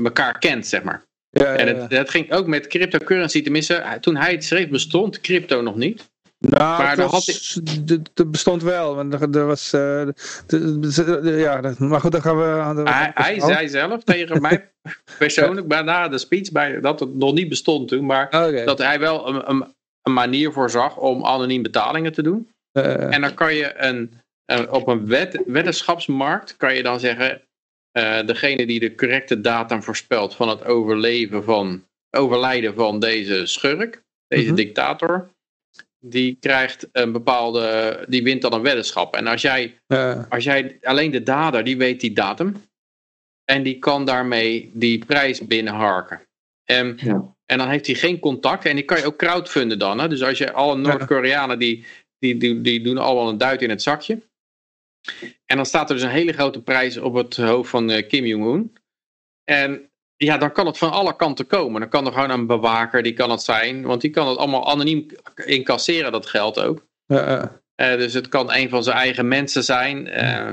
elkaar kent, zeg maar. ja, En ja. het, dat ging ook met cryptocurrency. Tenminste, toen hij het schreef bestond crypto nog niet. Nou, Maar het dan was- d- d- bestond wel. Want er, er was. eh, ja, dat- maar goed, dan gaan we. dan- Hij, hij zei zelf tegen mij persoonlijk, maar na de speech, bij, dat het nog niet bestond toen. Maar dat hij wel een, een, een manier voor zag om anoniem betalingen te doen. Eh, En dan kan je een, een- op een wet, weddenschapsmarkt kan je dan zeggen, eh, degene die de correcte datum voorspelt van het overleven van, overlijden van deze schurk, deze Mhm. dictator, die krijgt een bepaalde, die wint dan een weddenschap. En als jij, als jij alleen de dader, die weet die datum. En die kan daarmee die prijs binnenharken. En, Ja. en dan heeft hij geen contact. En die kan je ook crowdfunden dan. Hè? Dus als je alle Noord-Koreanen die, die, die, die doen allemaal een duit in het zakje. En dan staat er dus een hele grote prijs op het hoofd van eh, Kim Jong-un. En ja, dan kan het van alle kanten komen. Dan kan er gewoon een bewaker, die kan het zijn. Want die kan het allemaal anoniem incasseren, dat geld ook. eh, dus het kan een van zijn eigen mensen zijn. eh,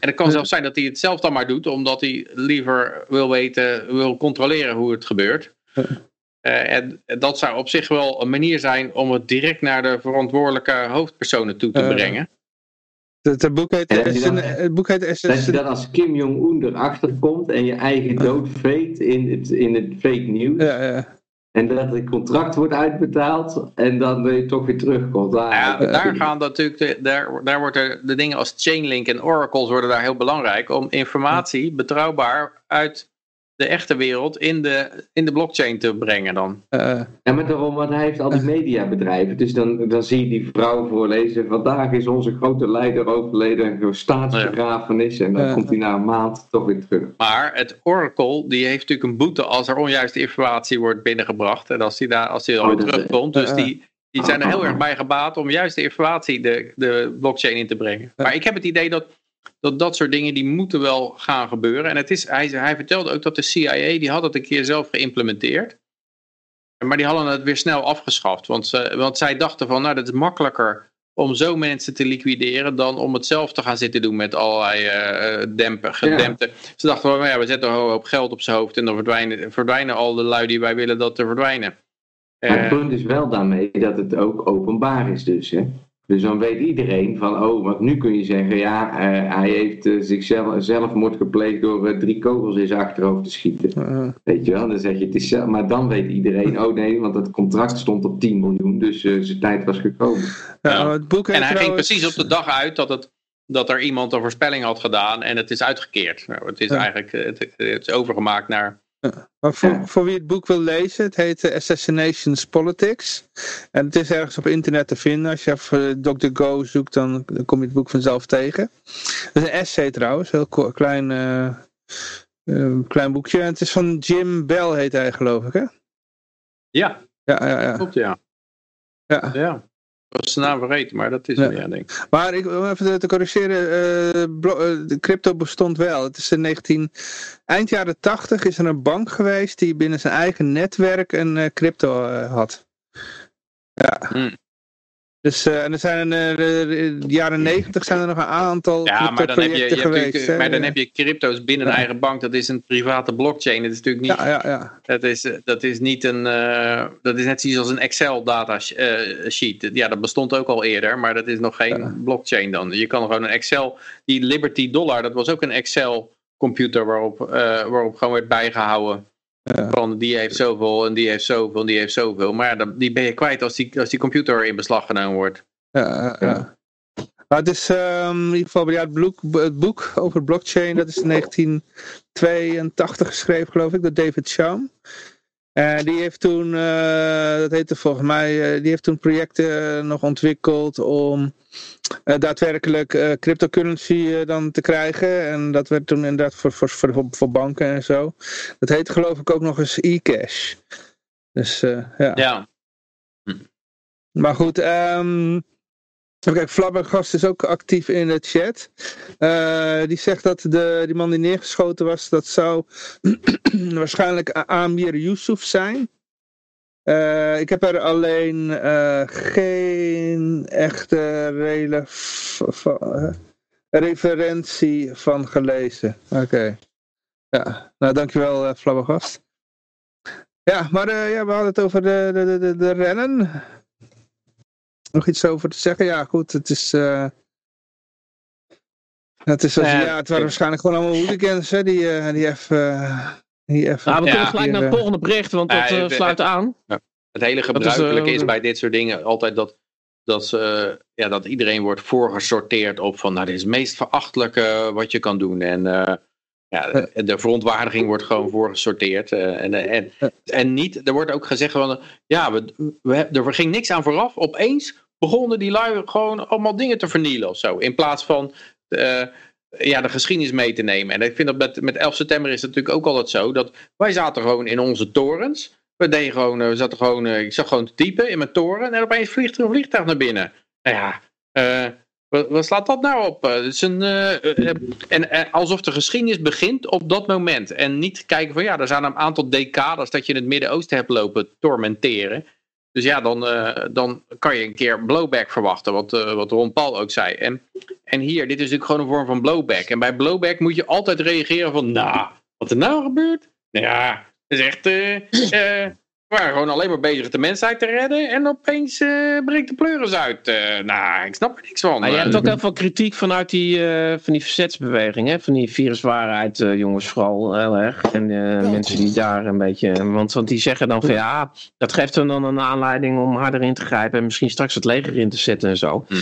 en het kan zelfs zijn dat hij het zelf dan maar doet, omdat hij liever wil weten, wil controleren hoe het gebeurt. En dat zou op zich wel een manier zijn om het direct naar de verantwoordelijke hoofdpersonen toe te Ja. Het, het boek heet, En je dan- het boek heet Dat je dan als Kim Jong-un erachter komt en je eigen dood faked in het, in het fake news. Ja, ja. En dat het contract wordt uitbetaald en dan je toch weer terugkomt. Ah, Ja, daar gaan natuurlijk de, daar, daar wordt er, de dingen als Chainlink en Oracles worden daar heel belangrijk om informatie betrouwbaar uit de echte wereld in de, in de blockchain te brengen dan. Eh, Ja, maar daarom, want hij heeft al die mediabedrijven. Dus dan, dan zie je die vrouw voorlezen. Vandaag is onze grote leider overleden. Een staatsbegrafenis. En dan komt hij na een maand toch weer terug. Maar het Oracle die heeft natuurlijk een boete als er onjuiste informatie wordt binnengebracht. En als die, daar, als die er Oh, terugkomt. Dus eh, die, die zijn er heel erg bij gebaat om juist de informatie de, de blockchain in te brengen. Maar ik heb het idee dat dat, dat soort dingen die moeten wel gaan gebeuren. En het is, hij, hij vertelde ook dat de CIA, die had het een keer zelf geïmplementeerd. Maar die hadden het weer snel afgeschaft. Want, ze, want zij dachten van, nou dat is makkelijker om zo mensen te liquideren dan om het zelf te gaan zitten doen met allerlei eh, dempen, gedempte. Ze dachten van, nou ja, we zetten een hoop geld op zijn hoofd en dan verdwijnen, verdwijnen al de lui die wij willen dat er verdwijnen. Maar het Eh, punt is wel daarmee dat het ook openbaar is dus. Hè? Dus dan weet iedereen van, oh, want nu kun je zeggen, ja, eh, hij heeft eh, zichzelf zelfmoord gepleegd door eh, drie kogels in zijn achterhoofd te schieten. Weet je wel, dan zeg je het is zelf, maar dan weet iedereen, oh nee, want het contract stond op 10 miljoen, dus zijn tijd was gekomen. ja, Ja. maar het boek en hij ging precies op de dag uit dat, het, dat er iemand een voorspelling had gedaan en het is uitgekeerd. Nou, het is Ja. eigenlijk het, het is overgemaakt naar... Maar voor, Ja. voor wie het boek wil lezen, het heet eh, Assassinations Politics. En het is ergens op internet te vinden. Als je even Dr. Go zoekt, dan, dan kom je het boek vanzelf tegen. Het is een essay trouwens, heel klein, eh, eh, klein boekje. En het is van Jim Bell, heet hij geloof ik, hè? Ja, Ja, ja, ja. klopt ja. ja. ja. Was zijn naam vergeten, maar dat is Ja. ja, denk ik. Maar ik, om even te corrigeren, de crypto bestond wel. Het is in 19, eind jaren 80 is er een bank geweest die binnen zijn eigen netwerk een eh, crypto had. Ja. Hmm. Dus, eh, en er zijn eh, de, de jaren 90 zijn er nog een aantal Ja, maar dan, heb je, je geweest. hè. maar dan heb je crypto's binnen een eigen bank. Dat is een private blockchain. Dat is natuurlijk niet... Ja, ja, ja. Dat is, eh, dat is niet een. dat is net zoiets als een Excel data sheet. Ja, dat bestond ook al eerder, maar dat is nog geen blockchain dan. Je kan gewoon een Excel. Die Liberty Dollar, dat was ook een Excel computer waarop, waarop gewoon werd bijgehouden. Ja. Van die heeft zoveel en die heeft zoveel en die heeft zoveel. Maar ja, die ben je kwijt als die, als die computer in beslag genomen wordt. Ja, ja, ja. Maar het is ehm, in ieder geval ja, het, boek, het boek over blockchain, dat is in 1982 geschreven geloof ik, door David Chaum. En die heeft toen, eh, dat heette volgens mij, eh, die heeft toen projecten eh, nog ontwikkeld om daadwerkelijk eh, cryptocurrency eh, dan te krijgen. En dat werd toen inderdaad voor, voor, voor, voor banken en zo. Dat heet geloof ik ook nog eens e-cash. Dus eh, ja. Ja, Maar goed, ehm even kijken, Flabbergast is ook actief in de chat. Eh, die zegt dat de, die man die neergeschoten was, dat zou waarschijnlijk Amir Yusuf zijn. Eh, ik heb er alleen eh, geen echte eh, referentie van gelezen. Oké. Ja, nou dankjewel uh, Flabbergast. Ja, maar ja, we hadden het over de, de, de, de, de rennen. Nog iets over te zeggen? Ja, goed, het is... het, is als, Nou ja, het waren waarschijnlijk gewoon allemaal hooligans hè, die, die even... eh, die even Nou, we Ja. kunnen gelijk naar het eh, volgende bericht, want dat Ja, eh, het- sluit aan. Het hele is, gebruikelijke eh, is, bij dit soort dingen altijd dat, dat, ze, ja, dat iedereen wordt voorgesorteerd op van nou, dit is het meest verachtelijke wat je kan doen. En eh, ja, de, de verontwaardiging wordt gewoon voorgesorteerd. eh, en, en, en niet, er wordt ook gezegd van ja, we, we, er ging niks aan vooraf. Opeens begonnen die lui gewoon allemaal dingen te vernielen of zo. In plaats van eh, ja, de geschiedenis mee te nemen. En ik vind dat met, met 11 september is het natuurlijk ook altijd zo dat wij zaten gewoon in onze torens. We deden gewoon, eh, we zaten gewoon, eh, ik zag gewoon te typen in mijn toren en opeens vliegt er een vliegtuig naar binnen. Nou ja, eh, wat, wat slaat dat nou op? Het is een, en, en alsof de geschiedenis begint op dat moment. En niet kijken van ja, er zijn een aantal decades dat je in het Midden-Oosten hebt lopen tormenteren. Dus ja, dan, eh, dan kan je een keer blowback verwachten, wat, eh, wat Ron Paul ook zei. En, en hier, dit is natuurlijk gewoon een vorm van blowback. En bij blowback moet je altijd reageren van, nou, wat er nou gebeurt? Nou ja, dat is echt, eh, we waren gewoon alleen maar bezig de mensheid te redden. En opeens eh breekt de pleuris uit. Eh, nou, ik snap er niks van. Maar je Eh, hebt ook heel veel kritiek vanuit die, eh, van die verzetsbeweging, hè? van die viruswaarheid, eh, jongens, vooral heel erg. En eh, mensen die daar een beetje. Want, want die zeggen dan van ja, dat geeft hem dan een aanleiding om harder in te grijpen en misschien straks het leger in te zetten en zo. Hmm.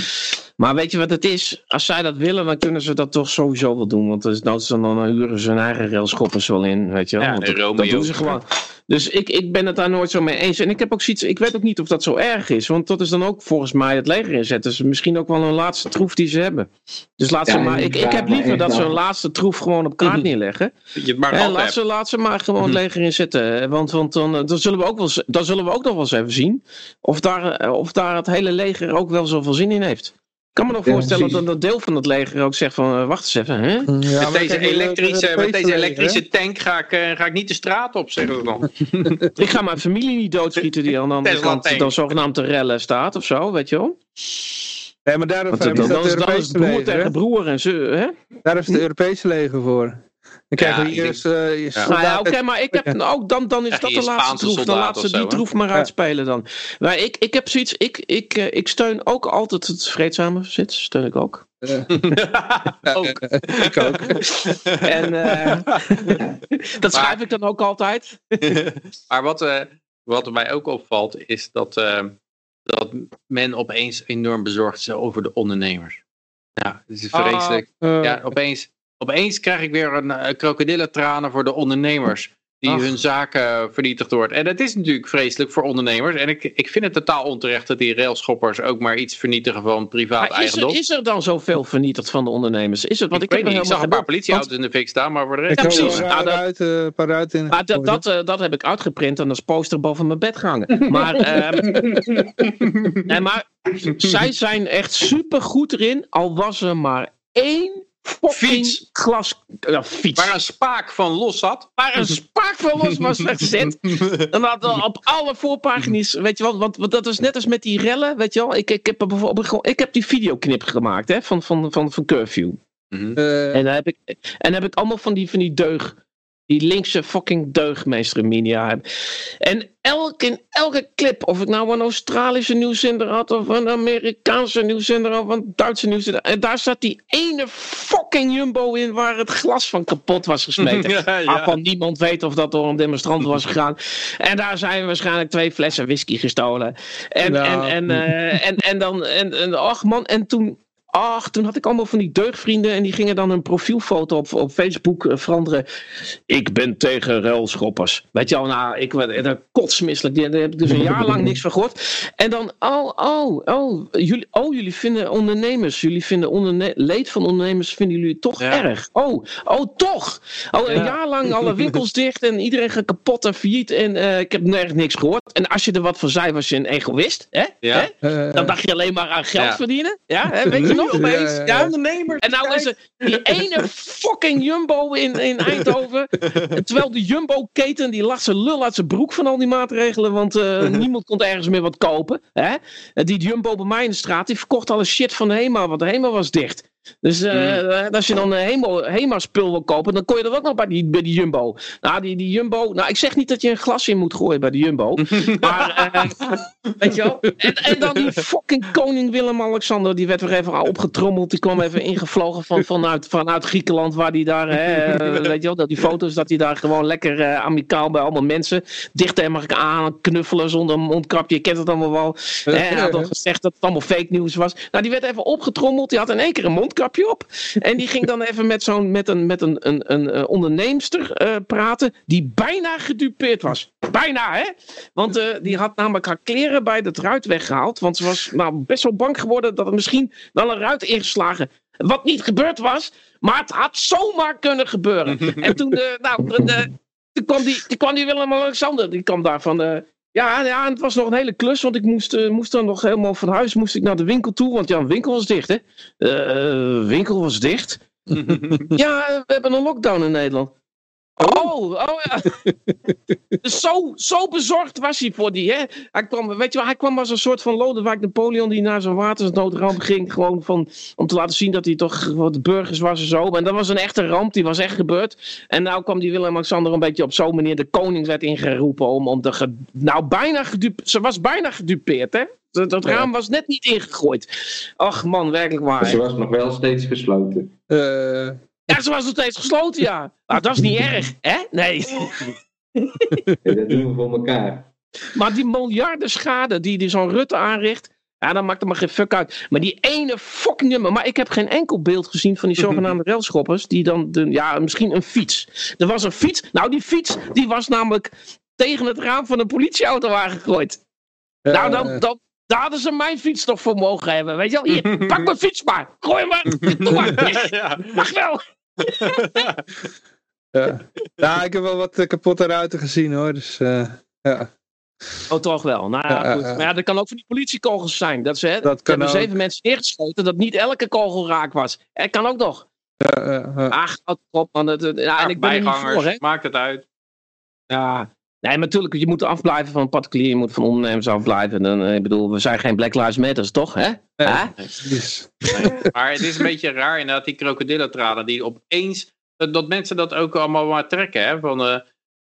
Maar weet je wat het is? Als zij dat willen, dan kunnen ze dat toch sowieso wel doen. Want dus, dan, dan, huren ze hun eigen railschoppers wel in, weet je wel. Ja, dat, dat doen ze gewoon. Dus ik, ik ben het daar nooit zo mee eens. En ik heb ook zoiets, ik weet ook niet of dat zo erg is. Want dat is dan ook volgens mij het leger inzetten. Dus misschien ook wel een laatste troef die ze hebben. Dus laat Ja, ze maar, ik ik, heb liever dat ze een laatste troef gewoon op kaart neerleggen. Dat je maar En laat hebt. ze, laat ze maar gewoon het leger inzetten. Want, want dan, eh, dan, zullen we ook wel, dan zullen we ook nog wel eens even zien. Of daar, eh, of daar het hele leger ook wel zoveel zin in heeft. Ik kan me nog Ja, voorstellen precies. dat een deel van het leger ook zegt van... eh, wacht eens even, hè? Ja, Met maar deze, kijk, de- de elektrische, met Europese deze leger, elektrische tank ga ik, eh, ga ik niet de straat op, zeggen ze dan. Ik ga mijn familie niet doodschieten die aan de andere Tesla kant tank. dan zogenaamd te rellen staat of zo, weet je wel? Nee, maar daar, is Europese het broer leger, tegen broer en hè? Daar is het Europese leger voor. Dan krijgen we eerst eh, Nou ja, oké, maar ik heb, nou, dan, dan is dat de laatste troef. Dan laten ze die troef maar Ja. uitspelen dan. Maar ik, ik heb zoiets, ik, ik, eh, ik steun ook altijd het vreedzame verzet, steun ik ook. Ook. ik ook. En eh, dat schrijf ik dan ook altijd. maar wat, eh, wat mij ook opvalt, is dat, eh, dat men opeens enorm bezorgd is over de ondernemers. Ja, het is vreselijk. Eh, Ja, opeens, opeens krijg ik weer een uh, krokodillentranen voor de ondernemers. Die Ach. hun zaken vernietigd wordt. En dat is natuurlijk vreselijk voor ondernemers. En ik, ik vind het totaal onterecht dat die railschoppers ook maar iets vernietigen van privaat Maar is, er, eigendom. is er dan zoveel vernietigd van de ondernemers? Is het? Want ik, ik, weet niet, ik zag een paar want- politieauto's in de fik staan, maar voor de rest... Ja, precies. een Nou, dat- ruiten, een paar ruiten in Maar dat, dat, eh, dat heb ik uitgeprint en als poster boven mijn bed gehangen. Maar, ehm, nee, maar zij zijn echt super goed erin, al was er maar één Fiets. glas fiets. Waar een spaak van los zat. Waar een spaak van los was. Dan had er op alle voorpagina's, weet je wel, want, want dat is net als met die rellen, weet je wel. Ik, ik, heb, bijvoorbeeld, ik heb die videoclip gemaakt hè, van, van, van, van Curfew. Eh, En dan heb ik, en dan heb ik allemaal van die, van die deug. Die linkse fucking deugmeester media. En elk, in elke clip, of ik nou een Australische nieuwszender had, of een Amerikaanse nieuwszender, of een Duitse nieuwszender. En daar zat die ene fucking jumbo in waar het glas van kapot was gesmeten. Ja, ja. Waarvan niemand weet of dat door een demonstrant was gegaan. En daar zijn waarschijnlijk twee flessen whisky gestolen. En, Nou. en, en, eh, en, en dan, en, en ach man, en toen, ach, toen had ik allemaal van die deugdvrienden en die gingen dan een profielfoto op, op Facebook eh, veranderen. Ik ben tegen ruilschoppers. Weet je wel, nou, ik werd er kotsmisselijk. Daar heb ik dus een jaar lang niks van gehoord. En dan, oh, oh, oh, jullie, oh, jullie vinden ondernemers, jullie vinden onderne leed van ondernemers, vinden jullie toch Ja. erg. Oh, oh, toch. Oh, een Ja. jaar lang alle winkels dicht en iedereen gaat kapot en failliet en eh, ik heb nergens niks gehoord. En als je er wat van zei, was je een egoïst. Hè? Ja. Hè? eh, Dan dacht je alleen maar aan geld Ja. verdienen. Ja, hè? weet je nog Ja, opeens? ja, ja. Ja, ondernemer. En nou is er die ene fucking Jumbo in, in Eindhoven. En terwijl de Jumbo-keten, die lag zijn lul uit zijn broek van al die maatregelen. Want eh, niemand kon ergens meer wat kopen. Hè? En Die Jumbo bij mij in de straat, die verkocht alle shit van de HEMA. Want de HEMA was dicht. Dus eh, als je dan een HEMA, HEMA-spul wil kopen, dan kon je dat ook nog bij die, bij die Jumbo. Nou, die, die Jumbo... Nou, ik zeg niet dat je een glas in moet gooien bij de Jumbo. maar, eh, weet je wel? En, en dan die fucking koning Willem-Alexander, die werd weer even opgetrommeld. Die kwam even ingevlogen van, vanuit, vanuit Griekenland, waar die daar, hè, eh, weet je wel, dat die foto's, dat hij daar gewoon lekker eh, amicaal bij allemaal mensen dicht tegen elkaar aan knuffelen zonder een mondkapje. Je kent het allemaal wel. Hij had al gezegd dat het allemaal fake nieuws was. Nou, die werd even opgetrommeld. Die had in één keer een mondkapje op. En die ging dan even met, zo'n, met een, met een, een, een, eh, onderneemster eh, praten die bijna gedupeerd was. Bijna, hè? Want eh, die had namelijk haar kleren bij de ruit weggehaald. Want ze was nou, best wel bang geworden dat het misschien wel een ruit ingeslagen. Wat niet gebeurd was, maar het had zomaar kunnen gebeuren. en toen, eh, nou, de, de- kwam die, toen kwam die Willem-Alexander, die kwam daar van... de ja, ja, het was nog een hele klus, want ik moest, eh, moest dan nog helemaal van huis moest ik naar de winkel toe. Want ja, een winkel was dicht, hè? Eh, winkel was dicht. ja, we hebben een lockdown in Nederland. Oh, oh ja. dus zo, zo bezorgd was hij voor die, hè. Hij kwam, weet je wel, hij kwam als een soort van Lodewijk Napoleon die naar zo'n watersnoodramp ging. Gewoon van, om te laten zien dat hij toch wat de burgers was en zo. En dat was een echte ramp, die was echt gebeurd. En nou kwam die Willem-Alexander een beetje op zo'n manier. De koning werd ingeroepen om, om de, ge- nou bijna gedupeerd, ze was bijna gedupeerd, hè. Dat, dat raam was net niet ingegooid. Ach man, werkelijk waar. Ze was nog wel steeds gesloten. eh, Ja, ze was nog steeds gesloten, ja. Nou, dat is niet erg, hè? Nee. Dat doen we voor elkaar. Maar die miljarden schade die, die zo'n Rutte aanricht. Ja, dan maakt het maar geen fuck uit. Maar die ene fucking nummer. Maar ik heb geen enkel beeld gezien van die zogenaamde railschoppers. Die dan, de, ja, misschien een fiets. Er was een fiets. Nou, die fiets, die was namelijk tegen het raam van een politieauto aangegooid. nou, dan, dan, daar hadden ze mijn fiets toch voor mogen hebben. Weet je wel? Hier, pak mijn fiets maar. Gooi maar. Doe maar. ja. Mag wel. Ja. ja, ik heb wel wat eh, kapotte ruiten gezien hoor. Dus eh, ja. Oh, toch wel. Nou ja, goed. Maar ja, dat kan ook van die politiekogels zijn. Dat ze, hè, Dat er kan hebben ook. zeven mensen neergeschoten dat niet elke kogel raak was. Dat kan ook nog. Ja, ja, ja. Ach, op man. Dat- ja, en ik ben er niet voor, hè. maakt het uit. Ja. Nee, maar natuurlijk, je moet afblijven van particulier. Je moet van ondernemers afblijven. Dan, eh, ik bedoel, we zijn geen Black Lives Matters, toch? Hè? Nee. Maar het is een beetje raar inderdaad, die krokodillentranen die opeens, dat, dat mensen dat ook allemaal maar trekken. Hè? Van, eh,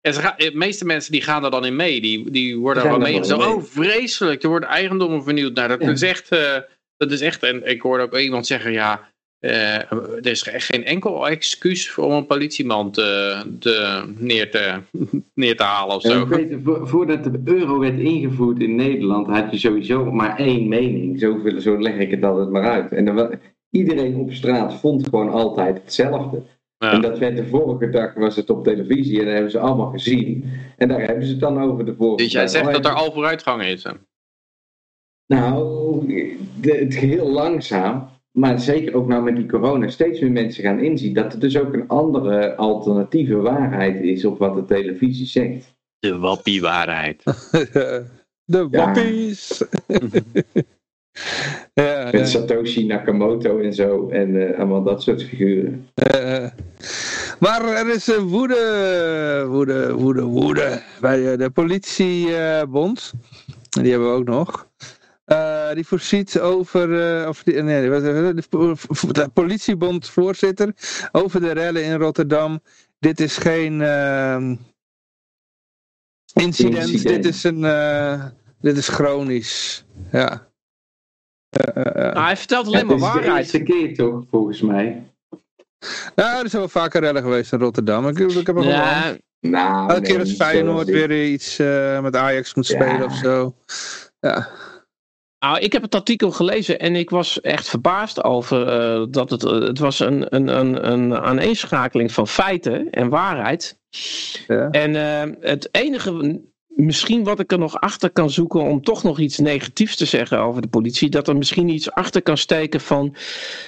en ze gaan, de meeste mensen die gaan er dan in mee. Die, die worden er wel mee. Zo, oh, vreselijk, er worden eigendommen vernieuwd. Nou, dat Ja. is echt, eh, dat is echt, en ik hoorde ook iemand zeggen, ja, eh, er is echt geen enkel excuus om een politieman te, te, neer, te, neer te halen of zo. weet, voordat de euro werd ingevoerd in Nederland, had je sowieso maar één mening. Zo, zo leg ik het altijd maar uit. En dan, iedereen op straat vond gewoon altijd hetzelfde. Ja. En dat werd de vorige dag, was het op televisie en dat hebben ze allemaal gezien. En daar hebben ze het dan over de vorige Dus jij dag. zegt Oh, dat er al vooruitgang is. hè? Nou, de, het geheel langzaam, maar zeker ook nou met die corona, steeds meer mensen gaan inzien dat er dus ook een andere alternatieve waarheid is op wat de televisie zegt. De wappie-waarheid. De wappies. ja, Met ja. Satoshi Nakamoto en zo en eh, allemaal dat soort figuren. Eh, maar er is een woede, woede, woede, woede bij eh, de politiebond. die hebben we ook nog. Eh, die voorziet over, eh, of die, nee, wat- de, de politiebondvoorzitter over de rellen in Rotterdam. Dit is geen ehm, incident, Incident. dit is een, eh, dit is chronisch. Ja. Eh, eh, eh. Nou, hij vertelt alleen Het maar is de waarheid. eerste keer toch, volgens mij. Nou, er zijn wel vaker rellen geweest in Rotterdam. Ik, ik heb er wel Ja, Nou, Elke keer als Feyenoord weer iets eh, met Ajax moet Ja. spelen of zo. Ja. Nou, ik heb het artikel gelezen en ik was echt verbaasd over eh, dat het, eh, het was een, een, een, een aaneenschakeling van feiten en waarheid. Ja. En eh, het enige, misschien wat ik er nog achter kan zoeken om toch nog iets negatiefs te zeggen over de politie, dat er misschien iets achter kan steken van,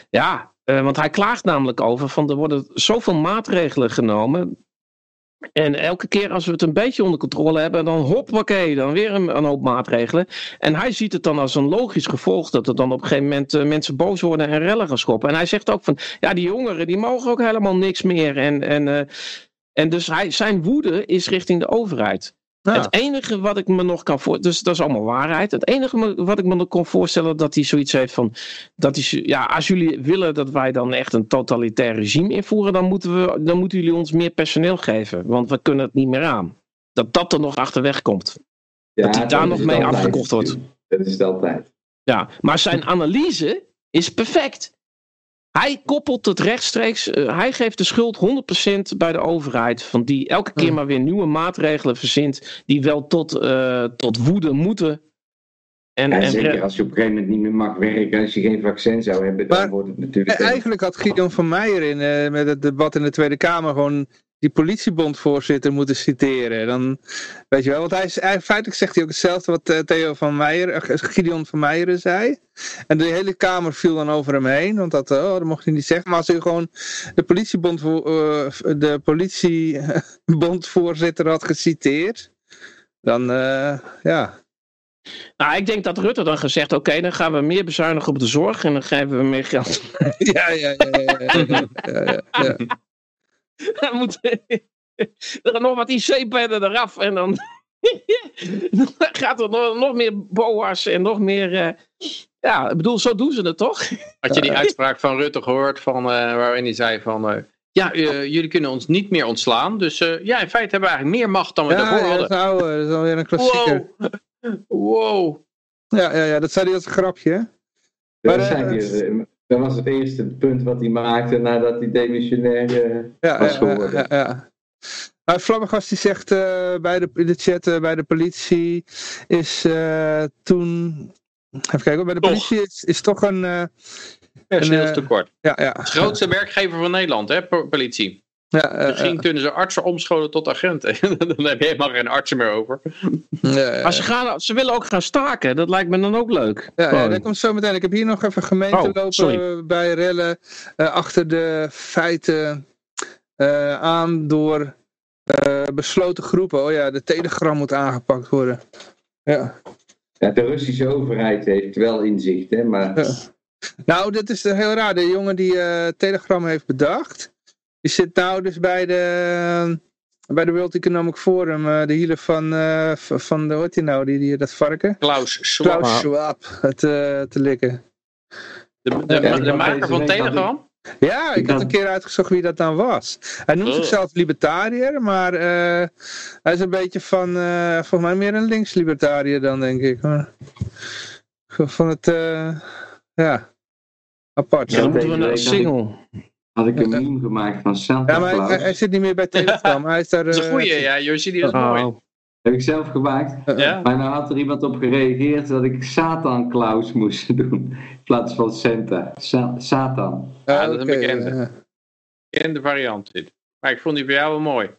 ja, want hij klaagt namelijk over van er worden zoveel maatregelen genomen. En elke keer als we het een beetje onder controle hebben, dan hoppakee, dan weer een, hoop maatregelen. En hij ziet het dan als een logisch gevolg dat er dan op een gegeven moment eh, mensen boos worden en rellen gaan schoppen. En hij zegt ook van, ja, die jongeren die mogen ook helemaal niks meer. En, en, eh, en dus zijn woede is richting de overheid. Het enige wat ik me nog kan voorstellen, dus dat is allemaal waarheid. Het enige wat ik me nog kan voorstellen, dat hij zoiets heeft van, dat hij, ja, als jullie willen dat wij dan echt een totalitair regime invoeren, dan moeten, we, dan moeten jullie ons meer personeel geven, want we kunnen het niet meer aan. Dat dat er nog achterweg komt. Ja, dat die daar nog mee afgekocht wordt. Dat is het altijd. Ja, maar zijn analyse is perfect. Hij koppelt het rechtstreeks, eh, hij geeft de schuld 100% bij de overheid, van die elke keer Hmm. maar weer nieuwe maatregelen verzint, die wel tot, eh, tot woede moeten. En, Ja, en zeker als je op een gegeven moment niet meer mag werken, als je geen vaccin zou hebben, dan wordt het natuurlijk... eh, eigenlijk had Gideon van Meijer in, eh, met het debat in de Tweede Kamer gewoon die politiebondvoorzitter moeten citeren. Dan, weet je wel, want hij, is- hij, feitelijk zegt hij ook hetzelfde wat eh, Theo van Meijer, eh, Gideon van Meijeren zei. En de hele Kamer viel dan over hem heen, want dat, oh, dat mocht hij niet zeggen. Maar als hij gewoon de politiebond, eh, de politiebondvoorzitter had geciteerd, dan, ja... Nou, ik denk dat Rutte dan gezegd, oké, dan gaan we meer bezuinigen op de zorg en dan geven we meer geld. Ja, ja, ja, ja, ja, ja, ja. Dan moet er gaan nog wat IC-bedden eraf en dan, dan gaat er nog, nog meer boa's en nog meer... eh, ja, ik bedoel, zo doen ze het toch? Had je die uitspraak van Rutte gehoord van, eh, waarin hij zei van... eh, ja, jullie kunnen ons niet meer ontslaan. Dus eh, ja, in feite hebben we eigenlijk meer macht dan we Ja, daarvoor ja, dat hadden. is, oude, dat is alweer een klassieker. Wow. Wow. Ja, ja, ja, dat zei hij als een grapje. hè? Maar, eh, dat was het eerste punt wat hij maakte nadat hij demissionair eh, Ja, was ja, geworden. ja, ja. Maar Flabbergast die zegt eh, bij de, in de chat eh, bij de politie is eh, toen even kijken, bij de Toch. politie is, is toch een... eh, Personeelstekort. ja, ja. Het grootste werkgever van Nederland, hè, po- politie. Ja, eh, Misschien kunnen ze artsen omscholen tot agenten. dan heb je helemaal geen artsen meer over. eh, ja, Maar ze, gaan, ze willen ook gaan staken. Dat lijkt me dan ook leuk. Ja, ja, dat komt zo meteen. Ik heb hier nog even gemeente Oh, lopen sorry. bij rellen eh, achter de feiten eh, aan door eh, besloten groepen. Oh ja, de telegram moet aangepakt worden. Ja. Ja, de Russische overheid heeft wel inzicht, hè, maar Ja. Nou, dit is eh, heel raar. De jongen die eh, telegram heeft bedacht, die zit nou dus bij de, bij de World Economic Forum, eh, de hielen van, eh, v- van de, die nou, die, die, dat varken? Klaus Schwab, Klaus Schwab, het, eh, te likken. de, de, Ja, maker van Telegram. Ja, ik had een keer uitgezocht wie dat dan was. Hij noemt Oh. zichzelf libertariër, maar eh, hij is een beetje van, eh, volgens mij meer een links-libertariër dan, denk ik. Maar, van het, eh, ja, apart. Ja, dan moeten we een single. Had ik een meme gemaakt van Santa maar hij, Claus. hij- hij zit niet meer bij Telegram. Hij is daar... Dat is een eh, goeie, ja, Josie, die is mooi. Oh. Heb ik zelf gemaakt. Ja? Maar nou had er iemand op gereageerd dat ik Satan Klaus moest doen. In plaats van Santa. Sa- Satan. Ja, dat is een bekende. ja. In de variant dit. Maar ik vond die voor jou wel mooi.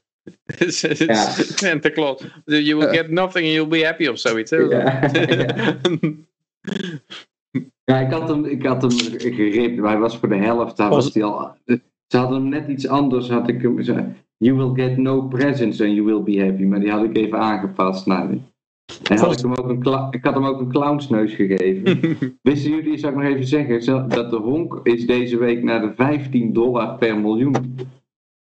Ja. Santa Claus. You will get nothing and you'll be happy of zoiets. Hè? Ja. Ja, ik had hem, ik had hem geript, maar hij was voor de helft. Daar was hij al, ze hadden hem net iets anders. Had ik hem, zo, you will get no presents and you will be happy. Maar die had ik even aangepast naar die. En had ik, hem ook een ik had hem ook een clownsneus gegeven. Wisten jullie, zou ik nog even zeggen, dat de honk is deze week naar de 15 dollar per miljoen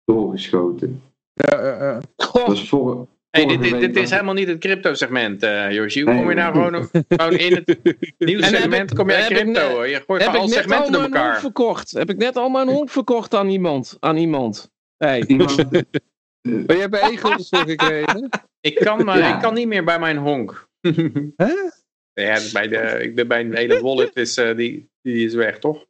doorgeschoten. Ja, ja, ja. Dat is voor, Hey, dit, dit, dit is helemaal niet het crypto segment, eh Josie. Hoe Nee. kom je nou gewoon, gewoon in het nieuwe segment? ik- Kom jij crypto net- hoor. Je gooit Heb al segmenten door mijn honk elkaar. verkocht? Heb ik net al mijn honk verkocht aan iemand? Aan iemand? Hey. iemand, Maar je hebt voor gekregen. Ik kan, maar Ja. ik kan niet meer bij mijn honk. Hè? Ja, bij de, ik ben bij een hele wallet, is, eh, die, die is weg, toch?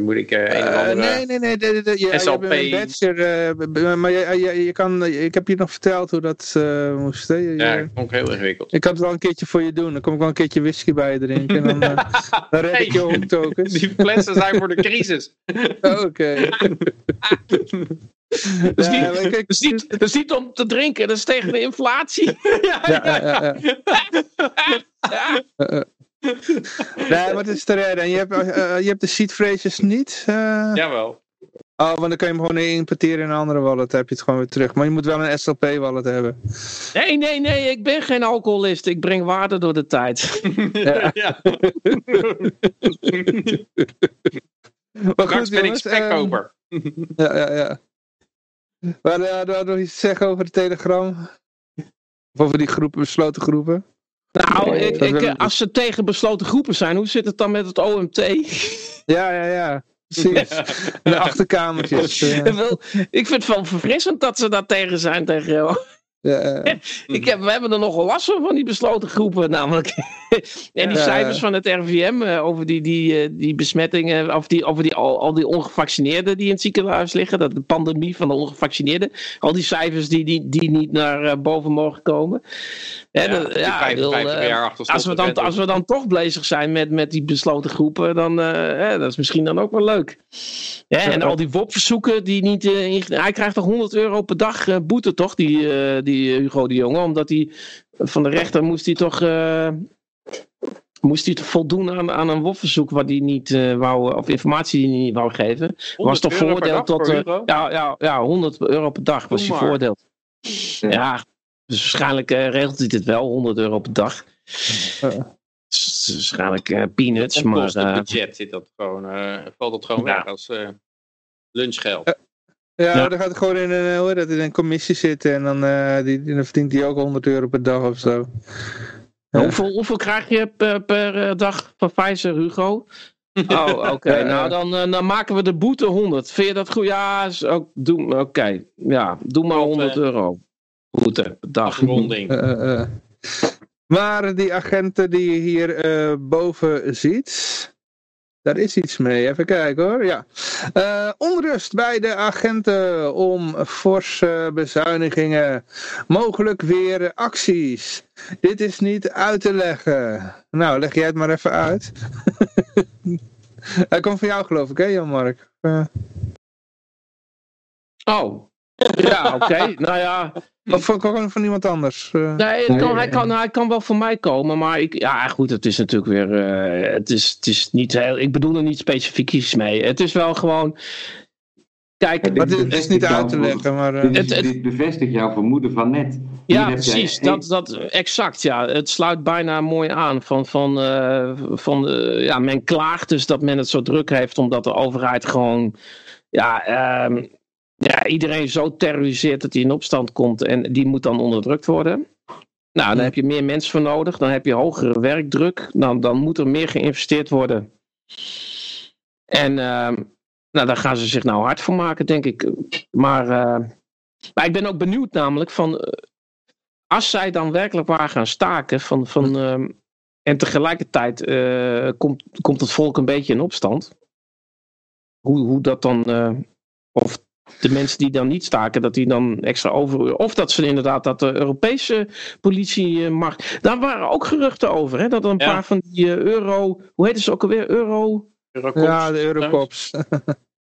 Moet ik eh, een of Eh, andere... nee, nee, nee. de- de- de- ja, je SLP. hebt een badger, eh, b- b- maar je, je, je kan, ik heb je nog verteld hoe dat moest. Hè? Je- Ja, je- dat vond ik heel ingewikkeld. ik kan het wel een keertje voor je doen. Dan kom ik wel een keertje whisky bij je drinken. En dan, dan red ik je Hey. honktokens. Die flessen zijn voor de crisis. Oké. Dus, Ja, niet, kijk, dus, niet, dus niet om te drinken, dat is tegen de inflatie. ja, Ja, ja, ja. Nee, maar het is te redden. En je hebt, eh, je hebt de seed phrases niet. eh? Jawel. Oh, want dan kan je hem gewoon importeren in een andere wallet. Dan heb je het gewoon weer terug. Maar je moet wel een SLP wallet hebben. Nee, nee, nee, ik ben geen alcoholist. Ik breng waarde door de tijd. Ja. ja. Maar Straks ben ik jongens, ehm, spekkoper. Ja, ja, ja. Maar uh, hadden we nog iets te zeggen over de Telegram? Of over die groepen, besloten groepen? Nou, Nee, ik, ik, als ze tegen besloten groepen zijn, hoe zit het dan met het OMT? Ja, ja, ja. Precies. De achterkamertjes. eh. Wel, ik vind het wel verfrissend dat ze daar tegen zijn. Tegen, ja. ik heb, we hebben er nogal last van, van die besloten groepen namelijk. en die Ja. cijfers van het RIVM eh, over die, die, eh, die besmettingen, of die, over die, al, al die ongevaccineerden die in het ziekenhuis liggen, dat de pandemie van de ongevaccineerden, al die cijfers die, die, die niet naar eh, boven mogen komen. Hè, Ja, dat- die ja, 55 ik bedoel, eh, jaar achterstand. als we, dan, als we dan toch bezig zijn met, met die besloten groepen, dan uh, hè, dat is misschien dan ook wel leuk. Ja, en al die WOP-verzoeken die niet. Uh, in, hij krijgt toch 100 euro per dag uh, boete, toch? Die, uh, die Hugo de Jonge. Omdat hij van de rechter moest hij toch. Uh, moest hij voldoen aan, aan een WOP-verzoek wat hij niet wou. of informatie die hij niet wou geven. Was toch veroordeeld tot. ja, ja, ja, 100 euro per dag was hij veroordeeld. Ja. ja. Dus waarschijnlijk regelt hij dit wel, 100 euro per dag. Dus waarschijnlijk uh, peanuts. Maar, uh, budget zit dat gewoon, uh, valt dat gewoon ja. weg als uh, lunchgeld. Ja, ja, dan gaat het gewoon in een, hoe dat, in een commissie zitten en dan, uh, die, dan verdient hij ook 100 euro per dag of zo. Ja. Hoeveel, hoeveel krijg je per, per dag van Pfizer, Hugo? Oh, oké. Okay. nou, dan, dan maken we de boete 100. Vind je dat goed? Ja, oké. Okay. Ja, doe maar 100 euro. Boete per dag. Ronding. Uh, maar die agenten die je hier uh, boven ziet, daar is iets mee. Even kijken hoor. Ja. Eh, onrust bij de agenten om forse bezuinigingen. Mogelijk weer acties. Dit is niet uit te leggen. Nou, leg jij het maar even uit. Hij komt van jou geloof ik, hè Jan-Mark? Eh, Oh, ja, oké. nou ja, Of van, van, van iemand anders? Eh, nee, het kan, hij, kan, hij kan wel voor mij komen, maar ik, ja goed, het is natuurlijk weer, eh, het, is, het is niet heel, ik bedoel er niet specifiek iets mee. Het is wel gewoon, kijk, maar dit is niet uit te leggen, maar... eh, Dit, Het- het- dit bevestigt jouw vermoeden van net. Hier Ja, jij precies. Dat, dat, exact, ja. Het sluit bijna mooi aan. Van, van, eh, van, ja, men klaagt dus dat men het zo druk heeft, omdat de overheid gewoon ja, ehm, ja, iedereen zo terroriseert dat hij in opstand komt en die moet dan onderdrukt worden. Nou, dan heb je meer mensen voor nodig, dan heb je hogere werkdruk, dan, dan moet er meer geïnvesteerd worden. En ehm, nou, daar gaan ze zich nou hard voor maken, denk ik. Maar, eh, maar ik ben ook benieuwd namelijk van eh, als zij dan werkelijk waar gaan staken van, van, ehm, en tegelijkertijd eh, komt, komt het volk een beetje in opstand. Hoe, hoe dat dan, of de mensen die dan niet staken, dat die dan extra overuren. Of dat ze inderdaad dat de Europese politie eh, mag. Daar waren ook geruchten over, hè, dat er een Ja. paar van die eh, euro, hoe heet ze ook alweer, euro... ja, de Eurocops.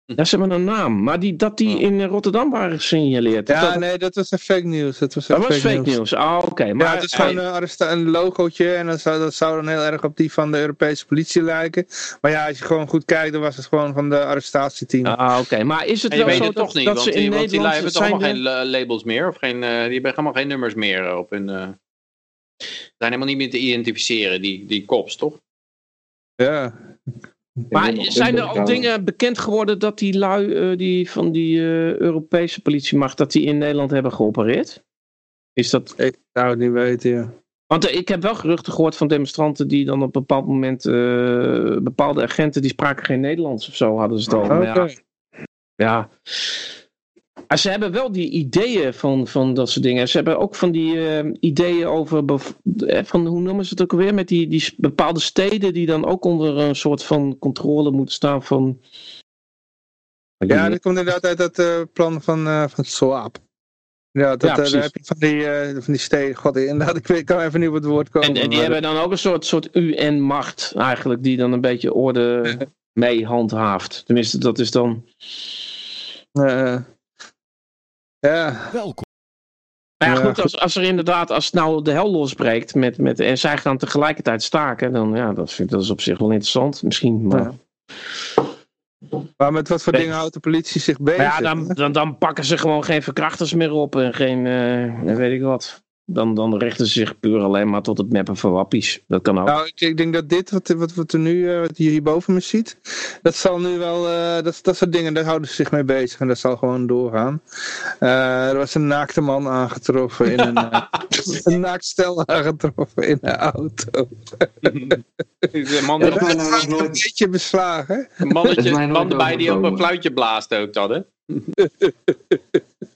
Ja, ze hebben een naam, maar die, dat die in Rotterdam waren gesignaleerd. Ja, dat, nee, dat was een fake news. Dat was, dat echt was fake nieuws. Ah, oké. maar ja, het is gewoon een, arresta- een logootje en dat zou, dat zou dan heel erg op die van de Europese politie lijken. Maar ja, als je gewoon goed kijkt, dan was het gewoon van de arrestatieteam. Ah, oké. Maar is het wel weet zo het dat, toch niet, dat want ze in die, want hebben toch allemaal geen la- labels meer. Of geen, eh, die hebben helemaal geen nummers meer op hun... eh zijn helemaal niet meer te identificeren, die, die kops, toch? Ja. Maar zijn er al dingen bekend geworden dat die lui eh, die van die eh, Europese politiemacht, dat die in Nederland hebben geopereerd? Is dat... Ik zou het niet weten, ja. Want eh, ik heb wel geruchten gehoord van demonstranten die dan op een bepaald moment eh, bepaalde agenten die spraken geen Nederlands of zo hadden ze het over. Ja, ja. Maar ze hebben wel die ideeën van, van dat soort dingen. Ze hebben ook van die eh, ideeën over, eh, van, hoe noemen ze het ook alweer, met die, die bepaalde steden die dan ook onder een soort van controle moeten staan van... Ja, dat komt inderdaad uit dat eh, plan van, eh van Swap. Ja, dat, Ja, precies. daar heb je van die, van die steden. God, inderdaad, ik weet, kan even niet op het woord komen. En, en die maar- hebben dan ook een soort, soort UN-macht eigenlijk, die dan een beetje orde mee handhaaft. Tenminste, dat is dan... eh, ja, Welkom. Maar ja, goed, als, als er inderdaad, als nou de hel losbreekt met, met, en zij gaan tegelijkertijd staken, dan ja, dat, vind ik, dat is op zich wel interessant misschien. Maar, Ja. maar met wat voor Nee. dingen houdt de politie zich bezig? maar ja, dan, dan, dan pakken ze gewoon geen verkrachters meer op en geen, eh, weet ik wat. Dan, dan richten ze zich puur alleen maar tot het mappen van wappies. Dat kan ook. Nou, ik, ik denk dat dit, wat, wat, wat, er nu, eh, wat je hier boven me ziet, dat zal nu wel, eh, dat, dat soort dingen, daar houden ze zich mee bezig en dat zal gewoon doorgaan. Eh, er was een naakte man aangetroffen in een, eh, een naakt stel aangetroffen in een auto. De man, Ja, Dat is een beetje beslagen. een mannetje, man bij die op een fluitje blaast ook dat, hè?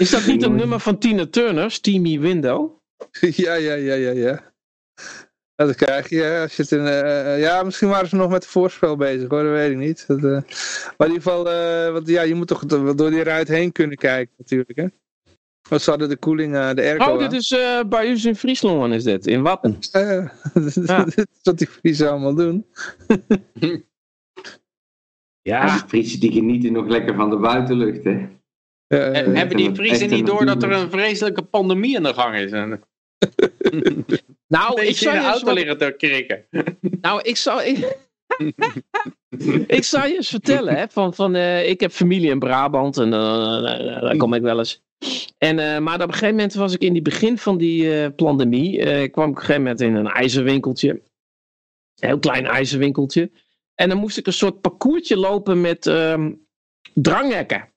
Is dat niet een nummer van Tina Turner, Steamy Window? ja, ja, ja, ja, ja. Dat krijg je als je het in... eh, ja, misschien waren ze nog met het voorspel bezig hoor, dat weet ik niet. Dat, eh, maar in ieder geval, eh, want, ja, je moet toch do- door die ruit heen kunnen kijken natuurlijk hè. Want ze hadden de koeling, eh, de airco Oh, dit is eh, bij u in Friesland is dit, in Wappen. Eh, Ja. dit is wat die Friesen allemaal doen. Ja, Friesen die genieten nog lekker van de buitenlucht, hè. En eh, hebben die echt Friesen niet door dat er een vreselijke pandemie aan de gang is? En Nou, een ik zou je auto wat- liggen te krikken. Nou, ik zou. Ik, ik zou je eens vertellen, hè, van, van, eh, ik heb familie in Brabant en eh, daar kom ik wel eens. En, eh, maar op een gegeven moment was ik in die begin van die eh, pandemie, eh, kwam ik op een gegeven moment in een ijzerwinkeltje. Een heel klein ijzerwinkeltje. En dan moest ik een soort parcoursje lopen met ehm dranghekken.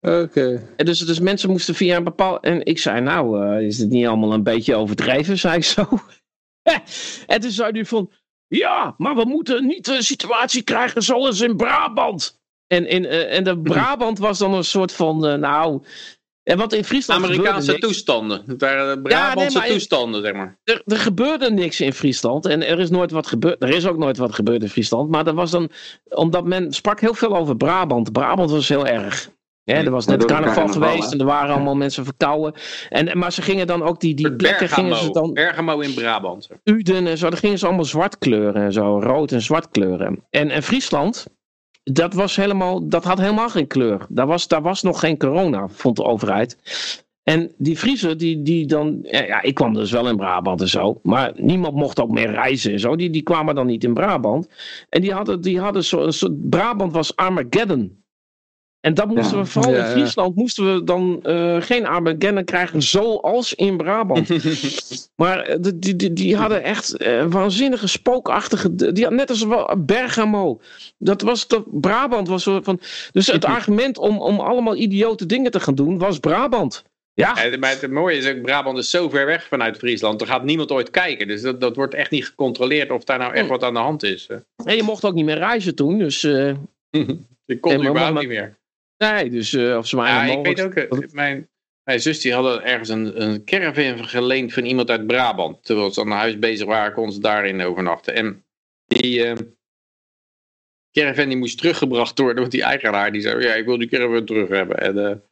Oké. En dus, dus mensen moesten via een bepaald. En ik zei, nou, eh, is het niet allemaal een beetje overdreven, zei ik zo. en toen zei hij van, ja, maar we moeten niet een situatie krijgen zoals in Brabant. En, in, eh, en de Brabant was dan een soort van, eh, nou, En wat in Friesland Amerikaanse toestanden. Het waren Brabantse maar in- toestanden, zeg maar. er, er gebeurde niks in Friesland. En er is nooit wat gebeurd. Er is ook nooit wat gebeurd in Friesland. Maar dat was dan. Omdat men sprak heel veel over Brabant. Brabant was heel erg. Ja, er was net carnaval geweest en er waren allemaal mensen verkouden. En, maar ze gingen dan ook die, die plekken gingen ze dan Bergamo in Brabant. Uden en zo. Dan gingen ze allemaal zwart kleuren en zo. Rood en zwart kleuren. En, en Friesland, dat, was helemaal, dat had helemaal geen kleur. Daar was, daar was nog geen corona, vond de overheid. En die Friesen, die, die dan. Ja, ja, ik kwam dus wel in Brabant en zo. Maar niemand mocht ook meer reizen en zo. Die, die kwamen dan niet in Brabant. En die hadden, die hadden zo, een soort. Brabant was Armageddon. En dat moesten Ja. we, vooral Ja, in ja. Friesland, moesten we dan eh, geen Armageddon krijgen zoals in Brabant. Maar eh, die, die, die, die hadden echt eh, waanzinnige spookachtige. Die, had- net als Bergamo. Dat was dat Brabant was zo van. Dus het argument om, om allemaal idiote dingen te gaan doen was Brabant. Ja, Ja, maar het mooie is ook, Brabant is zo ver weg vanuit Friesland. Er gaat niemand ooit kijken. Dus dat, dat wordt echt niet gecontroleerd of daar nou echt wat aan de hand is. en je mocht ook niet meer reizen toen. Dus eh, Ik kon überhaupt maar- niet meer. Nee, dus eh, of ze maar Ja, ik weet ook, eh, mijn, mijn zus die hadden ergens een, een caravan geleend van iemand uit Brabant. Terwijl ze aan huis bezig waren, konden ze daarin overnachten. En die eh, caravan die moest teruggebracht worden, want die eigenaar die zei, ja, ik wil die caravan terug hebben. En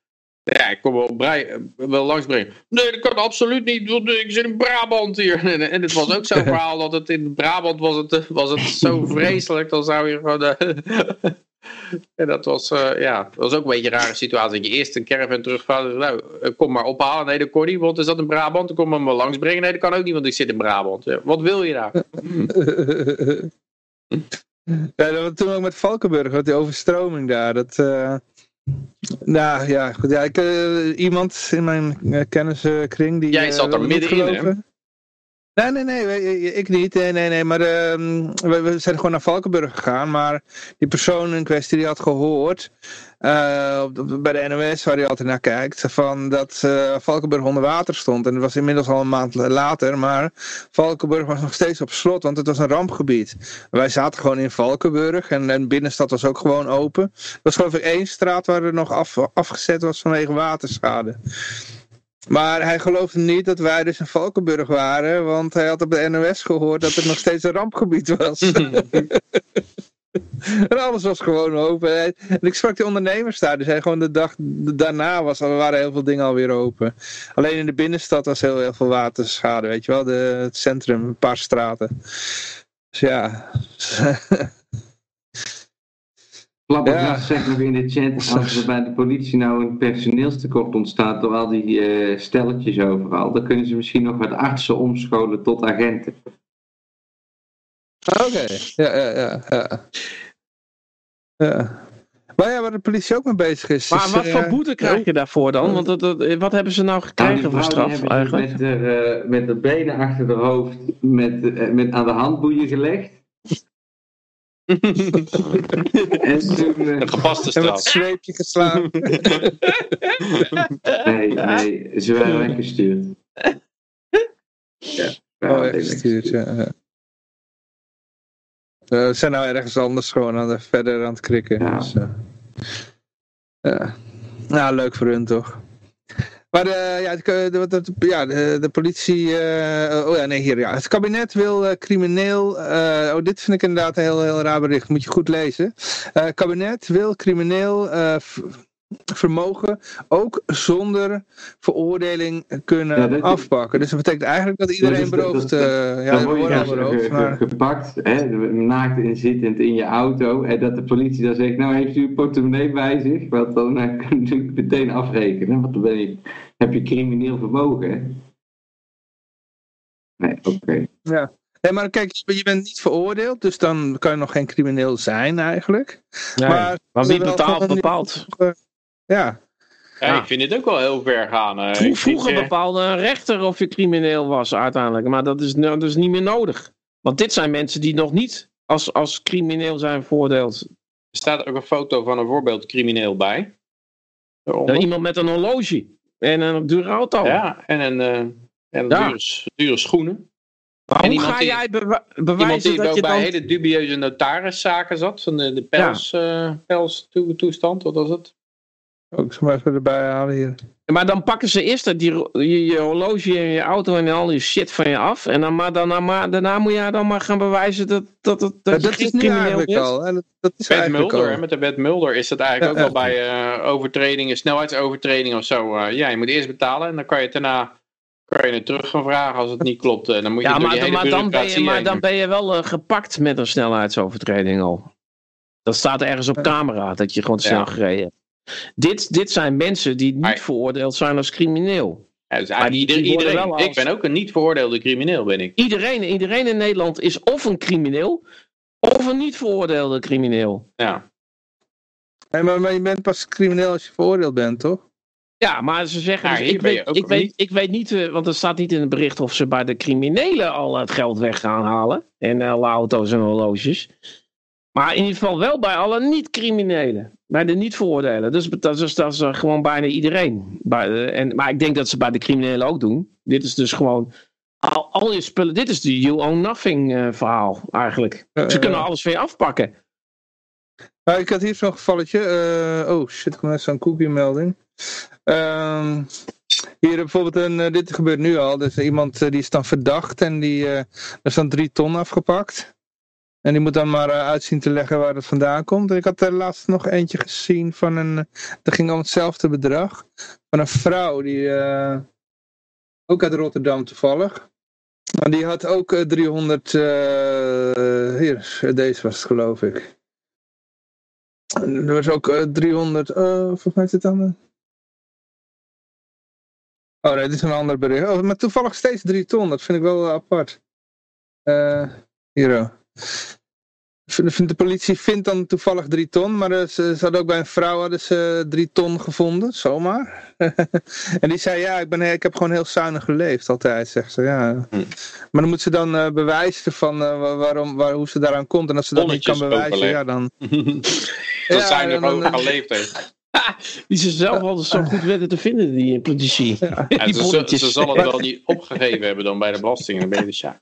ja, ik kom wel, brei, wel langsbrengen. Nee, dat kan absoluut niet, want ik zit in Brabant hier. En, en het was ook zo'n verhaal dat het in Brabant was het, was het zo vreselijk, dan zou je gewoon... En dat was, eh, ja, dat was ook een beetje een rare situatie. Dat je eerst een caravan terugvalt. Nou, eh, kom maar ophalen. Nee, dat kon niet, want is dat in Brabant? Dan kom maar maar langsbrengen. Nee, dat kan ook niet, want ik zit in Brabant. Wat wil je daar? Ja, dat was toen ook met Valkenburg, wat die overstroming daar. Dat, eh, nou ja, goed, ja ik, iemand in mijn kenniskring die... Jij zat er middenin. Nee, nee, nee, ik niet. Nee, nee, nee maar ehm, we, zijn gewoon naar Valkenburg gegaan. Maar die persoon in kwestie die had gehoord eh, bij de NOS, waar hij altijd naar kijkt, van dat eh, Valkenburg onder water stond. En dat was inmiddels al een maand later, maar Valkenburg was nog steeds op slot, want het was een rampgebied. Wij zaten gewoon in Valkenburg en de binnenstad was ook gewoon open. Er was geloof ik één straat waar er nog af, afgezet was vanwege waterschade. Maar hij geloofde niet dat wij dus in Valkenburg waren, want hij had op de NOS gehoord dat het nog steeds een rampgebied was. en alles was gewoon open. En ik sprak die ondernemers daar, die zeiden gewoon de dag daarna was, er waren heel veel dingen alweer open. Alleen in de binnenstad was heel, heel veel waterschade, weet je wel, de, het centrum, een paar straten. Dus ja, Flabbergast Ja. zegt nog in de chat, als er bij de politie nou een personeelstekort ontstaat door al die eh, stelletjes overal, dan kunnen ze misschien nog wat artsen omscholen tot agenten. Oké, ja, ja, ja, ja. ja. Maar ja, waar de politie ook mee bezig is. Maar is, wat voor eh, boete krijg je daarvoor dan? Want dat, dat- wat hebben ze nou Nou, gekregen voor straf hebben ze eigenlijk? Met de, eh, met de benen achter de hoofd met, eh, met aan de handboeien gelegd. En toen, eh, Een gepaste En met een straf. zweepje geslaan. nee, nee, ze werden weggestuurd. Ja, Oh, weggestuurd, ja. ja. Eh, we zijn nou ergens anders gewoon aan de, verder aan het krikken. Ja. Dus, eh, ja. Nou, leuk voor hun toch. Maar de, ja, de, ja, de, politie... eh, oh ja, nee, hier. Ja. Het kabinet wil eh, crimineel... eh, oh, dit vind ik inderdaad een heel, heel raar bericht. Moet je goed lezen. Eh, kabinet wil crimineel eh, vermogen ook zonder veroordeling kunnen Ja, dat- afpakken. Dus dat betekent eigenlijk dat iedereen dat- beroofd... dat- eh, ja, dan word je dus beroofd, maar... gepakt, hè, naakt en zittend in je auto. En dat de politie dan zegt, nou heeft u uw portemonnee bij zich? Want dan eh, kun je natuurlijk meteen afrekenen. Want dan ben je, heb je crimineel vermogen. hè. Nee, oké. Ja. Nee, maar kijk, je bent niet veroordeeld, dus dan kan je nog geen crimineel zijn eigenlijk. Nee, maar- maar wie betaalt bepaalt? Ja, Ja, ik vind dit ook wel heel ver gaan. eh. Ik Vroeger eh, bepaalde een rechter of je crimineel was uiteindelijk. Maar dat is, dat is niet meer nodig. Want dit zijn mensen die nog niet als, als crimineel zijn veroordeeld. Er staat ook een foto van een voorbeeldcrimineel bij. Daaronder. Ja, iemand met een horloge en een dure auto. Ja, en een, eh, en Ja. dure, schoenen. En hoe iemand ga die- jij bewa- Iemand bewijzen die dat ook je bij dan... hele dubieuze notariszaken zat. Van de, de pels, eh, pels toe- toestand, wat was het? Ook zo maar even erbij halen hier. Maar dan pakken ze eerst dat die, je, je horloge en je auto en al die shit van je af. En dan maar, daarna, maar daarna moet je dan maar gaan bewijzen dat, dat, dat, dat, dat is nu crimineel eigenlijk bent. al. Dat, dat is eigenlijk Mulder, al. met de wet Mulder is dat eigenlijk Ja, ook wel bij eh, overtredingen, snelheidsovertredingen of zo. eh, ja, je moet eerst betalen en dan kan je het daarna kan je het terug gaan vragen als het niet klopt. En dan moet je Ja, maar, die hele maar, dan ben je, maar dan ben je wel eh, gepakt met een snelheidsovertreding al. Dat staat ergens op camera, dat je gewoon te snel Ja. gereden hebt. Dit, dit zijn mensen die niet Maar- veroordeeld zijn als crimineel. Ja, dus Maar eigenlijk die- die ieder- iedereen, als- Ik ben ook een niet veroordeelde crimineel, ben ik. Iedereen, iedereen in Nederland is of een crimineel, of een niet veroordeelde crimineel. Ja. Maar, maar je bent pas crimineel als je veroordeeld bent, toch? Ja, maar ze zeggen, Nou, dus, ik, weet, ik, weet, niet. ik weet niet, eh, want er staat niet in het bericht of ze bij de criminelen al het geld weg gaan halen. En alle auto's en horloges. Maar in ieder geval wel bij alle niet-criminelen. Bij de niet-veroordelen. Dus dat is, dat is eh, gewoon bijna iedereen. Bij, eh, en, maar ik denk dat ze bij de criminelen ook doen. Dit is dus gewoon al, al je spullen. Dit is de you own nothing eh, verhaal eigenlijk. Ze kunnen alles van je afpakken. Nou, ik had hier zo'n gevalletje. oh shit, ik kom net zo'n cookie melding. Ehm, hier bijvoorbeeld, een, dit gebeurt nu al. Dus iemand die is dan verdacht en die, is dan drie ton afgepakt. En die moet dan maar eh, uitzien te leggen waar het vandaan komt. En ik had er laatst nog eentje gezien van een, eh, dat ging om hetzelfde bedrag. Van een vrouw die, eh, ook uit Rotterdam toevallig. Maar die had ook eh, 300, eh, hier, deze was het geloof ik. En Er was ook eh, 300, eh volgens mij het dan... eh, Oh nee, dit is een ander bericht. Oh, maar toevallig steeds 3 ton, dat vind ik wel eh, apart. Eh hier De politie vindt dan toevallig 3 ton, maar eh, ze, ze hadden ook bij een vrouw hadden ze 3 ton gevonden, zomaar. en die zei, ja, ik, ben, ik heb gewoon heel zuinig geleefd, altijd, zegt ze. Ja. Hm. Maar dan moet ze dan eh, bewijzen van eh, wa- waarom, waar, hoe ze daaraan komt. En als ze dat niet kan bewijzen, ja, dan... Dat Ja, zijn er dan- ook geleefd heeft. Die ze zelf altijd zo goed weten te vinden, die politici. Ja, die ze, ze, zal het wel niet opgegeven hebben dan bij de belasting. Dan ben je dus ja.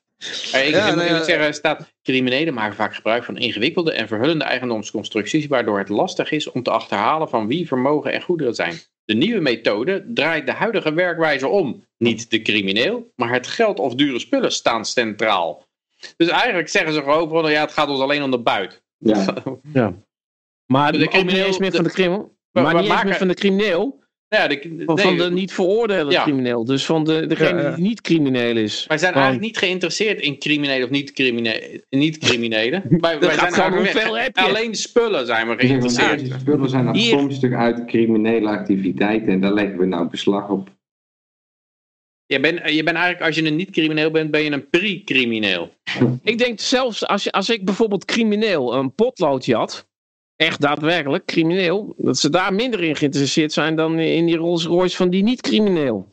Maar ik, Ja, moet nou ja. zeggen, er staat, criminelen maken vaak gebruik van ingewikkelde en verhullende eigendomsconstructies, waardoor het lastig is om te achterhalen van wie vermogen en goederen zijn. De nieuwe methode draait de huidige werkwijze om. Niet de crimineel, maar het geld of dure spullen staan centraal. Dus eigenlijk zeggen ze gewoon van, ja, het gaat ons alleen om de buit. Ja. Maar De crimineel is meer van de crimineel. Maar we niet eens maken- meer van de crimineel, Ja, de, van, nee, van de niet veroordeelde Ja. crimineel. Dus van de, degene Ja, ja. die niet crimineel is. Wij zijn Van- eigenlijk niet geïnteresseerd in criminelen of niet-criminelen. Niet criminelen. wij, Dat wij gaat zijn eigenlijk- hoeveel heb je. Alleen spullen zijn we geïnteresseerd. Deze spullen zijn Hier. afkomstig uit criminele activiteiten en daar leggen we nou beslag op. Je bent, je bent eigenlijk, als je een niet-crimineel bent, ben je een pre-crimineel. Ik denk zelfs, als, je, als ik bijvoorbeeld crimineel een potloodje had, echt daadwerkelijk crimineel, dat ze daar minder in geïnteresseerd zijn dan in die Rolls Royce van die niet-crimineel.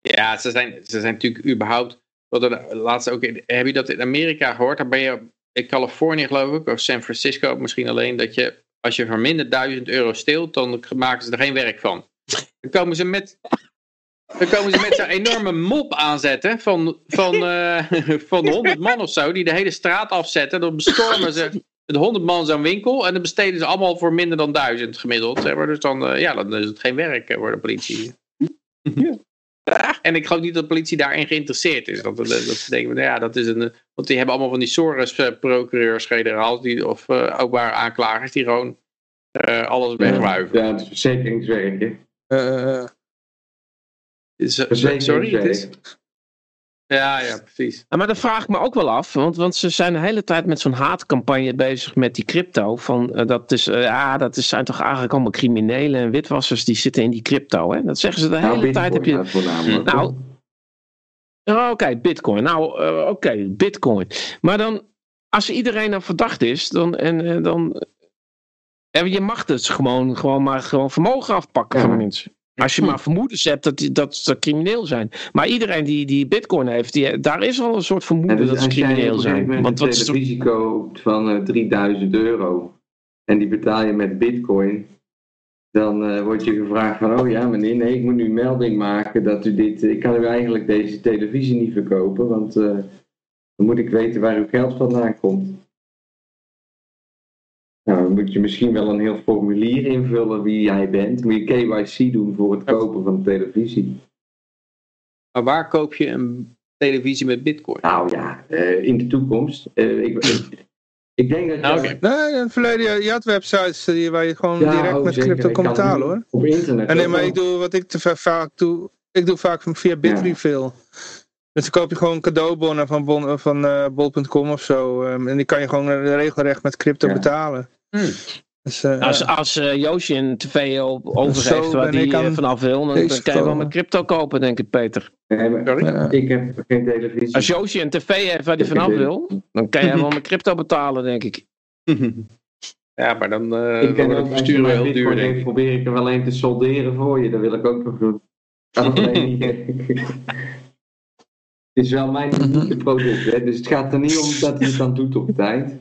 Ja, ze zijn, ze zijn natuurlijk überhaupt. Wat er laatst ook, heb je dat in Amerika gehoord? Dan ben je in Californië, geloof ik, of San Francisco misschien alleen, dat je als je voor minder 1000 euro steelt, dan maken ze er geen werk van. Dan komen ze met. Dan komen ze met zo'n enorme mop aanzetten van, van, eh, van 100 man of zo, die de hele straat afzetten. Dan bestormen ze met 100 man zo'n winkel en dan besteden ze allemaal voor minder dan 1000 gemiddeld. Zeg maar. Dus dan, eh, ja, dan is het geen werk eh, voor de politie. Ja, En ik geloof niet dat de politie daarin geïnteresseerd is. Dat, dat, dat ze denken, nou ja, dat is een. Want die hebben allemaal van die Soros-procureurs, generaals, die, of uh, openbare aanklagers, die gewoon uh, alles wegwuiven. Ja, het is verzekeringswerk? Uh, is, sorry, het is. Ja, ja, precies. Maar dat vraag ik me ook wel af, want, want ze zijn de hele tijd met zo'n haatcampagne bezig met die crypto. Van, uh, dat, is, uh, ja, dat is, zijn toch eigenlijk allemaal criminelen en witwassers die zitten in die crypto. Hè? Dat zeggen ze de nou, hele tijd. Heb je... Nou, oké, okay, bitcoin. Nou, uh, oké, okay, bitcoin. Maar dan, als iedereen dan verdacht is, dan, en, dan je mag dus gewoon, gewoon maar gewoon vermogen afpakken ja. van mensen. Als je maar vermoedens hebt dat, die, dat ze crimineel zijn. Maar iedereen die, die bitcoin heeft, die, daar is al een soort vermoeden dus dat ze crimineel zijn. Want wat is een risico van uh, 3000 euro en die betaal je met bitcoin. Dan uh, word je gevraagd van, oh ja meneer, nee, ik moet nu melding maken dat u dit, ik kan u eigenlijk deze televisie niet verkopen, want uh, dan moet ik weten waar uw geld vandaan komt. Nou, dan moet je misschien wel een heel formulier invullen wie jij bent. Moet je KYC doen voor het kopen van de televisie. Maar waar koop je een televisie met bitcoin? Nou ja, eh, in de toekomst. eh, ik, ik, denk dat je... Nou. Nee, in het verleden, je- je had websites die, waar je gewoon Ja, direct oh, met zeker. crypto kon kan betalen hoor. Op internet. En nee, maar wel. ik doe wat ik te va- vaak doe. Ik doe vaak via Bitrefill. Dus dan koop je gewoon cadeaubonnen van, bon, van eh, bol.com of zo. ehm, en die kan je gewoon eh, regelrecht met crypto Ja. betalen. Hmm. Dus, eh, Als, als eh Yoshi een tv op overgeeft waar eh, vanaf wil, dan, dan kan je wel met crypto kopen, denk ik, Peter. Nee, maar Sorry? Ik heb geen televisie. Als Yoshi een tv heeft waar die vanaf wil, dan kan je wel met crypto betalen, denk ik. Ja, maar dan eh ik wordt ook het mij heel duur, bitcoin denk ik. probeer ik er wel een te solderen voor je. Dat wil ik ook nog doen. Het is wel mijn Mhm. unieke product. Hè? Dus het gaat er niet om dat hij het dan doet op tijd.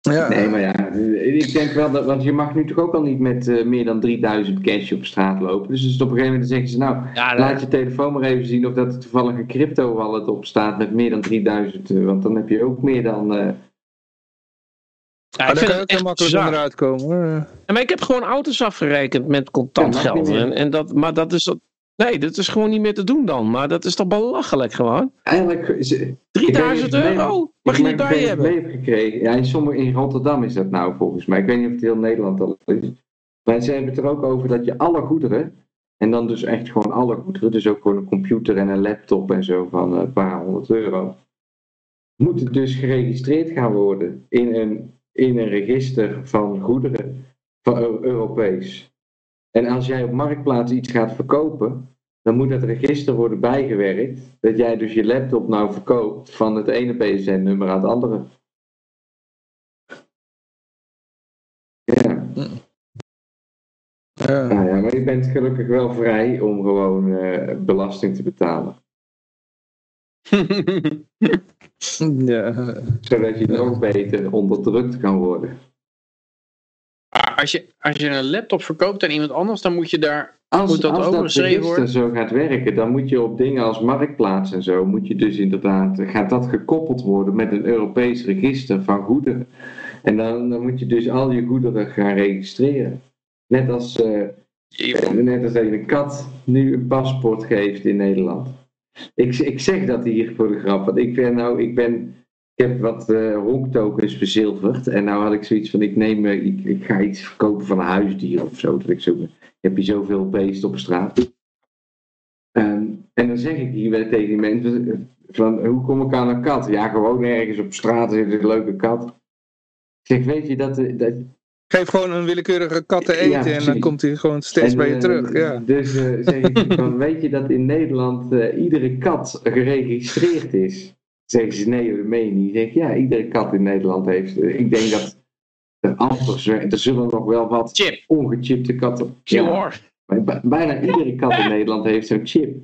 ja. Nee, maar ja, ik denk wel dat, want je mag nu toch ook al niet met eh, meer dan 3000 cash op straat lopen. Dus, dus op een gegeven moment zeggen ze, nou, Ja, laat je telefoon maar even zien of dat er toevallig een crypto wallet op staat met meer dan 3000. eh, want dan heb je ook meer dan... eh, Ja, Maar ik daar vind kan je ook heel makkelijk bizar. onderuit komen hoor. Ja, maar ik heb gewoon auto's afgerekend met contant geld. En, en dat, maar dat is... Nee, dat is gewoon niet meer te doen dan. Maar dat is toch belachelijk gewoon? eigenlijk... Ze, 3000 Ik weet niet of euro? Mag je niet bij je hebben? gekregen. Ja, in, sommige, in Rotterdam is dat nou volgens mij. Ik weet niet of het heel Nederland al is. Maar ze hebben het er ook over dat je alle goederen, en dan dus echt gewoon alle goederen, dus ook gewoon een computer en een laptop en zo van een paar honderd euro, moeten dus geregistreerd gaan worden in een, in een register van goederen, van Eu- Europees. En als jij op Marktplaats iets gaat verkopen, dan moet dat register worden bijgewerkt. Dat jij dus je laptop nou verkoopt van het ene PSN-nummer aan het andere. Ja, Ja. nou ja, maar je bent gelukkig wel vrij om gewoon eh, belasting te betalen. Ja. Zodat je nog beter onderdrukt kan worden. Als je, als je een laptop verkoopt aan iemand anders, dan moet je daar... Als, Moet dat als dat overgeschreven register worden? zo gaat werken, dan moet je op dingen als Marktplaats en zo, moet je dus inderdaad, gaat dat gekoppeld worden met een Europees register van goederen. En dan, dan moet je dus al je goederen gaan registreren. Net als, eh, net als dat je een kat nu een paspoort geeft in Nederland. Ik, ik zeg dat hier voor de grap, want ik ben nou, ik ben, ik heb wat eh honktokens verzilverd en nou had ik zoiets van, ik neem, eh, ik, ik ga iets verkopen van een huisdier of zo, dat ik zo heb je zoveel beesten op straat. Ehm, en dan zeg ik hier tegen die mensen van, hoe kom ik aan een kat? Ja, gewoon ergens op straat zit een leuke kat. Ik zeg, weet je dat... eh, dat Geef gewoon een willekeurige kat te eten Ja, en dan komt hij gewoon steeds en, bij je eh, terug. Ja. Dus eh, zeg ik van, weet je dat in Nederland eh, iedere kat geregistreerd is? Zeggen ze, nee, dat meen je niet. Ik zeg, ja, iedere kat in Nederland heeft... ik denk dat er anders... Er zullen nog wel wat Chip. ongechipte katten... Ja, bij- bijna iedere kat in Nederland heeft zo'n chip.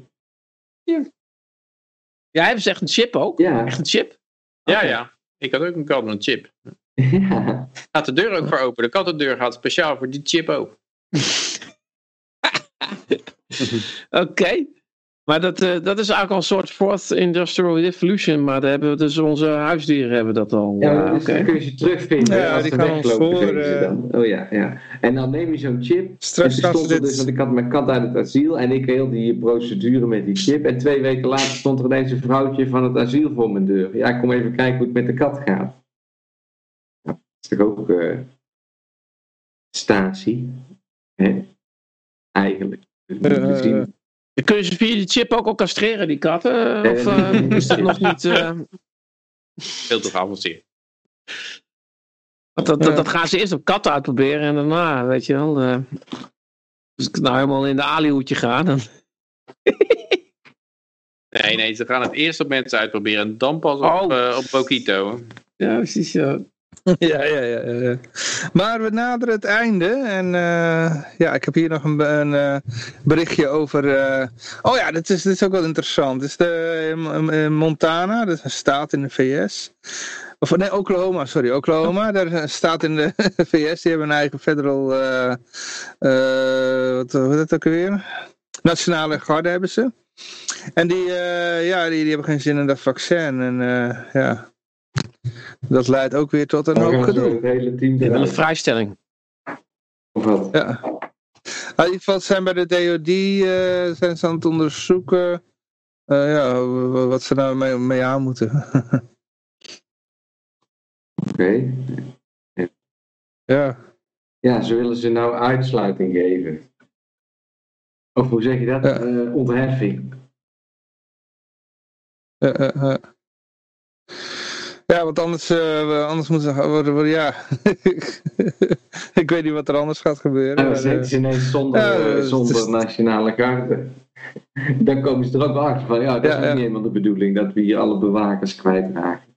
Ja, hebben ze echt een chip ook? Ja, Echt een chip? Ja, ja. Ik had ook een kat met een chip. Ja. Gaat de deur ook voor open. De kattendeur gaat speciaal voor die chip open. Oké. Maar dat, eh, dat is eigenlijk al een soort fourth industrial revolution. Maar daar hebben we dus onze huisdieren hebben dat al. Ja, Ja, dus kun je ze terugvinden Ja, als die gaan ons voor, eh. Oh ja, ja. En dan neem je zo'n chip. Straks stond er dus, want ik had mijn kat uit het asiel en ik heel die procedure met die chip. En twee weken later stond er ineens een vrouwtje van het asiel voor mijn deur. Ja, ik kom even kijken hoe het met de kat gaat. Is toch ook eh statie? Hè? Eigenlijk. Dus Kun je ze via die chip ook al castreren, die katten? Of is dat nog niet... eh, Veel te geavanceerd. dat, dat, dat gaan ze eerst op katten uitproberen en daarna, weet je wel. eh, als ik nou helemaal in de alihoedje ga, dan... Nee, nee, ze gaan het eerst op mensen uitproberen en dan pas op, Oh. eh, op Bokito. Ja, precies. Ja. Ja, ja, ja, ja. Maar we naderen het einde. En eh, ja, ik heb hier nog een, een eh, berichtje over... eh, oh ja, dit is, dit is ook wel interessant. Dit is de Montana, dat is een staat in de VS. Of nee, Oklahoma, sorry, Oklahoma. Daar is een staat in de VS, die hebben een eigen federal... wat heet dat ook weer? Nationale garde hebben ze. En die, ja, die, die hebben geen zin in dat vaccin. En ja... dat leidt ook weer tot een hoop gedoe. het hele team Die wil een vrijstelling. Of wat? Ja. Nou, in ieder geval zijn bij de DOD eh, zijn ze aan het onderzoeken eh, ja, wat ze nou mee, mee aan moeten. Oké. ja. Ja, ze willen ze nou uitsluiting geven. Of hoe zeg je dat? Ja. Eh, ontheffing. Ja, ja, ja. Ja, want anders, eh, anders moeten ze worden, ja. ik weet niet wat er anders gaat gebeuren. En dan zitten ze ineens zonder, ja, eh, is- zonder nationale garde. Dan komen ze er ook wel achter van, ja, dat is Ja, niet helemaal de bedoeling dat we hier alle bewakers kwijtraken.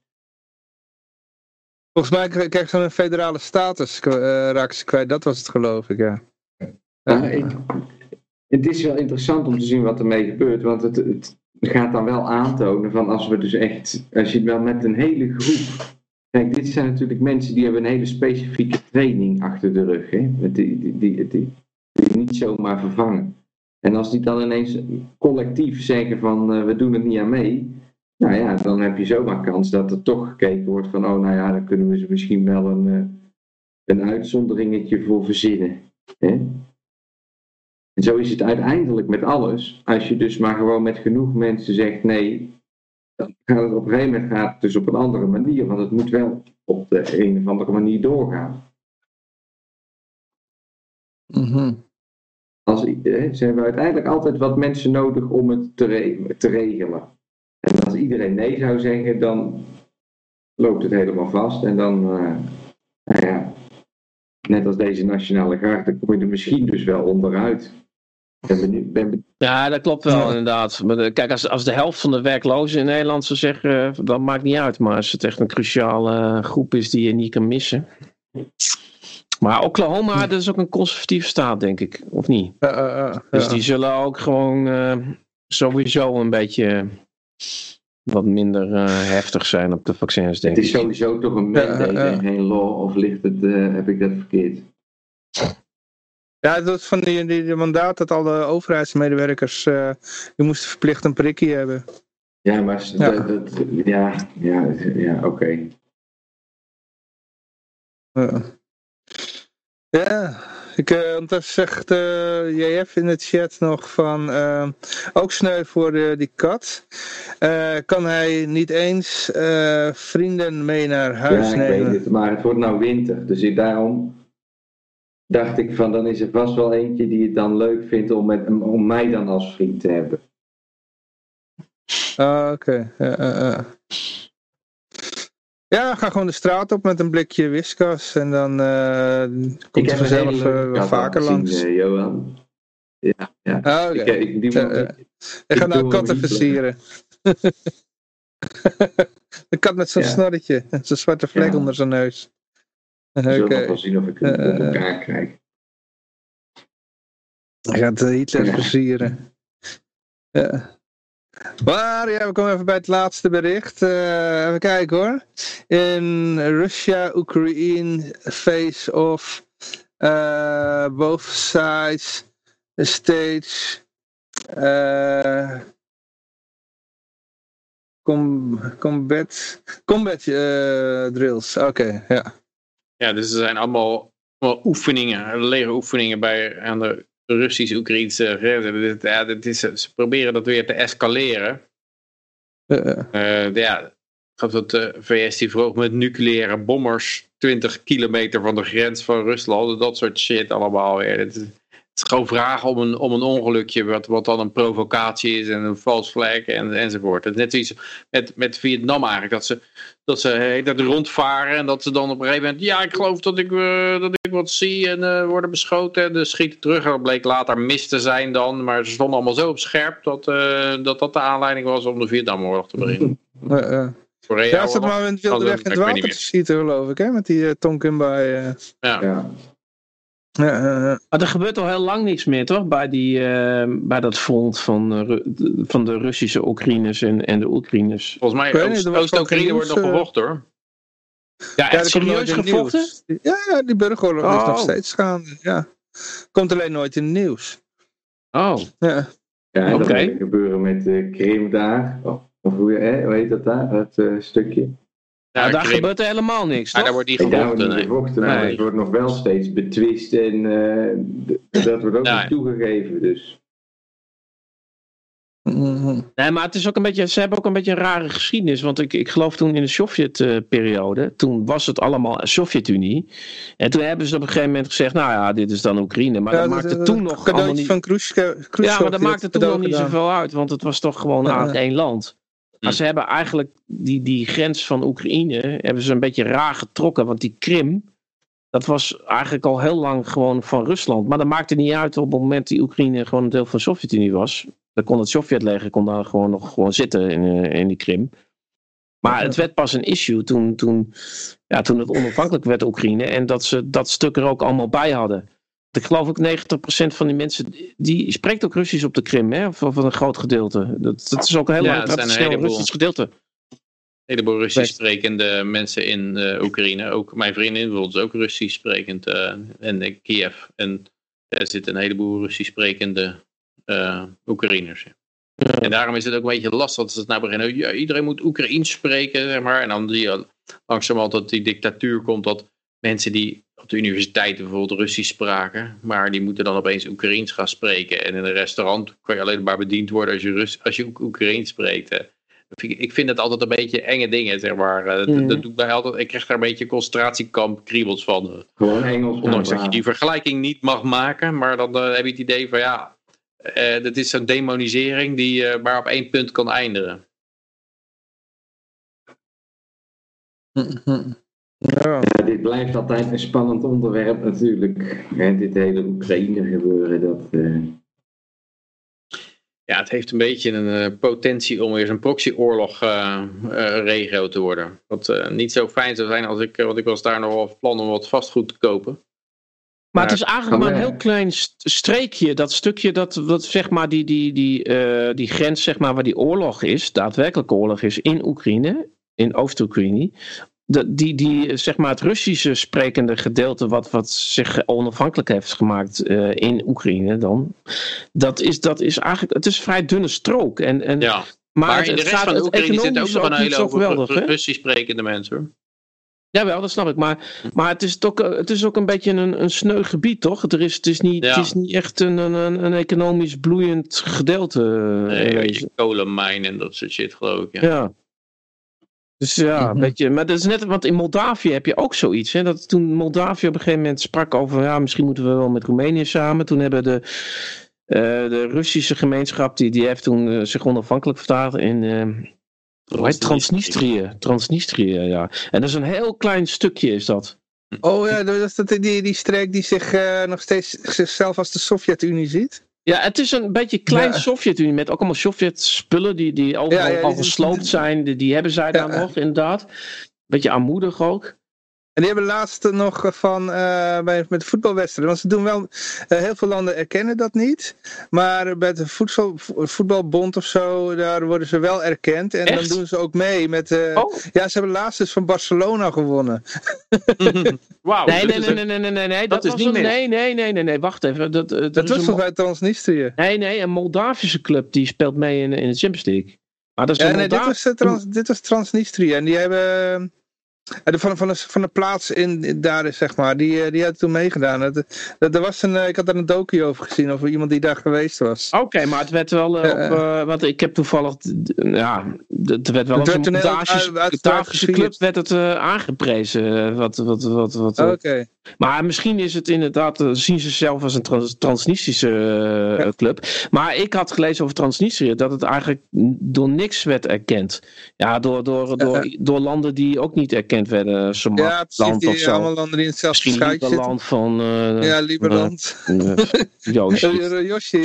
volgens mij krijg- krijgen ze een federale status, raken ze kwijt. Dat was het geloof ik, ja. Ja, ik, het is wel interessant om te zien wat ermee gebeurt, want het, het gaat dan wel aantonen van als we dus echt, als je wel met een hele groep, kijk dit zijn natuurlijk mensen die hebben een hele specifieke training achter de rug, hè? Die, die, die, die, niet zomaar vervangen. En als die dan ineens collectief zeggen van eh, we doen er niet aan mee, nou ja, dan heb je zomaar kans dat er toch gekeken wordt van oh nou ja, dan kunnen we ze misschien wel een, eh, een uitzonderingetje voor verzinnen. Hè? En zo is het uiteindelijk met alles. Als je dus maar gewoon met genoeg mensen zegt nee, dan gaat het op een gegeven moment gaat het dus op een andere manier. Want het moet wel op de een of andere manier doorgaan. Mhm. Als, eh, ze hebben uiteindelijk altijd wat mensen nodig om het te, re- te regelen. En als iedereen nee zou zeggen, dan loopt het helemaal vast. En dan, eh, nou ja, net als deze nationale garde, kom je er misschien dus wel onderuit. Ik ben benieuwd, ben benieuwd Ja, dat klopt wel Ja. inderdaad. Maar de- kijk, als, als de helft van de werklozen in Nederland zou zeggen, eh, dat maakt niet uit. Maar als het echt een cruciale groep is die je niet kan missen. Maar Oklahoma, dat is ook een conservatieve staat, denk ik. Of niet? Ja, Dus die zullen ook gewoon eh, sowieso een beetje wat minder eh, heftig zijn op de vaccins, denk Het is ik. sowieso toch een mandate en geen law, of ligt het, eh, heb ik dat verkeerd? Ja, dat is van die, die, die mandaat dat alle overheidsmedewerkers, eh, die moesten verplicht een prikje hebben. Ja, maar Ja. dat, dat- ja, ja, ja oké. Ja. Ja, ik, eh, ondertussen zegt eh, JF in de chat nog van, ook sneu voor die kat. Kan hij niet eens vrienden mee naar huis Ja, ik nemen? weet het, maar het wordt nou winter, dus ik, daarom dacht ik van, dan is er vast wel eentje die het dan leuk vindt om, met, om mij dan als vriend te hebben. Ah, oké. Ja, ga gewoon de straat op met een blikje whiskas en dan eh, komt hele vanzelf eh, vaker langs. eh, Johan. Ja, ja. Ah, oké. Ik, ik, die ja. Ik ga nou katten versieren. een kat met zo'n Ja. snorretje. Zo'n zwarte vlek Ja. onder zijn neus. Oké. zullen nog wel zien of ik hem Eh, op elkaar krijg. Hij gaat eh, Hitler Ja. versieren. Ja. Maar ja, we komen even bij het laatste bericht. Eh, even kijken hoor. In Russia, Ukraine, face off. eh both sides. Stage. eh com, combat. Combat eh, drills. Oké, ja. Ja, dus er zijn allemaal, allemaal oefeningen, legeroefeningen bij, aan de Russisch-Oekraïnse grens. En dit- Ja, dit is, ze proberen dat weer te escaleren. Eh, Eh, ja, ik geloof dat de VS die vroeg met nucleaire bommers 20 kilometer van de grens van Rusland. Dat soort shit allemaal weer. Het het is gewoon vragen om een, om een ongelukje, wat, wat dan een provocatie is en een vals flag en, enzovoort. Het is net zoiets met, met Vietnam eigenlijk, dat ze, dat ze heet dat rondvaren en dat ze dan op een gegeven moment, ja ik geloof dat ik, eh, dat ik wat zie en eh, worden beschoten en dus schieten terug. En dat bleek later mis te zijn dan, maar ze stonden allemaal zo op scherp dat eh, dat, dat de aanleiding was om de Vietnamoorlog te beginnen. eh, eh. Korea Ja, ze maar in het wilde weg dat in het water te schieten, geloof ik, hè? Met die uh, Tonkinbai. eh ja. Ja. Ja. Maar er gebeurt al heel lang niks meer, toch? Bij, die, eh, bij dat front van, eh, Ru- van de Russische Oekraïners en, en de Oekraïners. Volgens mij Oost- Oost-Oekraïne wordt nog eh, gevochten hoor. Ja, Ja, echt er serieus gevochten? nieuws. Ja, ja, die burgeroorlog is Oh. nog steeds gaande. Ja. Komt alleen nooit in het nieuws. Oh, Ja. Ja, en dat Oké. moet gebeuren met de Krim daar. Of, of hoe, hè, hoe heet dat daar, dat eh, stukje? Ja, Nou, daar Krim. gebeurt er helemaal niks, Maar daar wordt niet daar wordt gevochten. niet nee. gevochten, maar Nee. het wordt nog wel steeds betwist en eh, dat wordt ook niet toegegeven. Dus. Mhm. Nee, maar het is ook een beetje, ze hebben ook een beetje een rare geschiedenis. Want ik, ik geloof toen in de Sovjet-periode, toen was het allemaal Sovjet-Unie. En toen hebben ze op een gegeven moment gezegd, nou ja, dit is dan Oekraïne. Maar dat maakte toen nog allemaal niet... van Khrushchev. Ja, maar dat die maakte toen nog niet gedaan. zoveel uit, want het was toch gewoon Ja. aan één land. Maar Hm. ze hebben eigenlijk die, die grens van Oekraïne hebben ze een beetje raar getrokken, want die Krim, dat was eigenlijk al heel lang gewoon van Rusland. Maar dat maakte niet uit op het moment die Oekraïne gewoon een deel van de Sovjet-Unie was. Dan kon het Sovjetleger kon daar gewoon nog gewoon zitten in, eh, in die Krim. Maar het werd pas een issue toen, toen, ja, toen het onafhankelijk werd Oekraïne en dat ze dat stuk er ook allemaal bij hadden. Ik geloof ook 90% van die mensen, die spreekt ook Russisch op de Krim, hè? Of, of een groot gedeelte. Dat, dat is ook een heel Ja, traditioneel heleboel. Russisch gedeelte. Een heleboel Russisch sprekende mensen in eh, Oekraïne. Ook mijn vriendin bijvoorbeeld is ook Russisch sprekend. eh, en in Kiev. En er zitten een heleboel Russisch sprekende eh Oekraïners. ja. En daarom is het ook een beetje lastig dat ze het nou beginnen. Ja, iedereen moet Oekraïens spreken, zeg maar. En dan die je langzamerhand dat die dictatuur komt dat mensen die op de universiteiten bijvoorbeeld Russisch spraken, maar die moeten dan opeens Oekraïens gaan spreken. En in een restaurant kan je alleen maar bediend worden als je, Rus als je Oek- Oekraïens spreekt. vind Ik ik vind het altijd een beetje enge dingen, zeg maar. Eh, dat- Mhm. Dat doet mij altijd, ik krijg daar een beetje concentratiekamp kriebels van. Gewoon Engels. Ondanks dat je die vergelijking niet mag maken, maar dan eh, heb je het idee van ja, eh dat is zo'n demonisering die eh, maar op één punt kan eindigen. Ja. Ja, dit blijft altijd een spannend onderwerp natuurlijk. Hè, dit hele Oekraïne gebeuren, dat... eh, Ja, het heeft een beetje een eh, potentie om weer zo'n proxyoorlog eh eh, regio te worden. Wat eh, niet zo fijn zou zijn als ik, want ik was daar nog wel van plan om wat vastgoed te kopen. Maar het is eigenlijk maar een heel klein st- streekje, dat stukje dat, dat zeg maar die, die, die, eh, die grens zeg maar waar die oorlog is, daadwerkelijke oorlog is in Oekraïne, in Oost-Oekraïne. De- Die, die, zeg maar het Russische sprekende gedeelte wat, wat zich onafhankelijk heeft gemaakt eh, in Oekraïne dan, dat is, dat is eigenlijk, het is een vrij dunne strook. En, en, Ja, maar, in de rest van de Oekraïne zitten ook nog een ook hele hoop? Russisch sprekende mensen hoor. Jawel, dat snap ik. Maar, maar het, is toch, eh, het is ook een beetje een, een sneu gebied, toch? Er is, het, is niet, Ja. het is niet echt een, een, een economisch bloeiend gedeelte. eh, Nee, weet je, kolenmijn en dat soort shit geloof ik. Ja. ja. Dus ja, een beetje. Maar dat is net, want in Moldavië heb je ook zoiets. Hè, dat toen Moldavië op een gegeven moment sprak over, ja, misschien moeten we wel met Roemenië samen. Toen hebben de, eh, de Russische gemeenschap, die, die heeft toen eh, zich onafhankelijk vertaald in, eh, het? Transnistrië. Transnistrië, ja. En dat is een heel klein stukje is dat. Oh ja, dat is dat die, die streek die zich eh, nog steeds zichzelf als de Sovjet-Unie ziet. Ja, het is een beetje klein Ja. Sovjet-Unie met ook allemaal Sovjet-spullen die, die overal Ja, ja, al gesloopt zijn. Die, die hebben zij daar nog, inderdaad. Beetje armoedig ook. En die hebben laatst nog van eh, bij, met de voetbalwedstrijden. Want ze doen wel, eh, heel veel landen erkennen dat niet. Maar bij de voedsel, voetbalbond of zo, daar worden ze wel erkend. En Echt? dan doen ze ook mee met. eh, Oh, Ja, ze hebben laatst dus van Barcelona gewonnen. Wauw. nee, nee, nee, nee, nee, nee, nee, nee. Dat, is niet meer. nee, nee, nee, nee, nee, wacht even. Dat, eh, Dat is was een toch uit Transnistrië? Nee, nee, een Moldavische club die speelt mee in, in de Champions League. Maar dat is Ja, een nee, dit was, eh, trans, dit was Transnistrië. En die hebben. Eh, de- Van, van, de, van de plaats in, daar is, zeg maar, die, eh, die had toen meegedaan. Dat, dat, er was een, eh, ik had daar een docu over gezien, over iemand die daar geweest was. Oké, maar het werd wel op, want ik heb toevallig, ja, het werd wel Het werd een Moldavische club werd het aangeprezen. Wat, wat, wat, wat, Oké. Maar misschien is het inderdaad, zien ze zelf als een trans transnistische club. Maar ik had gelezen over Transnistrië dat het eigenlijk door niks werd erkend. Ja, door, door, door, door landen die ook niet erkend werden. Ja, Somaliland precies. of Die, zo. allemaal landen in hetzelfde Misschien zitten. Lieberland van uh, Ja, Lieberland. Eh,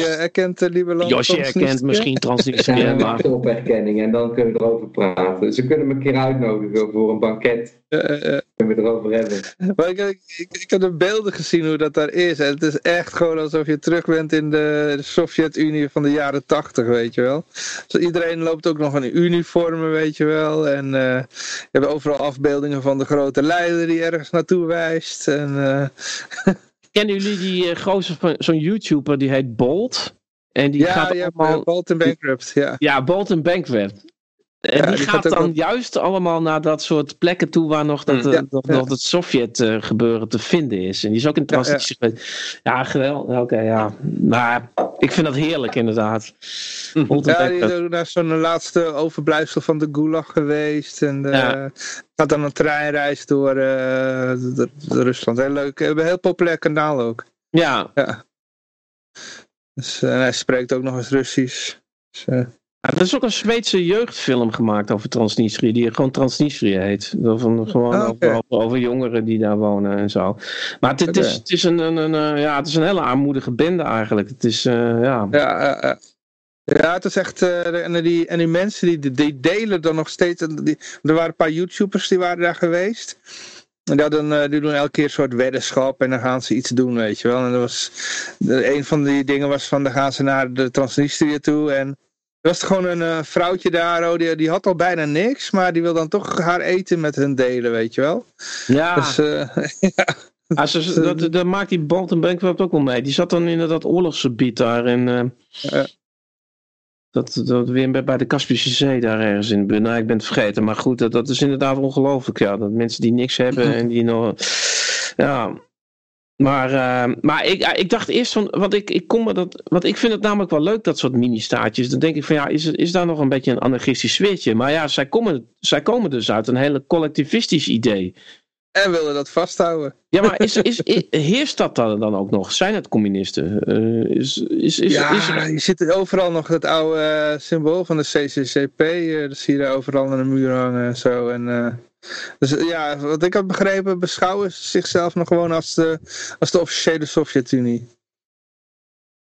eh, erkent uh, Lieberland. Yoshi Transnistrië. erkent misschien Ja, Transnistrië, we maar... op erkenning en dan kunnen we erover praten. Ze kunnen me een keer uitnodigen voor een banket. Eh, eh, eh. Kunnen we erover hebben. Maar ik, ik, ik, ik heb de beelden gezien hoe dat daar is. En het is echt gewoon alsof je terug bent in de, de Sovjet-Unie van de jaren tachtig, weet je wel. Dus iedereen loopt ook nog in uniformen, weet je wel. En eh, je hebt overal afbeeldingen van de grote leider die ergens naartoe wijst. En, eh, Kennen jullie die uh, gozer van zo'n YouTuber die heet Bolt? En die ja, gaat allemaal... uh, Bolton Bankrupt, ja. Ja, Bolt en Bankrupt. En Ja, die, gaat, dan juist allemaal naar dat soort plekken toe waar nog dat, Mm. eh, Ja, nog, ja. nog het Sovjet-gebeuren te vinden is. En die is ook in Ja, ja. transitie geweest. Ja, geweldig. Oké, ja. Maar ik vind dat heerlijk, inderdaad. Te Ja, die is ook naar zo'n laatste overblijfsel van de Gulag geweest. En eh, Ja. gaat dan een treinreis door, eh, door- door Rusland. Heel leuk. Een heel populair kanaal ook. Ja, Dus, eh, en hij spreekt ook nog eens Russisch. Dus, eh, Ja, Er is ook een Zweedse jeugdfilm gemaakt over Transnistrië, die gewoon Transnistrië heet. Van, gewoon Ah, over, over, jongeren die daar wonen en zo. Maar het, het is, het, is een, een, een, eh, ja, het is een hele armoedige bende eigenlijk. Het is, eh, ja. ja, ja, ja. Ja, het is echt. eh, en, die, en die mensen die, die delen dan nog steeds. Die, er waren een paar YouTubers die waren daar geweest. En hadden, eh, die doen elke keer een soort weddenschap en dan gaan ze iets doen, weet je wel. En dat was, een van die dingen was van dan gaan ze naar de Transnistrië toe en er was gewoon een eh, vrouwtje daar, oh, die, die had al bijna niks, maar die wil dan toch haar eten met hun delen, weet je wel. ja. Dus, eh, Ah, ze- ze- dat, dat maakt die Bolton Bankrupt ook wel mee. Die zat dan in dat oorlogsgebied daar in... eh, Ja. dat, dat weer bij- de Kaspische Zee daar ergens in. Nou, ik ben het vergeten. Maar goed, dat, dat is inderdaad ongelooflijk. Ja, dat mensen die niks hebben en die nog... Ja... Maar, eh, maar ik, ik dacht eerst van, want ik, ik kom dat, want ik vind het namelijk wel leuk, dat soort mini-staatjes. Dan denk ik van ja, is, is daar nog een beetje een anarchistisch sfeertje? Maar ja, zij komen, zij komen dus uit een hele collectivistisch idee. en wilden dat vasthouden. Ja, maar is, is, i- heerst dat dan, dan ook nog? Zijn het communisten? Eh, is, is, is, ja, is je ziet overal nog het oude eh, symbool van de CCCP. eh, dat zie je daar overal aan de muur hangen en zo. En, eh, dus eh, ja, wat ik had begrepen, beschouwen ze zichzelf nog gewoon als de, als de officiële Sovjet-Unie.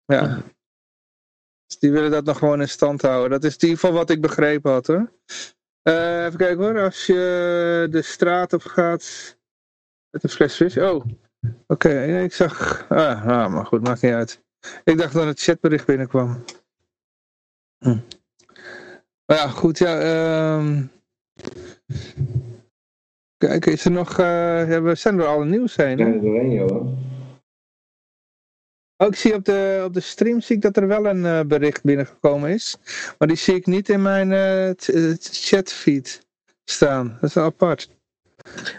Ja. Dus die willen dat nog gewoon in stand houden. Dat is in ieder geval wat ik begrepen had hoor. Eh, even kijken hoor, als je de straat op gaat met een fles vis. Oh, oké, ik zag... Ah, ah, maar goed, maakt niet uit. Ik dacht dat het chatbericht binnenkwam. Hm. Maar ja, goed, ja. ehm Kijk, is er nog... eh, ja, we zijn door alle nieuws heen. Ja, hè? er doorheen, Johan. Oh, ik zie op de, op de stream zie ik dat er wel een eh, bericht binnengekomen is. Maar die zie ik niet in mijn eh, chatfeed staan. Dat is wel apart.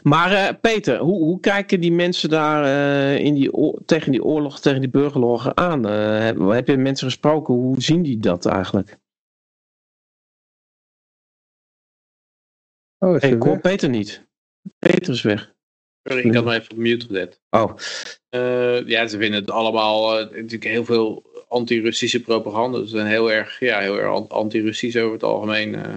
Maar eh, Peter, hoe, hoe kijken die mensen daar eh, in die tegen die oorlog, tegen die burgerlogen aan? Eh, heb, heb je met mensen gesproken? Hoe zien die dat eigenlijk? Oh, er ik hoor? Peter niet. Peter is weg. Sorry, ik had me even op mute gezet. Oh, Eh, ja, ze vinden het allemaal eh, natuurlijk heel veel anti-Russische propaganda. Ze zijn heel erg, ja, heel erg anti-Russisch over het algemeen. eh.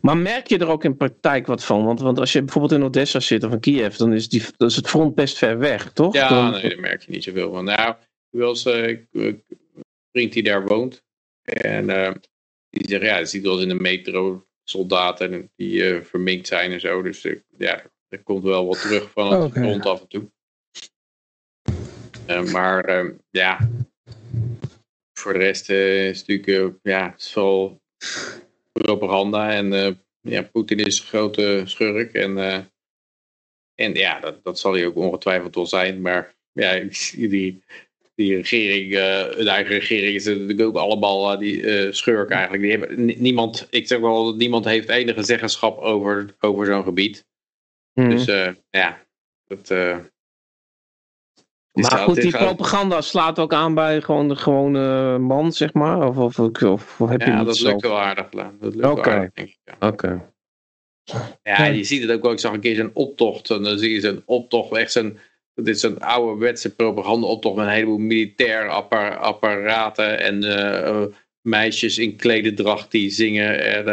maar merk je er ook in praktijk wat van? Want, want als je bijvoorbeeld in Odessa zit of in Kiev, dan is, die, dan is het front best ver weg, toch? Ja, Dan- nee, daar merk je niet zoveel van. Nou, ik- ik- een vriend die daar woont. En die zegt, ja, je ziet wel eens in de metro soldaten die eh, verminkt zijn en zo. Dus ja, er komt wel wat terug van het Oké. front af en toe. Eh, maar eh, ja, voor de rest eh, is het natuurlijk, ja, het is vooral propaganda. En ja, Poetin is een grote schurk. En, en ja, dat, dat zal hij ook ongetwijfeld wel zijn. Maar ja, die, die regering, eh de eigen regering is natuurlijk ook allemaal eh, die eh schurk eigenlijk. Die hebben, ni- niemand, ik zeg wel, niemand heeft enige zeggenschap over, over zo'n gebied. Mhm. Dus ja, dat... maar goed, die propaganda slaat ook aan bij gewoon de gewone man, zeg maar? Of, of, of, of heb je Ja, niet dat lukt wel aardig. Dat lukt Oké. wel aardig, denk ik. Ja. Oké. Ja, je ziet het ook wel. Ik zag een keer zo'n optocht. En dan zie je zo'n optocht, echt zo'n... Dit is zo'n ouderwetse propaganda-optocht met een heleboel militair appar- apparaten en eh, eh, meisjes in klededracht die zingen en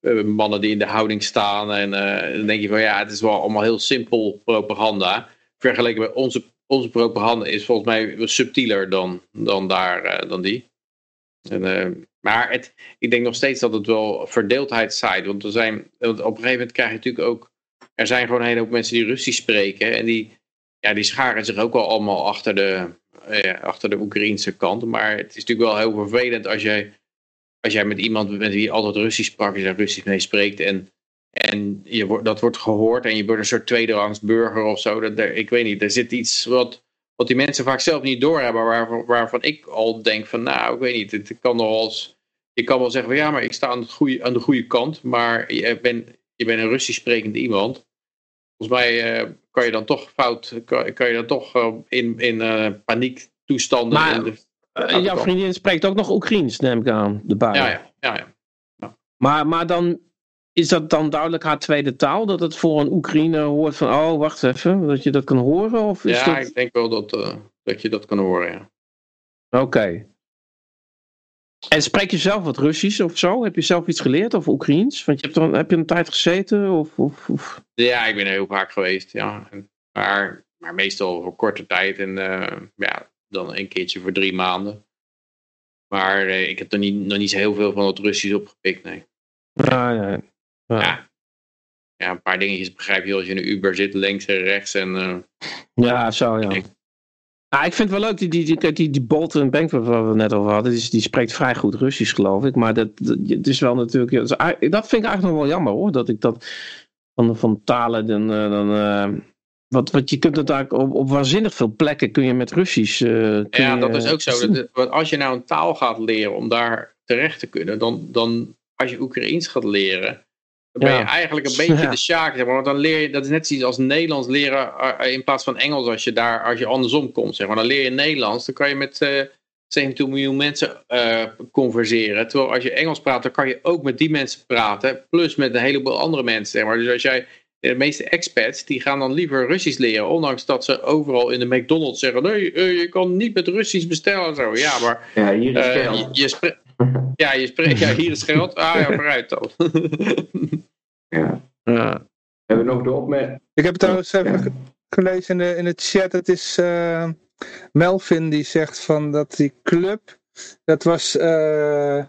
eh, mannen die in de houding staan. En dan denk je van ja, het is wel allemaal heel simpel propaganda. Vergeleken met onze, onze propaganda is volgens mij subtieler dan, dan, daar, dan die. En, maar het, ik denk nog steeds dat het wel verdeeldheid zaait. Want, er zijn, want op een gegeven moment krijg je natuurlijk ook... Er zijn gewoon een hele hoop mensen die Russisch spreken. En die, ja, die scharen zich ook wel allemaal achter de, eh, achter de Oekraïnse kant. Maar het is natuurlijk wel heel vervelend als jij, als jij met iemand met wie altijd Russisch sprak... als daar Russisch mee spreekt en, en je, wordt- dat wordt gehoord... en je wordt een soort tweederangs burger of zo. Dat, ik weet niet, er zit iets wat wat die mensen vaak zelf niet doorhebben, waarvan, ik al denk van, nou, ik weet niet, het kan nog eens, je kan wel zeggen, ja, maar ik sta aan, het goede, aan de goede kant, maar je bent, je bent een Russisch sprekend iemand. Volgens mij eh, kan je dan toch fout, kan, kan je dan toch eh, in, in eh, paniektoestanden. Maar, in de- jouw vriendin spreekt ook nog Oekraïens, neem ik aan. De bui. ja, ja, ja, ja. Maar, maar dan is dat dan duidelijk haar tweede taal? Dat het voor een Oekraïner hoort van, oh, wacht even, dat je dat kan horen? Of is ja dat... ik denk wel dat, dat je dat kan horen, ja. Oké. En spreek je zelf wat Russisch of zo? Heb je zelf iets geleerd of Oekraïens? Want je hebt, dan, heb je een tijd gezeten? Of, of, of... Ja, ik ben er heel vaak geweest, ja. Maar, maar meestal voor korte tijd en eh, ja, dan een keertje voor drie maanden. Maar eh, ik heb er niet, nog niet zo heel veel van het Russisch opgepikt, nee. Ah, ja. Ja. Ja. Ja, een paar dingetjes begrijp je als je in een Uber zit, links en rechts. En, eh, Ja, zo ja. Ah, ik vind het wel leuk, die, die, die, die, die Bolton Bankroft waar we het net over hadden, die, die spreekt vrij goed Russisch geloof ik. Maar dat, dat het is wel natuurlijk, dat, vind ik eigenlijk nog wel jammer hoor, dat ik dat van, van talen dan... eh, dan eh, wat, wat je kunt het eigenlijk op, op waanzinnig veel plekken kun je met Russisch... kun ja, dat is ook zo. Dat, want als je nou een taal gaat leren om daar terecht te kunnen, dan, dan als je Oekraïens gaat leren, dan ben Ja. je eigenlijk een beetje Ja. de sjaak. Zeg maar. Want dan leer je, dat is net zoiets als Nederlands leren eh, in plaats van Engels als je daar, als je andersom komt. Zeg maar. Dan leer je Nederlands, dan kan je met eh 17 miljoen mensen eh, converseren. Terwijl als je Engels praat, dan kan je ook met die mensen praten, plus met een heleboel andere mensen. Zeg maar. Dus als jij de meeste expats die gaan dan liever Russisch leren, ondanks dat ze overal in de McDonald's zeggen: nee, eh, je kan niet met Russisch bestellen en zo. Ja, maar Ja, hier is eh, geld. je, je spreekt. Ja, je spreekt, ja, hier is geld. Ah ja, vooruit dan. Ja. Ja. Hebben we nog de opmerking? Ik heb trouwens even ge- gelezen in de, in de chat. Het is eh, Melvin die zegt van dat die club. Dat was. eh,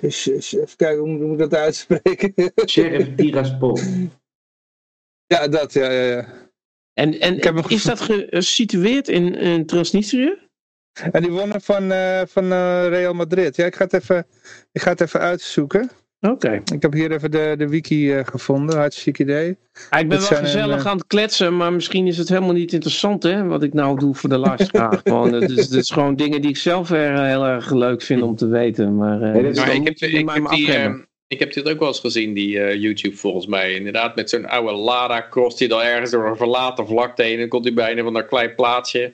even kijken, hoe moet ik dat uitspreken? Sheriff Tiraspol. ja, dat, ja, ja, ja. En, en is dat gesitueerd in, in Transnistrië? En die wonnen van, eh, van eh, Real Madrid. Ja, ik ga het even, ik ga het even uitzoeken. Oké. Ik heb hier even de, de wiki eh, gevonden. Hartstikke idee. Ah, ik ben Dit wel een, gezellig aan het kletsen, maar misschien is het helemaal niet interessant hè, wat ik nou doe voor de luisteraar. Gewoon, het, is, het is gewoon dingen die ik zelf er heel erg leuk vind om te weten. Maar, Nee, dus ik, heb, moet je ik, mij heb maar die, afremmen. ik heb dit ook wel eens gezien, die eh, YouTube volgens mij. Inderdaad, met zo'n oude Lada cross hij dan ergens door een verlaten vlakte heen. En dan komt hij bij een van een klein plaatsje.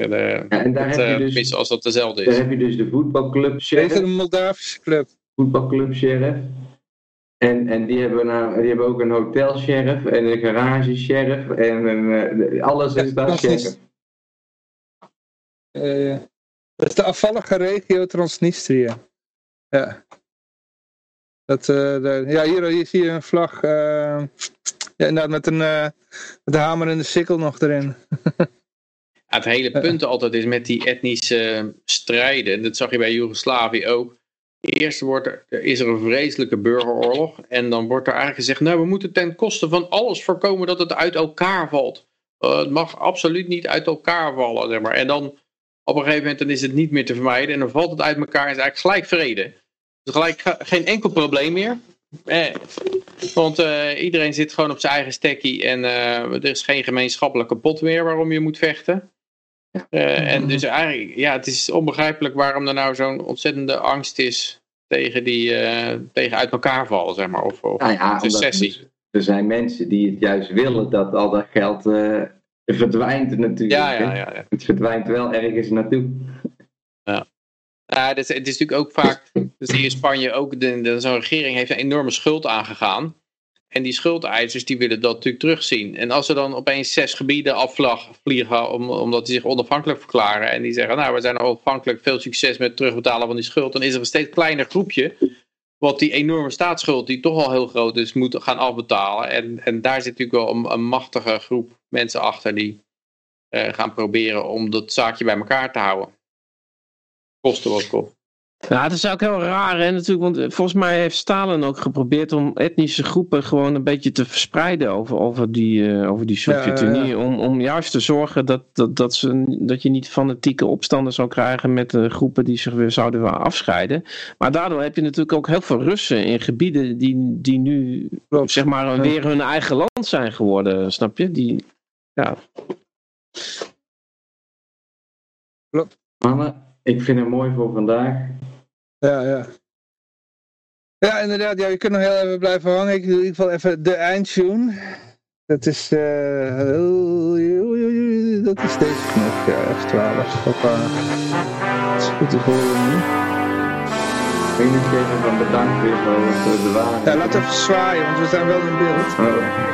En, Ja, en daar heb je eh, dus- als dat dezelfde Daar is. heb je dus de voetbalclub Deze is Sheriff. een Moldavische club. Voetbalclub Sheriff. En, en die, hebben nou, die hebben ook een hotel sheriff en een garage sheriff en een, eh, alles is daar sheriff. Eh, dat is de afvallige regio Transnistrië. Ja. Dat, eh, de- ja, hier, hier zie je een vlag. eh, ja, inderdaad, met een, eh, met de hamer en de sikkel nog erin. Het hele punt altijd is met die etnische strijden. en Dat zag je bij Joegoslavië ook. Eerst wordt er, is er een vreselijke burgeroorlog. En dan wordt er eigenlijk gezegd, nou we moeten ten koste van alles voorkomen dat het uit elkaar valt. Eh, het mag absoluut niet uit elkaar vallen. Zeg maar. En dan op een gegeven moment dan is het niet meer te vermijden. En dan valt het uit elkaar en is eigenlijk gelijk vrede. Dus gelijk ge- geen enkel probleem meer. Eh, want eh, iedereen zit gewoon op zijn eigen stekkie. En eh, er is geen gemeenschappelijke pot meer waarom je moet vechten. Eh, en dus eigenlijk, ja, het is onbegrijpelijk waarom er nou zo'n ontzettende angst is tegen, die, eh, tegen uit elkaar vallen, zeg maar. Of, of Nou ja, er- er zijn mensen die het juist willen dat al dat geld eh, verdwijnt natuurlijk. Ja, ja, ja. ja. Het verdwijnt wel ergens naartoe. Ja, het, is, het is natuurlijk ook vaak, dus hier in Spanje ook, de, de- zo'n regering heeft een enorme schuld aangegaan. En die schuldeisers die willen dat natuurlijk terugzien. En als er dan opeens zes gebieden afvliegen om, omdat die zich onafhankelijk verklaren. En die zeggen, nou we zijn onafhankelijk, veel succes met het terugbetalen van die schuld. Dan is er een steeds kleiner groepje wat die enorme staatsschuld, die toch al heel groot is, moet gaan afbetalen. En, en daar zit natuurlijk wel een, machtige groep mensen achter die eh, gaan proberen om dat zaakje bij elkaar te houden. Kosten wat kost. Ja, het is ook heel raar, hè, natuurlijk, want eh, volgens mij heeft Stalin ook geprobeerd om etnische groepen gewoon een beetje te verspreiden over, over die, eh, over die Sovjet-Unie. Ja, ja, Om, om juist te zorgen dat, dat, dat, ze, dat je niet fanatieke opstanden zou krijgen met eh, groepen die zich weer zouden willen afscheiden. Maar daardoor heb je natuurlijk ook heel veel Russen in gebieden die, die nu Klopt. zeg maar Ja. weer hun eigen land zijn geworden, snap je? Die, ja. Mannen, ik vind het mooi voor vandaag. Ja, ja. Ja, inderdaad. Ja, je kunt nog heel even blijven hangen. Ik doe in ieder geval even de eindtune. Dat is, eh dat is deze knop, ja, F12. Hoppa. Dat is goed te horen nu. Ik weet niet even van bedankt weer voor de waarheid. Ja, laat even zwaaien, want we zijn wel in beeld. Oh.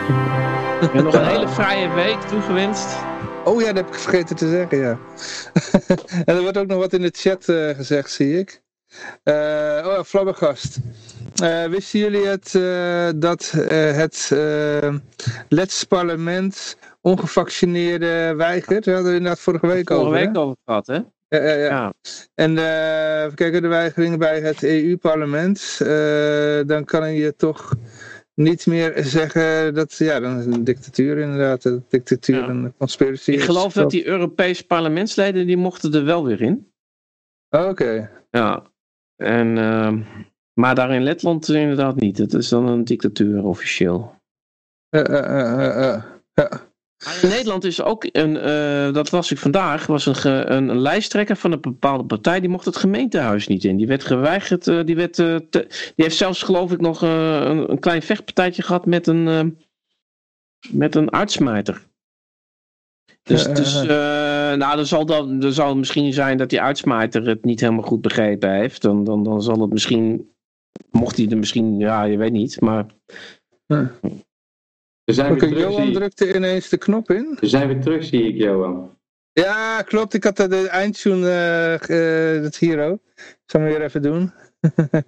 En nog een hele fraaie week toegewenst. Oh ja, dat heb ik vergeten te zeggen, ja. en er wordt ook nog wat in de chat eh, gezegd, zie ik. Eh, oh ja, Flabbergast. Eh, wisten jullie het, eh, dat het Lets parlement ongevaccineerden weigert? We hadden het inderdaad vorige week Vorige over. hè? week over gehad, hè? Ja, ja, ja. Ja. En even kijken, de weigering bij het EU-parlement. dan kan je toch niet meer zeggen dat, ja, dan is het een dictatuur inderdaad. Een dictatuur, Ja. een conspiracy. Ik geloof dat die Europese parlementsleden, die mochten er wel weer in. Oké. Ja. En, ehm, maar daar in Letland inderdaad niet. Het is dan een dictatuur officieel. Eh, eh, eh, eh, in Nederland is ook een, dat las ik vandaag, was een, een, een lijsttrekker van een bepaalde partij, die mocht het gemeentehuis niet in. Die werd geweigerd, die, werd, te- die heeft zelfs geloof ik nog een, een klein vechtpartijtje gehad met een, met een uitsmijter. Dus, dus nou, dan zal dan, dan zal het misschien zijn dat die uitsmijter het niet helemaal goed begrepen heeft. Dan, dan, dan zal het misschien, mocht hij er misschien, ja, je weet niet, maar We zijn weer terug, Johan drukte ineens de knop in. We zijn weer terug, zie ik, Johan. Ja, klopt. Ik had de, eindtune, eh, ge- eh, dat hier ook. Ik zal hem weer even doen. dat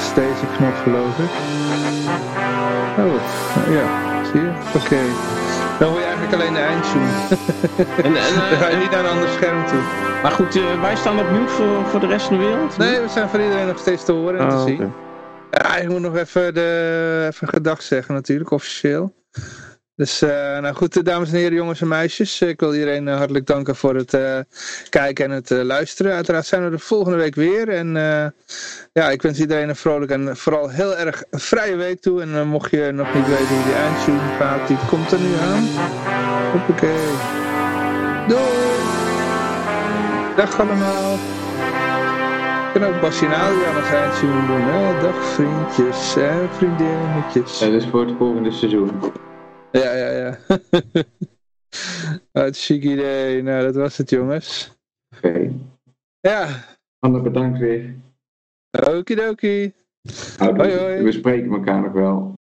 is deze knop geloof ik. Oh, ja. Zie je? Oké. Dan hoor je alleen de eindtune. En, en, eh, Dan ga je niet naar een ander scherm toe. Maar goed, eh, wij staan op mute voor, voor de rest van de wereld? Nee, we zijn voor iedereen nog steeds te horen en te Oh, zien. oké. Ja, je moet nog even, de, even gedag zeggen natuurlijk, officieel. Dus, eh, nou goed, dames en heren, jongens en meisjes. Ik wil iedereen hartelijk danken voor het kijken en het luisteren. Uiteraard zijn we er volgende week weer. En ja, ik wens iedereen een vrolijk en vooral heel erg vrije week toe. En mocht je nog niet weten hoe die eindtune gaat, die komt er nu aan. Hoppakee. Doei! Dag allemaal! Ik kan ook Bassinalia als eindtune doen, hè? Dag vriendjes en vriendinnetjes. Ja, dus voor het volgende seizoen. Ja, ja, ja. Chic idee. Nou, dat was het, jongens. Oké. Ja, Anne, bedankt weer. okidoki. Hoi, hoi. We spreken elkaar nog wel.